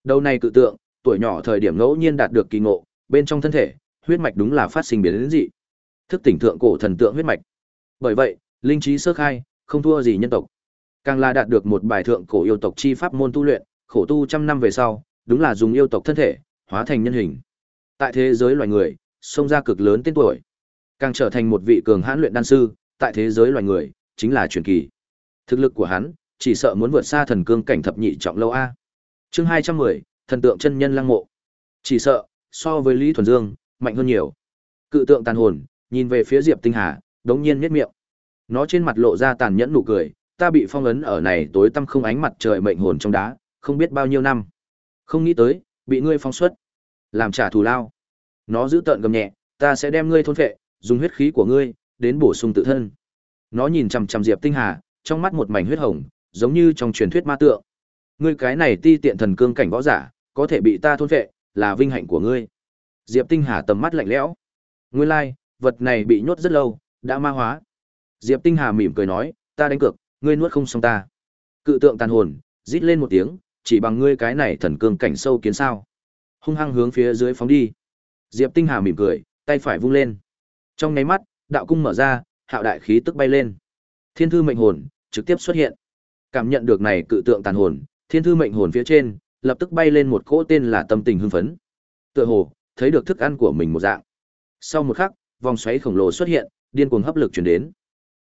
Đầu này cự tượng, tuổi nhỏ thời điểm ngẫu nhiên đạt được kỳ ngộ, bên trong thân thể, huyết mạch đúng là phát sinh biến đến dị. Thức tỉnh thượng cổ thần tượng huyết mạch. Bởi vậy, linh trí sơ khai, không thua gì nhân tộc. Càng là đạt được một bài thượng cổ yêu tộc chi pháp môn tu luyện, khổ tu trăm năm về sau, đúng là dùng yêu tộc thân thể, hóa thành nhân hình. Tại thế giới loài người, xông ra cực lớn tên tuổi. Càng trở thành một vị cường hãn luyện đan sư, tại thế giới loài người, chính là truyền kỳ. Thực lực của hắn, chỉ sợ muốn vượt xa thần cương cảnh thập nhị trọng lâu a. Chương hai trăm mười thần tượng chân nhân lăng mộ. Chỉ sợ, so với Lý Thuần Dương, mạnh hơn nhiều. Cự tượng tàn hồn, nhìn về phía Diệp Tinh Hà, đống nhiên nhếch miệng. Nó trên mặt lộ ra tàn nhẫn nụ cười, ta bị phong ấn ở này tối tăm không ánh mặt trời mệnh hồn trong đá, không biết bao nhiêu năm. Không nghĩ tới, bị ngươi phóng xuất, làm trả thù lao. Nó giữ tợn gầm nhẹ, ta sẽ đem ngươi thôn phệ, dùng huyết khí của ngươi đến bổ sung tự thân. Nó nhìn chằm chằm Diệp Tinh Hà, trong mắt một mảnh huyết hồng, giống như trong truyền thuyết ma tượng. Ngươi cái này ti tiện thần cương cảnh võ giả, có thể bị ta thôn phệ, là vinh hạnh của ngươi. Diệp Tinh Hà tầm mắt lạnh lẽo. Nguyên lai, like, vật này bị nhốt rất lâu, đã ma hóa. Diệp Tinh Hà mỉm cười nói, ta đánh cược, ngươi nuốt không xong ta. Cự tượng tàn hồn, rít lên một tiếng, chỉ bằng ngươi cái này thần cương cảnh sâu kiến sao? Hung hăng hướng phía dưới phóng đi. Diệp Tinh Hà mỉm cười, tay phải vung lên. Trong nháy mắt, đạo cung mở ra, hạo đại khí tức bay lên. Thiên thư mệnh hồn trực tiếp xuất hiện. Cảm nhận được này cự tượng tàn hồn, thiên thư mệnh hồn phía trên lập tức bay lên một cỗ tên là tâm tình hưng phấn. Tựa hồ thấy được thức ăn của mình một dạng. Sau một khắc, vòng xoáy khổng lồ xuất hiện, điên cuồng hấp lực truyền đến.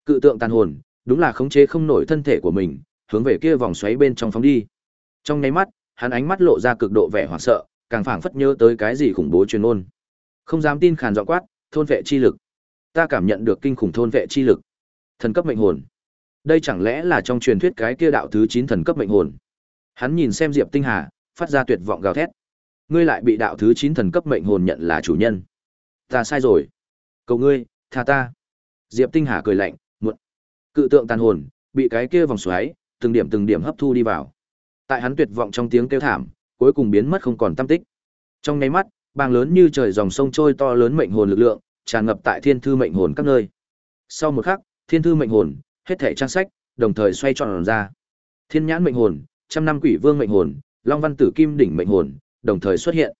Cự tượng tàn hồn, đúng là khống chế không nổi thân thể của mình, hướng về kia vòng xoáy bên trong phóng đi. Trong nháy mắt, hắn ánh mắt lộ ra cực độ vẻ hoảng sợ, càng phảng phất nhớ tới cái gì khủng bố truyền môn. Không dám tin khàn giọng quát, thôn vệ chi lực. Ta cảm nhận được kinh khủng thôn vệ chi lực. Thần cấp mệnh hồn. Đây chẳng lẽ là trong truyền thuyết cái kia đạo thứ chín thần cấp mệnh hồn? Hắn nhìn xem Diệp Tinh Hà, phát ra tuyệt vọng gào thét. Ngươi lại bị đạo thứ chín thần cấp mệnh hồn nhận là chủ nhân. Ta sai rồi. Cầu ngươi, tha ta. Diệp Tinh Hà cười lạnh, muộn. Cự tượng tàn hồn, bị cái kia vòng xoáy, từng điểm từng điểm hấp thu đi vào. Tại hắn tuyệt vọng trong tiếng kêu thảm, cuối cùng biến mất không còn tâm tích. Trong nháy mắt, bàng lớn như trời dòng sông trôi to lớn mệnh hồn lực lượng, tràn ngập tại thiên thư mệnh hồn các nơi. Sau một khắc, thiên thư mệnh hồn, hết thảy trang sách, đồng thời xoay tròn ra. Thiên nhãn mệnh hồn, trăm năm quỷ vương mệnh hồn, long văn tử kim đỉnh mệnh hồn, đồng thời xuất hiện.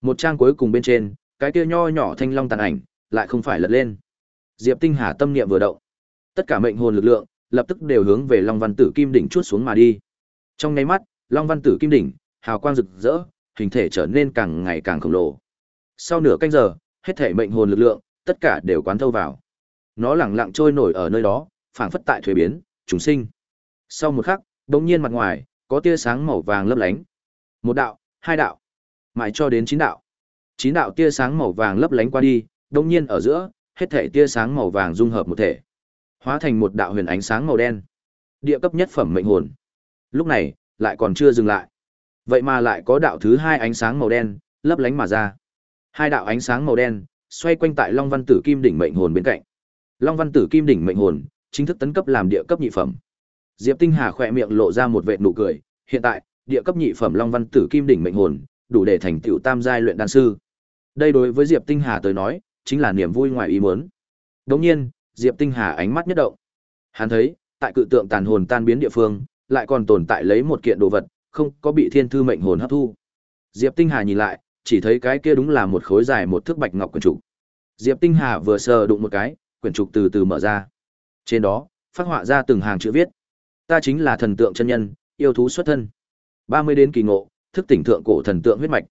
Một trang cuối cùng bên trên, cái kia nho nhỏ thanh long tàn ảnh, lại không phải lật lên. Diệp Tinh Hà tâm niệm vừa động, tất cả mệnh hồn lực lượng lập tức đều hướng về Long Văn Tử Kim đỉnh chuốt xuống mà đi. Trong nháy mắt, Long Văn Tử Kim đỉnh hào quang rực rỡ, hình thể trở nên càng ngày càng khổng lồ. Sau nửa canh giờ, hết thể mệnh hồn lực lượng, tất cả đều quán thâu vào. Nó lẳng lặng trôi nổi ở nơi đó, phảng phất tại thuế biến, trùng sinh. Sau một khắc, đông nhiên mặt ngoài có tia sáng màu vàng lấp lánh. Một đạo, hai đạo, mãi cho đến chín đạo. Chín đạo tia sáng màu vàng lấp lánh qua đi, đông nhiên ở giữa, hết thể tia sáng màu vàng dung hợp một thể, hóa thành một đạo huyền ánh sáng màu đen. Địa cấp nhất phẩm mệnh hồn. Lúc này, lại còn chưa dừng lại. Vậy mà lại có đạo thứ hai ánh sáng màu đen, lấp lánh mà ra. Hai đạo ánh sáng màu đen, xoay quanh tại Long Văn Tử Kim đỉnh mệnh hồn bên cạnh. Long Văn Tử Kim đỉnh mệnh hồn, chính thức tấn cấp làm địa cấp nhị phẩm. Diệp Tinh Hà khỏe miệng lộ ra một vệt nụ cười, hiện tại, địa cấp nhị phẩm Long Văn Tử Kim đỉnh mệnh hồn, đủ để thành tựu tam giai luyện đan sư. Đây đối với Diệp Tinh Hà tới nói, chính là niềm vui ngoài ý muốn. Đột nhiên, Diệp Tinh Hà ánh mắt nhất động. Hắn thấy, tại cự tượng tàn hồn tan biến địa phương, lại còn tồn tại lấy một kiện đồ vật, không có bị thiên thư mệnh hồn hấp thu. Diệp Tinh Hà nhìn lại, chỉ thấy cái kia đúng là một khối dài một thước bạch ngọc quyển trục. Diệp Tinh Hà vừa sờ đụng một cái, quyển trục từ từ mở ra. Trên đó, phát họa ra từng hàng chữ viết. Ta chính là thần tượng chân nhân, yêu thú xuất thân. 30 đến kỳ ngộ, thức tỉnh thượng cổ thần tượng huyết mạch.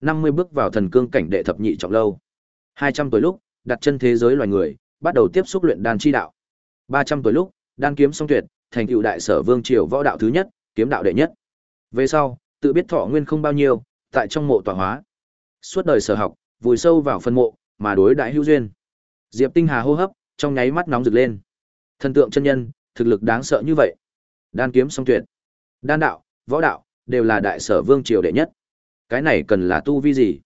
50 bước vào thần cương cảnh đệ thập nhị trọng lâu. 200 tuổi lúc, đặt chân thế giới loài người, bắt đầu tiếp xúc luyện đan chi đạo. 300 tuổi lúc, đan kiếm song tuyệt, thành tựu đại sở vương triều võ đạo thứ nhất, kiếm đạo đệ nhất. Về sau, tự biết thọ nguyên không bao nhiêu, tại trong mộ tọa hóa. Suốt đời sở học, vùi sâu vào phân mộ, mà đối đãi hữu duyên. Diệp Tinh Hà hô hấp, trong nháy mắt nóng rực lên. Thần tượng chân nhân, thực lực đáng sợ như vậy. Đan kiếm song tuyệt, đan đạo, võ đạo đều là đại sở vương triều đệ nhất. Cái này cần là tu vi gì?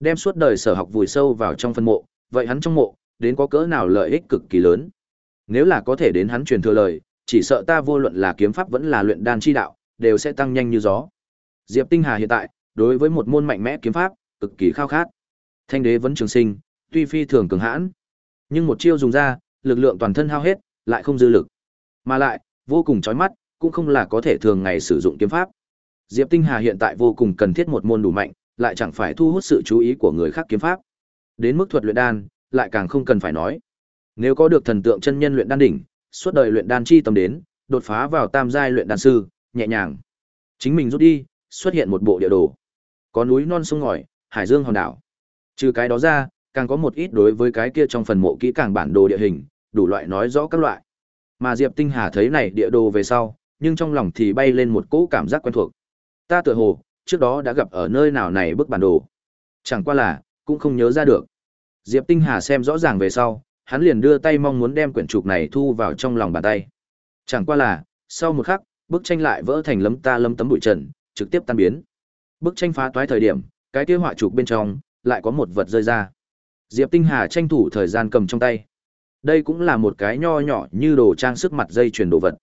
Đem suốt đời sở học vùi sâu vào trong phân mộ, vậy hắn trong mộ, đến có cỡ nào lợi ích cực kỳ lớn. Nếu là có thể đến hắn truyền thừa lời, chỉ sợ ta vô luận là kiếm pháp vẫn là luyện đan chi đạo, đều sẽ tăng nhanh như gió. Diệp Tinh Hà hiện tại, đối với một môn mạnh mẽ kiếm pháp, cực kỳ khao khát. Thanh đế vẫn trường sinh, tuy phi thường cường hãn, nhưng một chiêu dùng ra, lực lượng toàn thân hao hết, lại không dư lực. Mà lại, vô cùng chói mắt, cũng không là có thể thường ngày sử dụng kiếm pháp. Diệp Tinh Hà hiện tại vô cùng cần thiết một môn đủ mạnh, lại chẳng phải thu hút sự chú ý của người khác kiếm pháp. Đến mức thuật luyện đan, lại càng không cần phải nói. Nếu có được thần tượng chân nhân luyện đan đỉnh, suốt đời luyện đan chi tâm đến, đột phá vào tam giai luyện đan sư, nhẹ nhàng. Chính mình rút đi, xuất hiện một bộ địa đồ. Có núi non sông ngòi, hải dương hòn đảo. Trừ cái đó ra, càng có một ít đối với cái kia trong phần mộ kỹ càng bản đồ địa hình, đủ loại nói rõ các loại. Mà Diệp Tinh Hà thấy này địa đồ về sau, nhưng trong lòng thì bay lên một cỗ cảm giác quen thuộc. Ta tựa hồ trước đó đã gặp ở nơi nào này bức bản đồ. Chẳng qua là cũng không nhớ ra được. Diệp Tinh Hà xem rõ ràng về sau, hắn liền đưa tay mong muốn đem quyển trục này thu vào trong lòng bàn tay. Chẳng qua là, sau một khắc, bức tranh lại vỡ thành lấm ta lấm tấm bụi trần, trực tiếp tan biến. Bức tranh phá toái thời điểm, cái kia họa trục bên trong lại có một vật rơi ra. Diệp Tinh Hà tranh thủ thời gian cầm trong tay. Đây cũng là một cái nho nhỏ như đồ trang sức mặt dây chuyền đồ vật.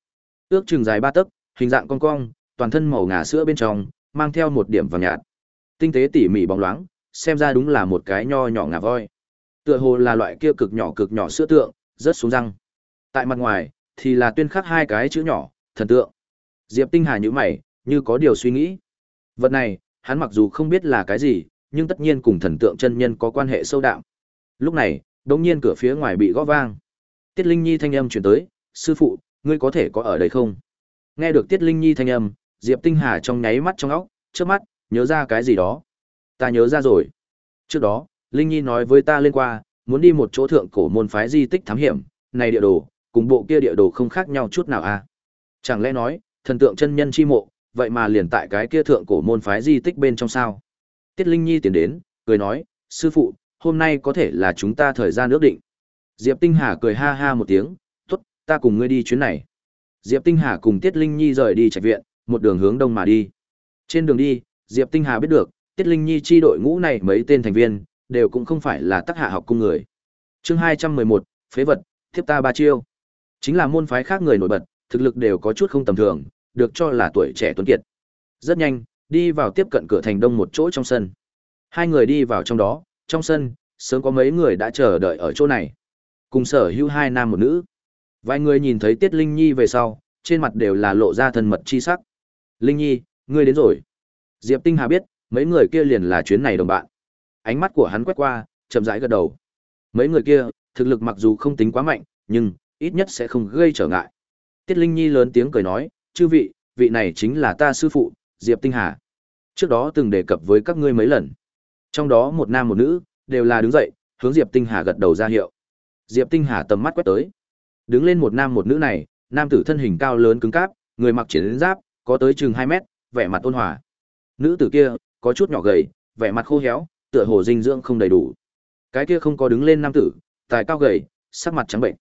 Ước chừng dài ba tấc, hình dạng cong cong, toàn thân màu ngà sữa bên trong, mang theo một điểm vàng nhạt. Tinh tế tỉ mỉ bóng loáng, xem ra đúng là một cái nho nhỏ ngà voi. Tựa hồ là loại kia cực nhỏ cực nhỏ sữa tượng, rất xuống răng. Tại mặt ngoài thì là tuyên khắc hai cái chữ nhỏ, thần tượng. Diệp Tinh Hà nhíu mày, như có điều suy nghĩ. Vật này, hắn mặc dù không biết là cái gì, nhưng tất nhiên cùng thần tượng chân nhân có quan hệ sâu đậm. Lúc này, đột nhiên cửa phía ngoài bị gõ vang. Tiết Linh Nhi thanh âm truyền tới, "Sư phụ, ngươi có thể có ở đây không?" Nghe được Tiết Linh Nhi thanh âm, Diệp Tinh Hà trong nháy mắt trong óc, trước mắt, nhớ ra cái gì đó. Ta nhớ ra rồi. Trước đó, Linh Nhi nói với ta lên qua, muốn đi một chỗ thượng cổ môn phái di tích thám hiểm, này địa đồ, cùng bộ kia địa đồ không khác nhau chút nào à? Chẳng lẽ nói, thần tượng chân nhân chi mộ, vậy mà liền tại cái kia thượng cổ môn phái di tích bên trong sao? Tiết Linh Nhi tiến đến, cười nói, sư phụ, hôm nay có thể là chúng ta thời gian ước định. Diệp Tinh Hà cười ha ha một tiếng, tốt, ta cùng ngươi đi chuyến này. Diệp Tinh Hà cùng Tiết Linh Nhi rời đi trạch viện, một đường hướng đông mà đi. Trên đường đi, Diệp Tinh Hà biết được, Tiết Linh Nhi chi đội ngũ này mấy tên thành viên, đều cũng không phải là tác hạ học cung người. Chương 211, phế vật, thiếp ta ba chiêu. Chính là môn phái khác người nổi bật, thực lực đều có chút không tầm thường, được cho là tuổi trẻ tuấn kiệt. Rất nhanh, đi vào tiếp cận cửa thành đông một chỗ trong sân. Hai người đi vào trong đó, trong sân, sớm có mấy người đã chờ đợi ở chỗ này. Cùng sở hữu hai nam một nữ. Vài người nhìn thấy Tiết Linh Nhi về sau, trên mặt đều là lộ ra thân mật chi sắc. Linh Nhi, ngươi đến rồi. Diệp Tinh Hà biết, mấy người kia liền là chuyến này đồng bạn. Ánh mắt của hắn quét qua, chậm rãi gật đầu. Mấy người kia, thực lực mặc dù không tính quá mạnh, nhưng ít nhất sẽ không gây trở ngại. Tiết Linh Nhi lớn tiếng cười nói, chư vị, vị này chính là ta sư phụ, Diệp Tinh Hà. Trước đó từng đề cập với các ngươi mấy lần. Trong đó một nam một nữ, đều là đứng dậy, hướng Diệp Tinh Hà gật đầu ra hiệu. Diệp Tinh Hà tầm mắt quét tới. Đứng lên một nam một nữ này, nam tử thân hình cao lớn cứng cáp, người mặc chiến giáp, có tới chừng 2 mét, vẻ mặt ôn hòa. Nữ tử kia, có chút nhỏ gầy, vẻ mặt khô héo, tựa hồ dinh dưỡng không đầy đủ. Cái kia không có đứng lên nam tử, tài cao gầy, sắc mặt trắng bệnh.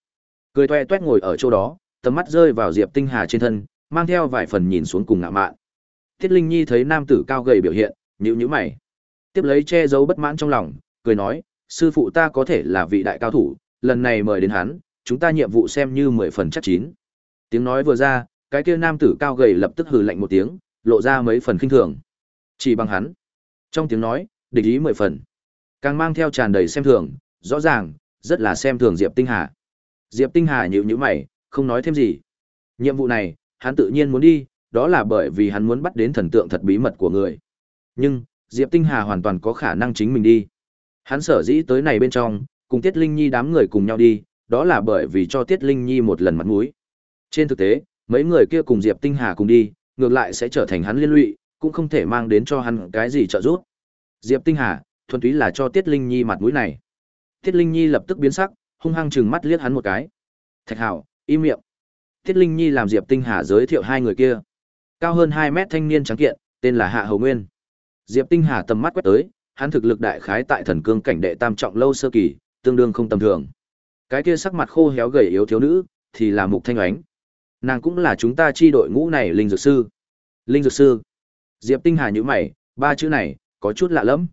Cười toe toét ngồi ở chỗ đó, tầm mắt rơi vào Diệp Tinh Hà trên thân, mang theo vài phần nhìn xuống cùng ngạo mạn. Thiết Linh Nhi thấy nam tử cao gầy biểu hiện, nhíu nhíu mày. Tiếp lấy che giấu bất mãn trong lòng, cười nói, sư phụ ta có thể là vị đại cao thủ, lần này mời đến hắn, chúng ta nhiệm vụ xem như mười phần chắc chín. Tiếng nói vừa ra, cái kia nam tử cao gầy lập tức hừ lạnh một tiếng, lộ ra mấy phần khinh thường. Chỉ bằng hắn. Trong tiếng nói, địch ý mười phần. Càng mang theo tràn đầy xem thường, rõ ràng, rất là xem thường Diệp Tinh Hà. Diệp Tinh Hà nhíu nhíu mày, không nói thêm gì. Nhiệm vụ này, hắn tự nhiên muốn đi, đó là bởi vì hắn muốn bắt đến thần tượng thật bí mật của người. Nhưng, Diệp Tinh Hà hoàn toàn có khả năng chính mình đi. Hắn sở dĩ tới này bên trong, cùng Tiết Linh Nhi đám người cùng nhau đi, đó là bởi vì cho Tiết Linh Nhi một lần mặt mũi. Trên thực tế, mấy người kia cùng Diệp Tinh Hà cùng đi, ngược lại sẽ trở thành hắn liên lụy, cũng không thể mang đến cho hắn cái gì trợ giúp. Diệp Tinh Hà, thuần túy là cho Tiết Linh Nhi mặt mũi này. Tiết Linh Nhi lập tức biến sắc, hung hăng chừng mắt liếc hắn một cái. Thạch Hảo, im miệng. Tiết Linh Nhi làm Diệp Tinh Hà giới thiệu hai người kia. Cao hơn 2 mét thanh niên trắng kiện, tên là Hạ Hầu Nguyên. Diệp Tinh Hà tầm mắt quét tới, hắn thực lực đại khái tại thần cương cảnh đệ tam trọng lâu sơ kỳ, tương đương không tầm thường. Cái kia sắc mặt khô héo gầy yếu thiếu nữ, thì là Mục Thanh Oánh. Nàng cũng là chúng ta chi đội ngũ này linh dược sư. Linh dược sư. Diệp Tinh Hà nhíu mày, ba chữ này có chút lạ lẫm.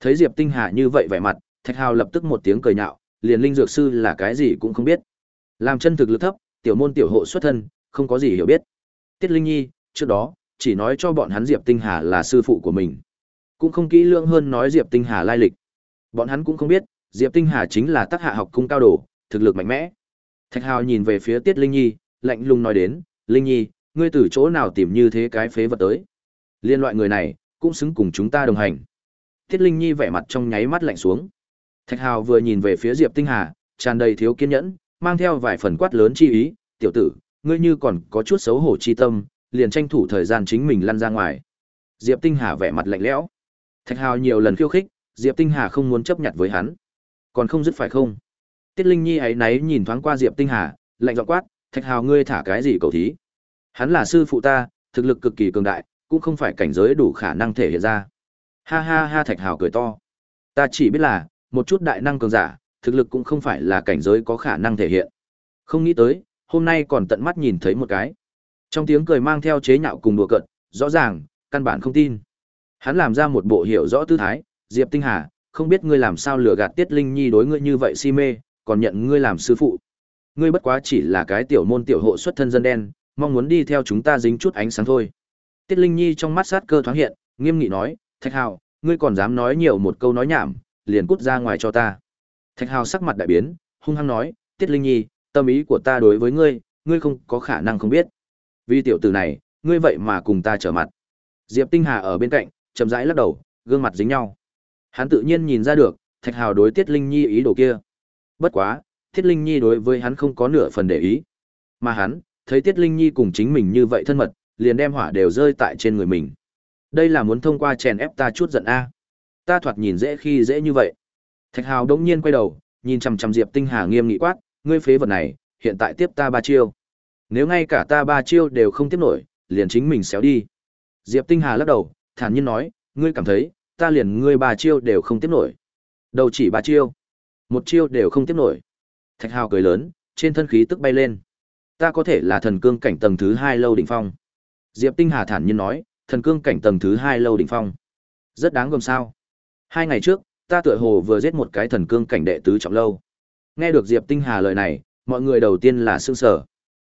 Thấy Diệp Tinh Hà như vậy vẻ mặt, Thạch Hào lập tức một tiếng cười nhạo, liền linh dược sư là cái gì cũng không biết. Làm chân thực lực thấp, tiểu môn tiểu hộ xuất thân, không có gì hiểu biết. Tiết Linh Nhi, trước đó, chỉ nói cho bọn hắn Diệp Tinh Hà là sư phụ của mình. Cũng không kỹ lưỡng hơn nói Diệp Tinh Hà lai lịch. Bọn hắn cũng không biết, Diệp Tinh Hà chính là tác hạ học cung cao đồ, thực lực mạnh mẽ. Thạch Hào nhìn về phía Tiết Linh Nhi, lạnh lùng nói đến, Linh Nhi, ngươi từ chỗ nào tìm như thế cái phế vật tới? Liên loại người này, cũng xứng cùng chúng ta đồng hành. Tiết Linh Nhi vẻ mặt trong nháy mắt lạnh xuống. Thạch Hào vừa nhìn về phía Diệp Tinh Hà, tràn đầy thiếu kiên nhẫn, mang theo vài phần quát lớn chi ý, "Tiểu tử, ngươi như còn có chút xấu hổ chi tâm, liền tranh thủ thời gian chính mình lăn ra ngoài." Diệp Tinh Hà vẻ mặt lạnh lẽo. Thạch Hào nhiều lần khiêu khích, Diệp Tinh Hà không muốn chấp nhận với hắn. Còn không dứt phải không? Tiết Linh Nhi ấy náy nhìn thoáng qua Diệp Tinh Hà, lạnh giọng quát, "Thạch Hào ngươi thả cái gì cầu thí? Hắn là sư phụ ta, thực lực cực kỳ cường đại, cũng không phải cảnh giới đủ khả năng thể hiện ra." Ha ha ha Thạch Hào cười to. Ta chỉ biết là, một chút đại năng cường giả, thực lực cũng không phải là cảnh giới có khả năng thể hiện. Không nghĩ tới, hôm nay còn tận mắt nhìn thấy một cái. Trong tiếng cười mang theo chế nhạo cùng đùa cợt, rõ ràng, căn bản không tin. Hắn làm ra một bộ hiểu rõ tư thái, Diệp Tinh Hà, không biết ngươi làm sao lừa gạt Tiết Linh Nhi đối ngươi như vậy si mê, còn nhận ngươi làm sư phụ. Ngươi bất quá chỉ là cái tiểu môn tiểu hộ xuất thân dân đen, mong muốn đi theo chúng ta dính chút ánh sáng thôi. Tiết Linh Nhi trong mắt sát cơ thoáng hiện, nghiêm nghị nói, Thạch Hào, ngươi còn dám nói nhiều một câu nói nhảm, liền cút ra ngoài cho ta. Thạch Hào sắc mặt đại biến, hung hăng nói, Tiết Linh Nhi, tâm ý của ta đối với ngươi, ngươi không có khả năng không biết. Vì tiểu tử này, ngươi vậy mà cùng ta trở mặt. Diệp Tinh Hà ở bên cạnh, chậm rãi lắc đầu, gương mặt dính nhau. Hắn tự nhiên nhìn ra được, Thạch Hào đối Tiết Linh Nhi ý đồ kia. Bất quá, Tiết Linh Nhi đối với hắn không có nửa phần để ý. Mà hắn, thấy Tiết Linh Nhi cùng chính mình như vậy thân mật, liền đem hỏa đều rơi tại trên người mình. Đây là muốn thông qua chèn ép ta chút giận a. Ta thoạt nhìn dễ khi dễ như vậy. Thạch Hào đống nhiên quay đầu, nhìn chằm chằm Diệp Tinh Hà nghiêm nghị quát, ngươi phế vật này, hiện tại tiếp ta ba chiêu. Nếu ngay cả ta ba chiêu đều không tiếp nổi, liền chính mình xéo đi. Diệp Tinh Hà lắc đầu, thản nhiên nói, ngươi cảm thấy, ta liền ngươi ba chiêu đều không tiếp nổi. Đầu chỉ ba chiêu, một chiêu đều không tiếp nổi. Thạch Hào cười lớn, trên thân khí tức bay lên. Ta có thể là thần cương cảnh tầng thứ hai lâu đỉnh phong. Diệp Tinh Hà thản nhiên nói, thần cương cảnh tầng thứ hai lâu đỉnh phong. Rất đáng gồm sao. Hai ngày trước, ta tựa hồ vừa giết một cái thần cương cảnh đệ tứ trọng lâu. Nghe được Diệp Tinh Hà lời này, mọi người đầu tiên là sương sờ,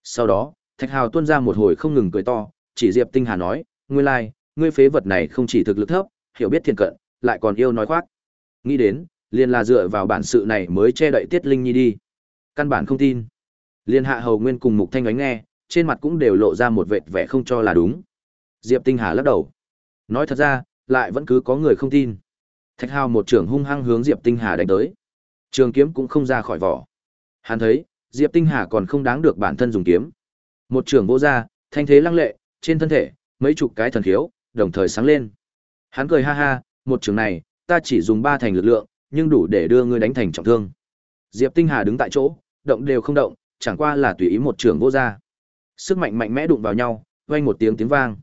Sau đó, Thạch Hào tuôn ra một hồi không ngừng cười to, chỉ Diệp Tinh Hà nói, ngươi lai, like, ngươi phế vật này không chỉ thực lực thấp, hiểu biết thiên cận, lại còn yêu nói khoác. Nghĩ đến, liền là dựa vào bản sự này mới che đậy Tiết Linh Nhi đi. Căn bản không tin. Liên Hạ Hầu Nguyên cùng Mục Thanh ánh nghe, trên mặt cũng đều lộ ra một vệt vẻ không cho là đúng. Diệp Tinh Hà lắc đầu. Nói thật ra, lại vẫn cứ có người không tin. Thạch Hào một trưởng hung hăng hướng Diệp Tinh Hà đánh tới. Trường kiếm cũng không ra khỏi vỏ. Hắn thấy, Diệp Tinh Hà còn không đáng được bản thân dùng kiếm. Một trưởng vô ra, thanh thế lăng lệ, trên thân thể, mấy chục cái thần khiếu, đồng thời sáng lên. Hắn cười ha ha, một trường này, ta chỉ dùng ba thành lực lượng, nhưng đủ để đưa ngươi đánh thành trọng thương. Diệp Tinh Hà đứng tại chỗ, động đều không động, chẳng qua là tùy ý một trường vô ra. Sức mạnh mạnh mẽ đụng vào nhau, vang một tiếng tiếng vang.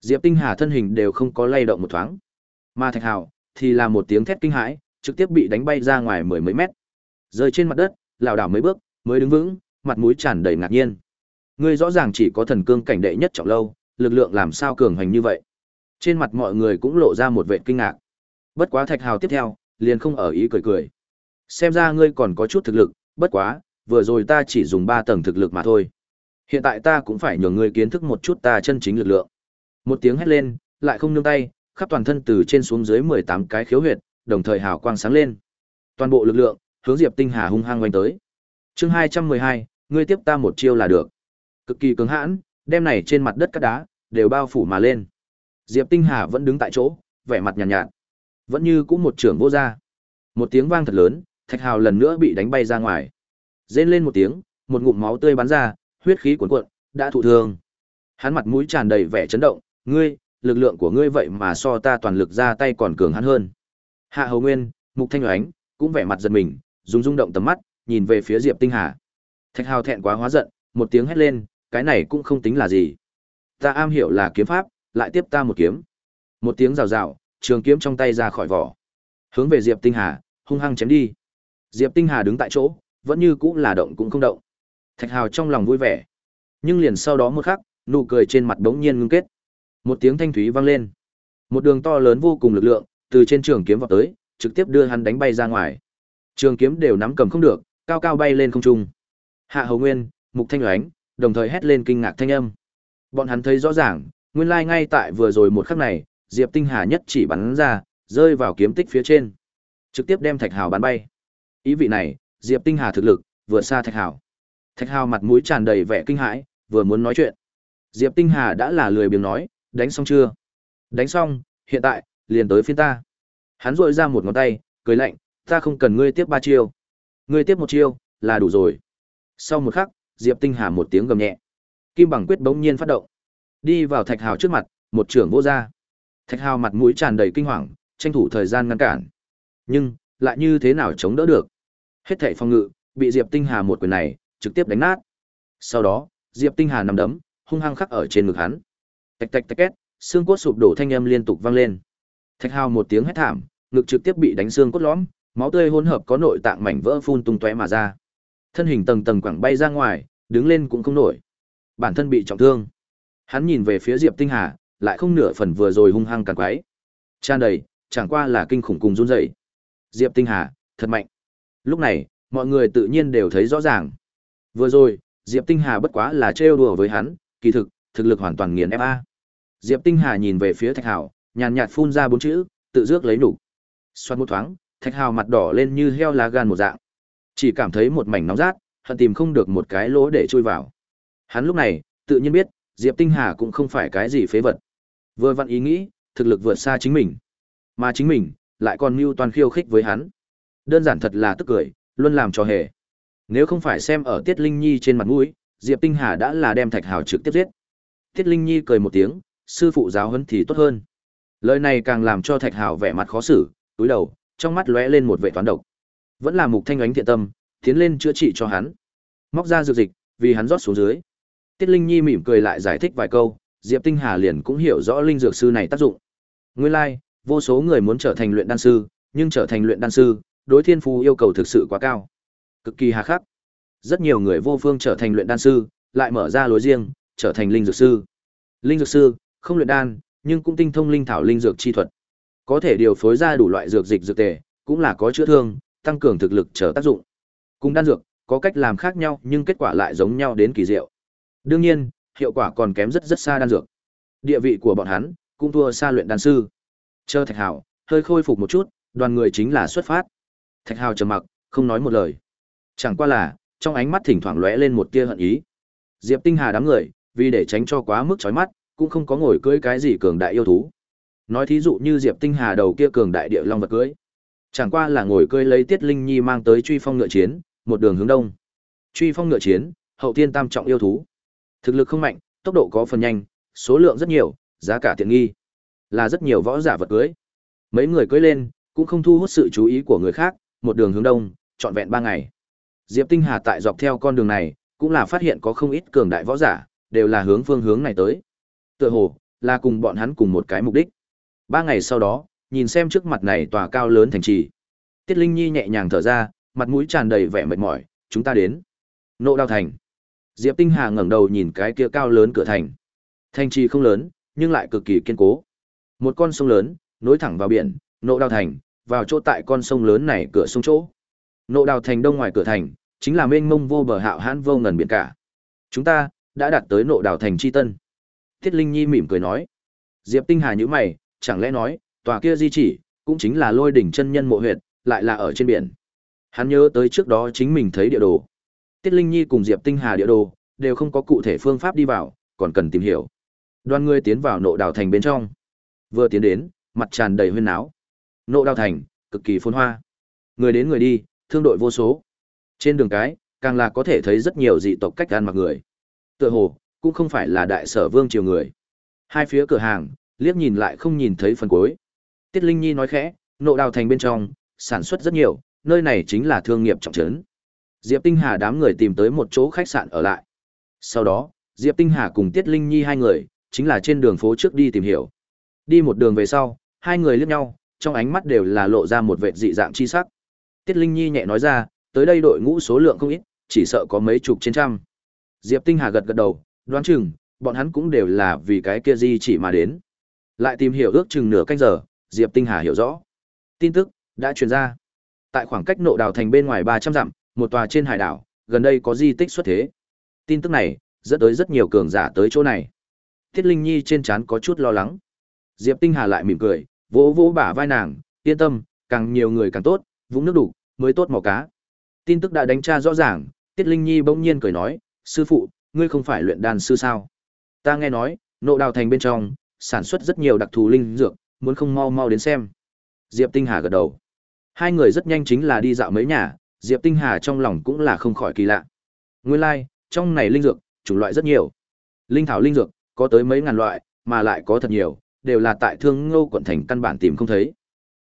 Diệp Tinh Hà thân hình đều không có lay động một thoáng. Mà Thạch Hào thì là một tiếng thét kinh hãi, trực tiếp bị đánh bay ra ngoài mười mấy mét. Rơi trên mặt đất, lảo đảo mấy bước, mới đứng vững, mặt mũi tràn đầy ngạc nhiên. Ngươi rõ ràng chỉ có thần cương cảnh đệ nhất trọng lâu, lực lượng làm sao cường hành như vậy? Trên mặt mọi người cũng lộ ra một vẻ kinh ngạc. Bất quá Thạch Hào tiếp theo, liền không ở ý cười cười. Xem ra ngươi còn có chút thực lực, bất quá, vừa rồi ta chỉ dùng 3 tầng thực lực mà thôi. Hiện tại ta cũng phải nhường ngươi kiến thức một chút ta chân chính lực lượng. Một tiếng hét lên, lại không nương tay, khắp toàn thân từ trên xuống dưới 18 cái khiếu huyệt, đồng thời hào quang sáng lên. Toàn bộ lực lượng hướng Diệp Tinh Hà hung hăng quanh tới. Chương 212, ngươi tiếp ta một chiêu là được. Cực kỳ cứng hãn, đem này trên mặt đất cát đá đều bao phủ mà lên. Diệp Tinh Hà vẫn đứng tại chỗ, vẻ mặt nhàn nhạt, nhạt, vẫn như cũng một trưởng vô ra. Một tiếng vang thật lớn, Thạch Hào lần nữa bị đánh bay ra ngoài. Rên lên một tiếng, một ngụm máu tươi bắn ra, huyết khí cuồn cuộn, đã thụ thương. Hắn mặt mũi tràn đầy vẻ chấn động, "Ngươi, lực lượng của ngươi vậy mà so ta toàn lực ra tay còn cường hắn hơn." Hạ Hầu Nguyên, Mục Thanh Oánh cũng vẻ mặt giật mình, rung rung động tầm mắt, nhìn về phía Diệp Tinh Hà. Thạch Hào thẹn quá hóa giận, một tiếng hét lên, cái này cũng không tính là gì. Ta am hiểu là kiếm pháp, lại tiếp ta một kiếm. Một tiếng rào rào, trường kiếm trong tay ra khỏi vỏ. Hướng về Diệp Tinh Hà, hung hăng chém đi. Diệp Tinh Hà đứng tại chỗ, vẫn như cũng là động cũng không động. Thạch Hào trong lòng vui vẻ. Nhưng liền sau đó một khắc, nụ cười trên mặt bỗng nhiên ngưng kết. Một tiếng thanh thúy vang lên. Một đường to lớn vô cùng lực lượng, từ trên trường kiếm vọt tới, trực tiếp đưa hắn đánh bay ra ngoài. Trường kiếm đều nắm cầm không được, cao cao bay lên không trung. Hạ Hầu Nguyên, Mục Thanh Oánh, đồng thời hét lên kinh ngạc thanh âm. Bọn hắn thấy rõ ràng, nguyên lai ngay tại vừa rồi một khắc này, Diệp Tinh Hà nhất chỉ bắn ra, rơi vào kiếm tích phía trên, trực tiếp đem Thạch Hào bắn bay. Ý vị này, Diệp Tinh Hà thực lực vượt xa Thạch Hào. Thạch Hào mặt mũi tràn đầy vẻ kinh hãi, vừa muốn nói chuyện. Diệp Tinh Hà đã là lười biếng nói, đánh xong chưa? Đánh xong, hiện tại, liền tới phiên ta. Hắn rội ra một ngón tay, cười lạnh, ta không cần ngươi tiếp ba chiêu. Ngươi tiếp một chiêu, là đủ rồi. Sau một khắc, Diệp Tinh Hà một tiếng gầm nhẹ. Kim bằng quyết bỗng nhiên phát động. Đi vào Thạch Hào trước mặt, một trưởng vô ra. Thạch Hào mặt mũi tràn đầy kinh hoàng, tranh thủ thời gian ngăn cản. Nhưng, lại như thế nào chống đỡ được? Hết thảy phòng ngự, bị Diệp Tinh Hà một quyền này, trực tiếp đánh nát. Sau đó, Diệp Tinh Hà nằm đấm, hung hăng khắc ở trên ngực hắn. Tạch tạch tạch két, xương cốt sụp đổ thanh âm liên tục vang lên. Thạch Hào một tiếng hét thảm, ngực trực tiếp bị đánh xương cốt lõm, máu tươi hỗn hợp có nội tạng mảnh vỡ phun tung tóe mà ra. Thân hình tầng tầng quẳng bay ra ngoài, đứng lên cũng không nổi. Bản thân bị trọng thương. Hắn nhìn về phía Diệp Tinh Hà, lại không nửa phần vừa rồi hung hăng càng quái. Tràn đầy, chẳng qua là kinh khủng cùng run rẩy. Diệp Tinh Hà, thật mạnh. Lúc này, mọi người tự nhiên đều thấy rõ ràng. Vừa rồi, Diệp Tinh Hà bất quá là trêu đùa với hắn, kỳ thực, thực lực hoàn toàn nghiền ép a. Diệp Tinh Hà nhìn về phía Thạch hào nhàn nhạt phun ra bốn chữ, tự rước lấy đủ. Xoát một thoáng, Thạch hào mặt đỏ lên như heo lá gan một dạng. Chỉ cảm thấy một mảnh nóng rát, hận tìm không được một cái lỗ để chui vào. Hắn lúc này, tự nhiên biết, Diệp Tinh Hà cũng không phải cái gì phế vật. Vừa vặn ý nghĩ, thực lực vượt xa chính mình. Mà chính mình, lại còn mưu toàn khiêu khích với hắn. Đơn giản thật là tức cười, luôn làm trò hề. Nếu không phải xem ở Tiết Linh Nhi trên mặt mũi, Diệp Tinh Hà đã là đem Thạch Hào trực tiếp giết. Tiết Linh Nhi cười một tiếng, sư phụ giáo huấn thì tốt hơn. Lời này càng làm cho Thạch Hào vẻ mặt khó xử, túi đầu, trong mắt lóe lên một vẻ toán độc. Vẫn là Mục Thanh ánh thiện tâm, tiến lên chữa trị cho hắn. Móc ra dược dịch, vì hắn rót xuống dưới. Tiết Linh Nhi mỉm cười lại giải thích vài câu, Diệp Tinh Hà liền cũng hiểu rõ linh dược sư này tác dụng. Nguyên lai, like, vô số người muốn trở thành luyện đan sư, nhưng trở thành luyện đan sư, đối thiên phú yêu cầu thực sự quá cao, cực kỳ hà khắc. Rất nhiều người vô phương trở thành luyện đan sư, lại mở ra lối riêng, trở thành linh dược sư. Linh dược sư, không luyện đan, nhưng cũng tinh thông linh thảo linh dược chi thuật. Có thể điều phối ra đủ loại dược dịch dược tề, cũng là có chữa thương, tăng cường thực lực trở tác dụng. Cùng đan dược, có cách làm khác nhau nhưng kết quả lại giống nhau đến kỳ diệu. Đương nhiên, hiệu quả còn kém rất rất xa đan dược. Địa vị của bọn hắn cũng thua xa luyện đan sư. Chờ Thạch Hào, hơi khôi phục một chút, đoàn người chính là xuất phát. Thạch Hào trầm mặc, không nói một lời. Chẳng qua là, trong ánh mắt thỉnh thoảng lóe lên một tia hận ý. Diệp Tinh Hà đám người, vì để tránh cho quá mức chói mắt, cũng không có ngồi cưỡi cái gì cường đại yêu thú. Nói thí dụ như Diệp Tinh Hà đầu kia cường đại địa long vật cưỡi, chẳng qua là ngồi cưỡi lấy Tiết Linh Nhi mang tới truy phong ngựa chiến, một đường hướng đông. Truy phong ngựa chiến, hậu tiên tam trọng yêu thú. Thực lực không mạnh, tốc độ có phần nhanh, số lượng rất nhiều, giá cả tiện nghi. Là rất nhiều võ giả vật cưới. Mấy người cưới lên, cũng không thu hút sự chú ý của người khác, một đường hướng đông, trọn vẹn ba ngày. Diệp Tinh Hà tại dọc theo con đường này, cũng là phát hiện có không ít cường đại võ giả, đều là hướng phương hướng này tới. Tựa hồ, là cùng bọn hắn cùng một cái mục đích. Ba ngày sau đó, nhìn xem trước mặt này tòa cao lớn thành trì. Tiết Linh Nhi nhẹ nhàng thở ra, mặt mũi tràn đầy vẻ mệt mỏi, chúng ta đến. Nộ đao thành. Diệp Tinh Hà ngẩng đầu nhìn cái kia cao lớn cửa thành. Thành trì không lớn, nhưng lại cực kỳ kiên cố. Một con sông lớn, nối thẳng vào biển, nộ đào thành, vào chỗ tại con sông lớn này cửa sông chỗ. Nộ đào thành đông ngoài cửa thành, chính là mênh mông vô bờ hạo hãn vô ngần biển cả. Chúng ta đã đạt tới nộ đào thành chi tân. Thiết Linh Nhi mỉm cười nói. Diệp Tinh Hà nhíu mày, chẳng lẽ nói, tòa kia di chỉ, cũng chính là lôi đỉnh chân nhân mộ huyệt, lại là ở trên biển. Hắn nhớ tới trước đó chính mình thấy địa đồ. Tiết Linh Nhi cùng Diệp Tinh Hà địa đồ, đều không có cụ thể phương pháp đi vào, còn cần tìm hiểu. Đoàn người tiến vào nộ đào thành bên trong. Vừa tiến đến, mặt tràn đầy huyên náo. Nộ đào thành, cực kỳ phồn hoa. Người đến người đi, thương đội vô số. Trên đường cái, càng là có thể thấy rất nhiều dị tộc cách ăn mặc người. Tựa hồ, cũng không phải là đại sở vương triều người. Hai phía cửa hàng, liếc nhìn lại không nhìn thấy phần cuối. Tiết Linh Nhi nói khẽ, nộ đào thành bên trong, sản xuất rất nhiều, nơi này chính là thương nghiệp trọng trấn. Diệp Tinh Hà đám người tìm tới một chỗ khách sạn ở lại. Sau đó, Diệp Tinh Hà cùng Tiết Linh Nhi hai người, chính là trên đường phố trước đi tìm hiểu. Đi một đường về sau, hai người liếc nhau, trong ánh mắt đều là lộ ra một vẻ dị dạng chi sắc. Tiết Linh Nhi nhẹ nói ra, tới đây đội ngũ số lượng không ít, chỉ sợ có mấy chục trên trăm. Diệp Tinh Hà gật gật đầu, đoán chừng, bọn hắn cũng đều là vì cái kia gì chỉ mà đến. Lại tìm hiểu ước chừng nửa canh giờ, Diệp Tinh Hà hiểu rõ. Tin tức đã truyền ra. Tại khoảng cách nộ đào thành bên ngoài 300 dặm, một tòa trên hải đảo, gần đây có di tích xuất thế. Tin tức này, dẫn tới rất nhiều cường giả tới chỗ này. Thiết Linh Nhi trên trán có chút lo lắng. Diệp Tinh Hà lại mỉm cười, vỗ vỗ bả vai nàng, yên tâm, càng nhiều người càng tốt, vũng nước đủ, mới tốt mò cá. Tin tức đã đánh tra rõ ràng, Tiết Linh Nhi bỗng nhiên cười nói, sư phụ, ngươi không phải luyện đan sư sao? Ta nghe nói, nộ đào thành bên trong, sản xuất rất nhiều đặc thù linh dược, muốn không mau mau đến xem. Diệp Tinh Hà gật đầu. Hai người rất nhanh chính là đi dạo mấy nhà, Diệp Tinh Hà trong lòng cũng là không khỏi kỳ lạ. Nguyên lai, like, trong này linh dược, chủng loại rất nhiều. Linh thảo linh dược, có tới mấy ngàn loại, mà lại có thật nhiều, đều là tại Thương Ngô quận thành căn bản tìm không thấy.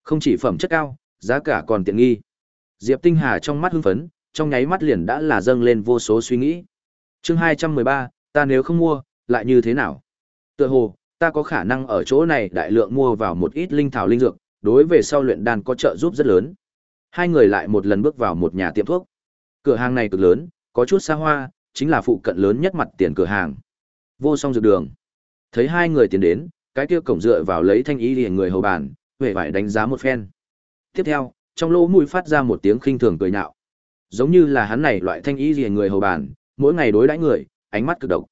Không chỉ phẩm chất cao, giá cả còn tiện nghi. Diệp Tinh Hà trong mắt hưng phấn, trong nháy mắt liền đã là dâng lên vô số suy nghĩ. Chương 213, ta nếu không mua, lại như thế nào? Tựa hồ, ta có khả năng ở chỗ này đại lượng mua vào một ít linh thảo linh dược, đối về sau luyện đan có trợ giúp rất lớn. Hai người lại một lần bước vào một nhà tiệm thuốc. Cửa hàng này cực lớn, có chút xa hoa, chính là phụ cận lớn nhất mặt tiền cửa hàng. Vô song dược đường. Thấy hai người tiến đến, cái kia cổng dựa vào lấy thanh ý liền người hầu bàn, huệ vải đánh giá một phen. Tiếp theo, trong lỗ mũi phát ra một tiếng khinh thường cười nhạo. Giống như là hắn này loại thanh ý liền người hầu bàn, mỗi ngày đối đãi người, ánh mắt cực độc.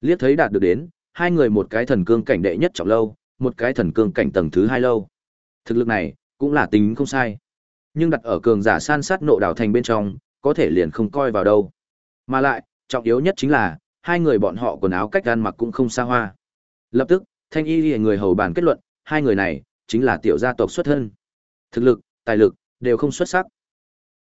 Liếc thấy đạt được đến, hai người một cái thần cương cảnh đệ nhất trọng lâu, một cái thần cương cảnh tầng thứ hai lâu. Thực lực này, cũng là tính không sai. Nhưng đặt ở cường giả san sát nộ đảo thành bên trong, có thể liền không coi vào đâu. Mà lại, trọng yếu nhất chính là, hai người bọn họ quần áo cách ăn mặc cũng không xa hoa. Lập tức, thanh y người hầu bàn kết luận, hai người này, chính là tiểu gia tộc xuất thân. Thực lực, tài lực, đều không xuất sắc.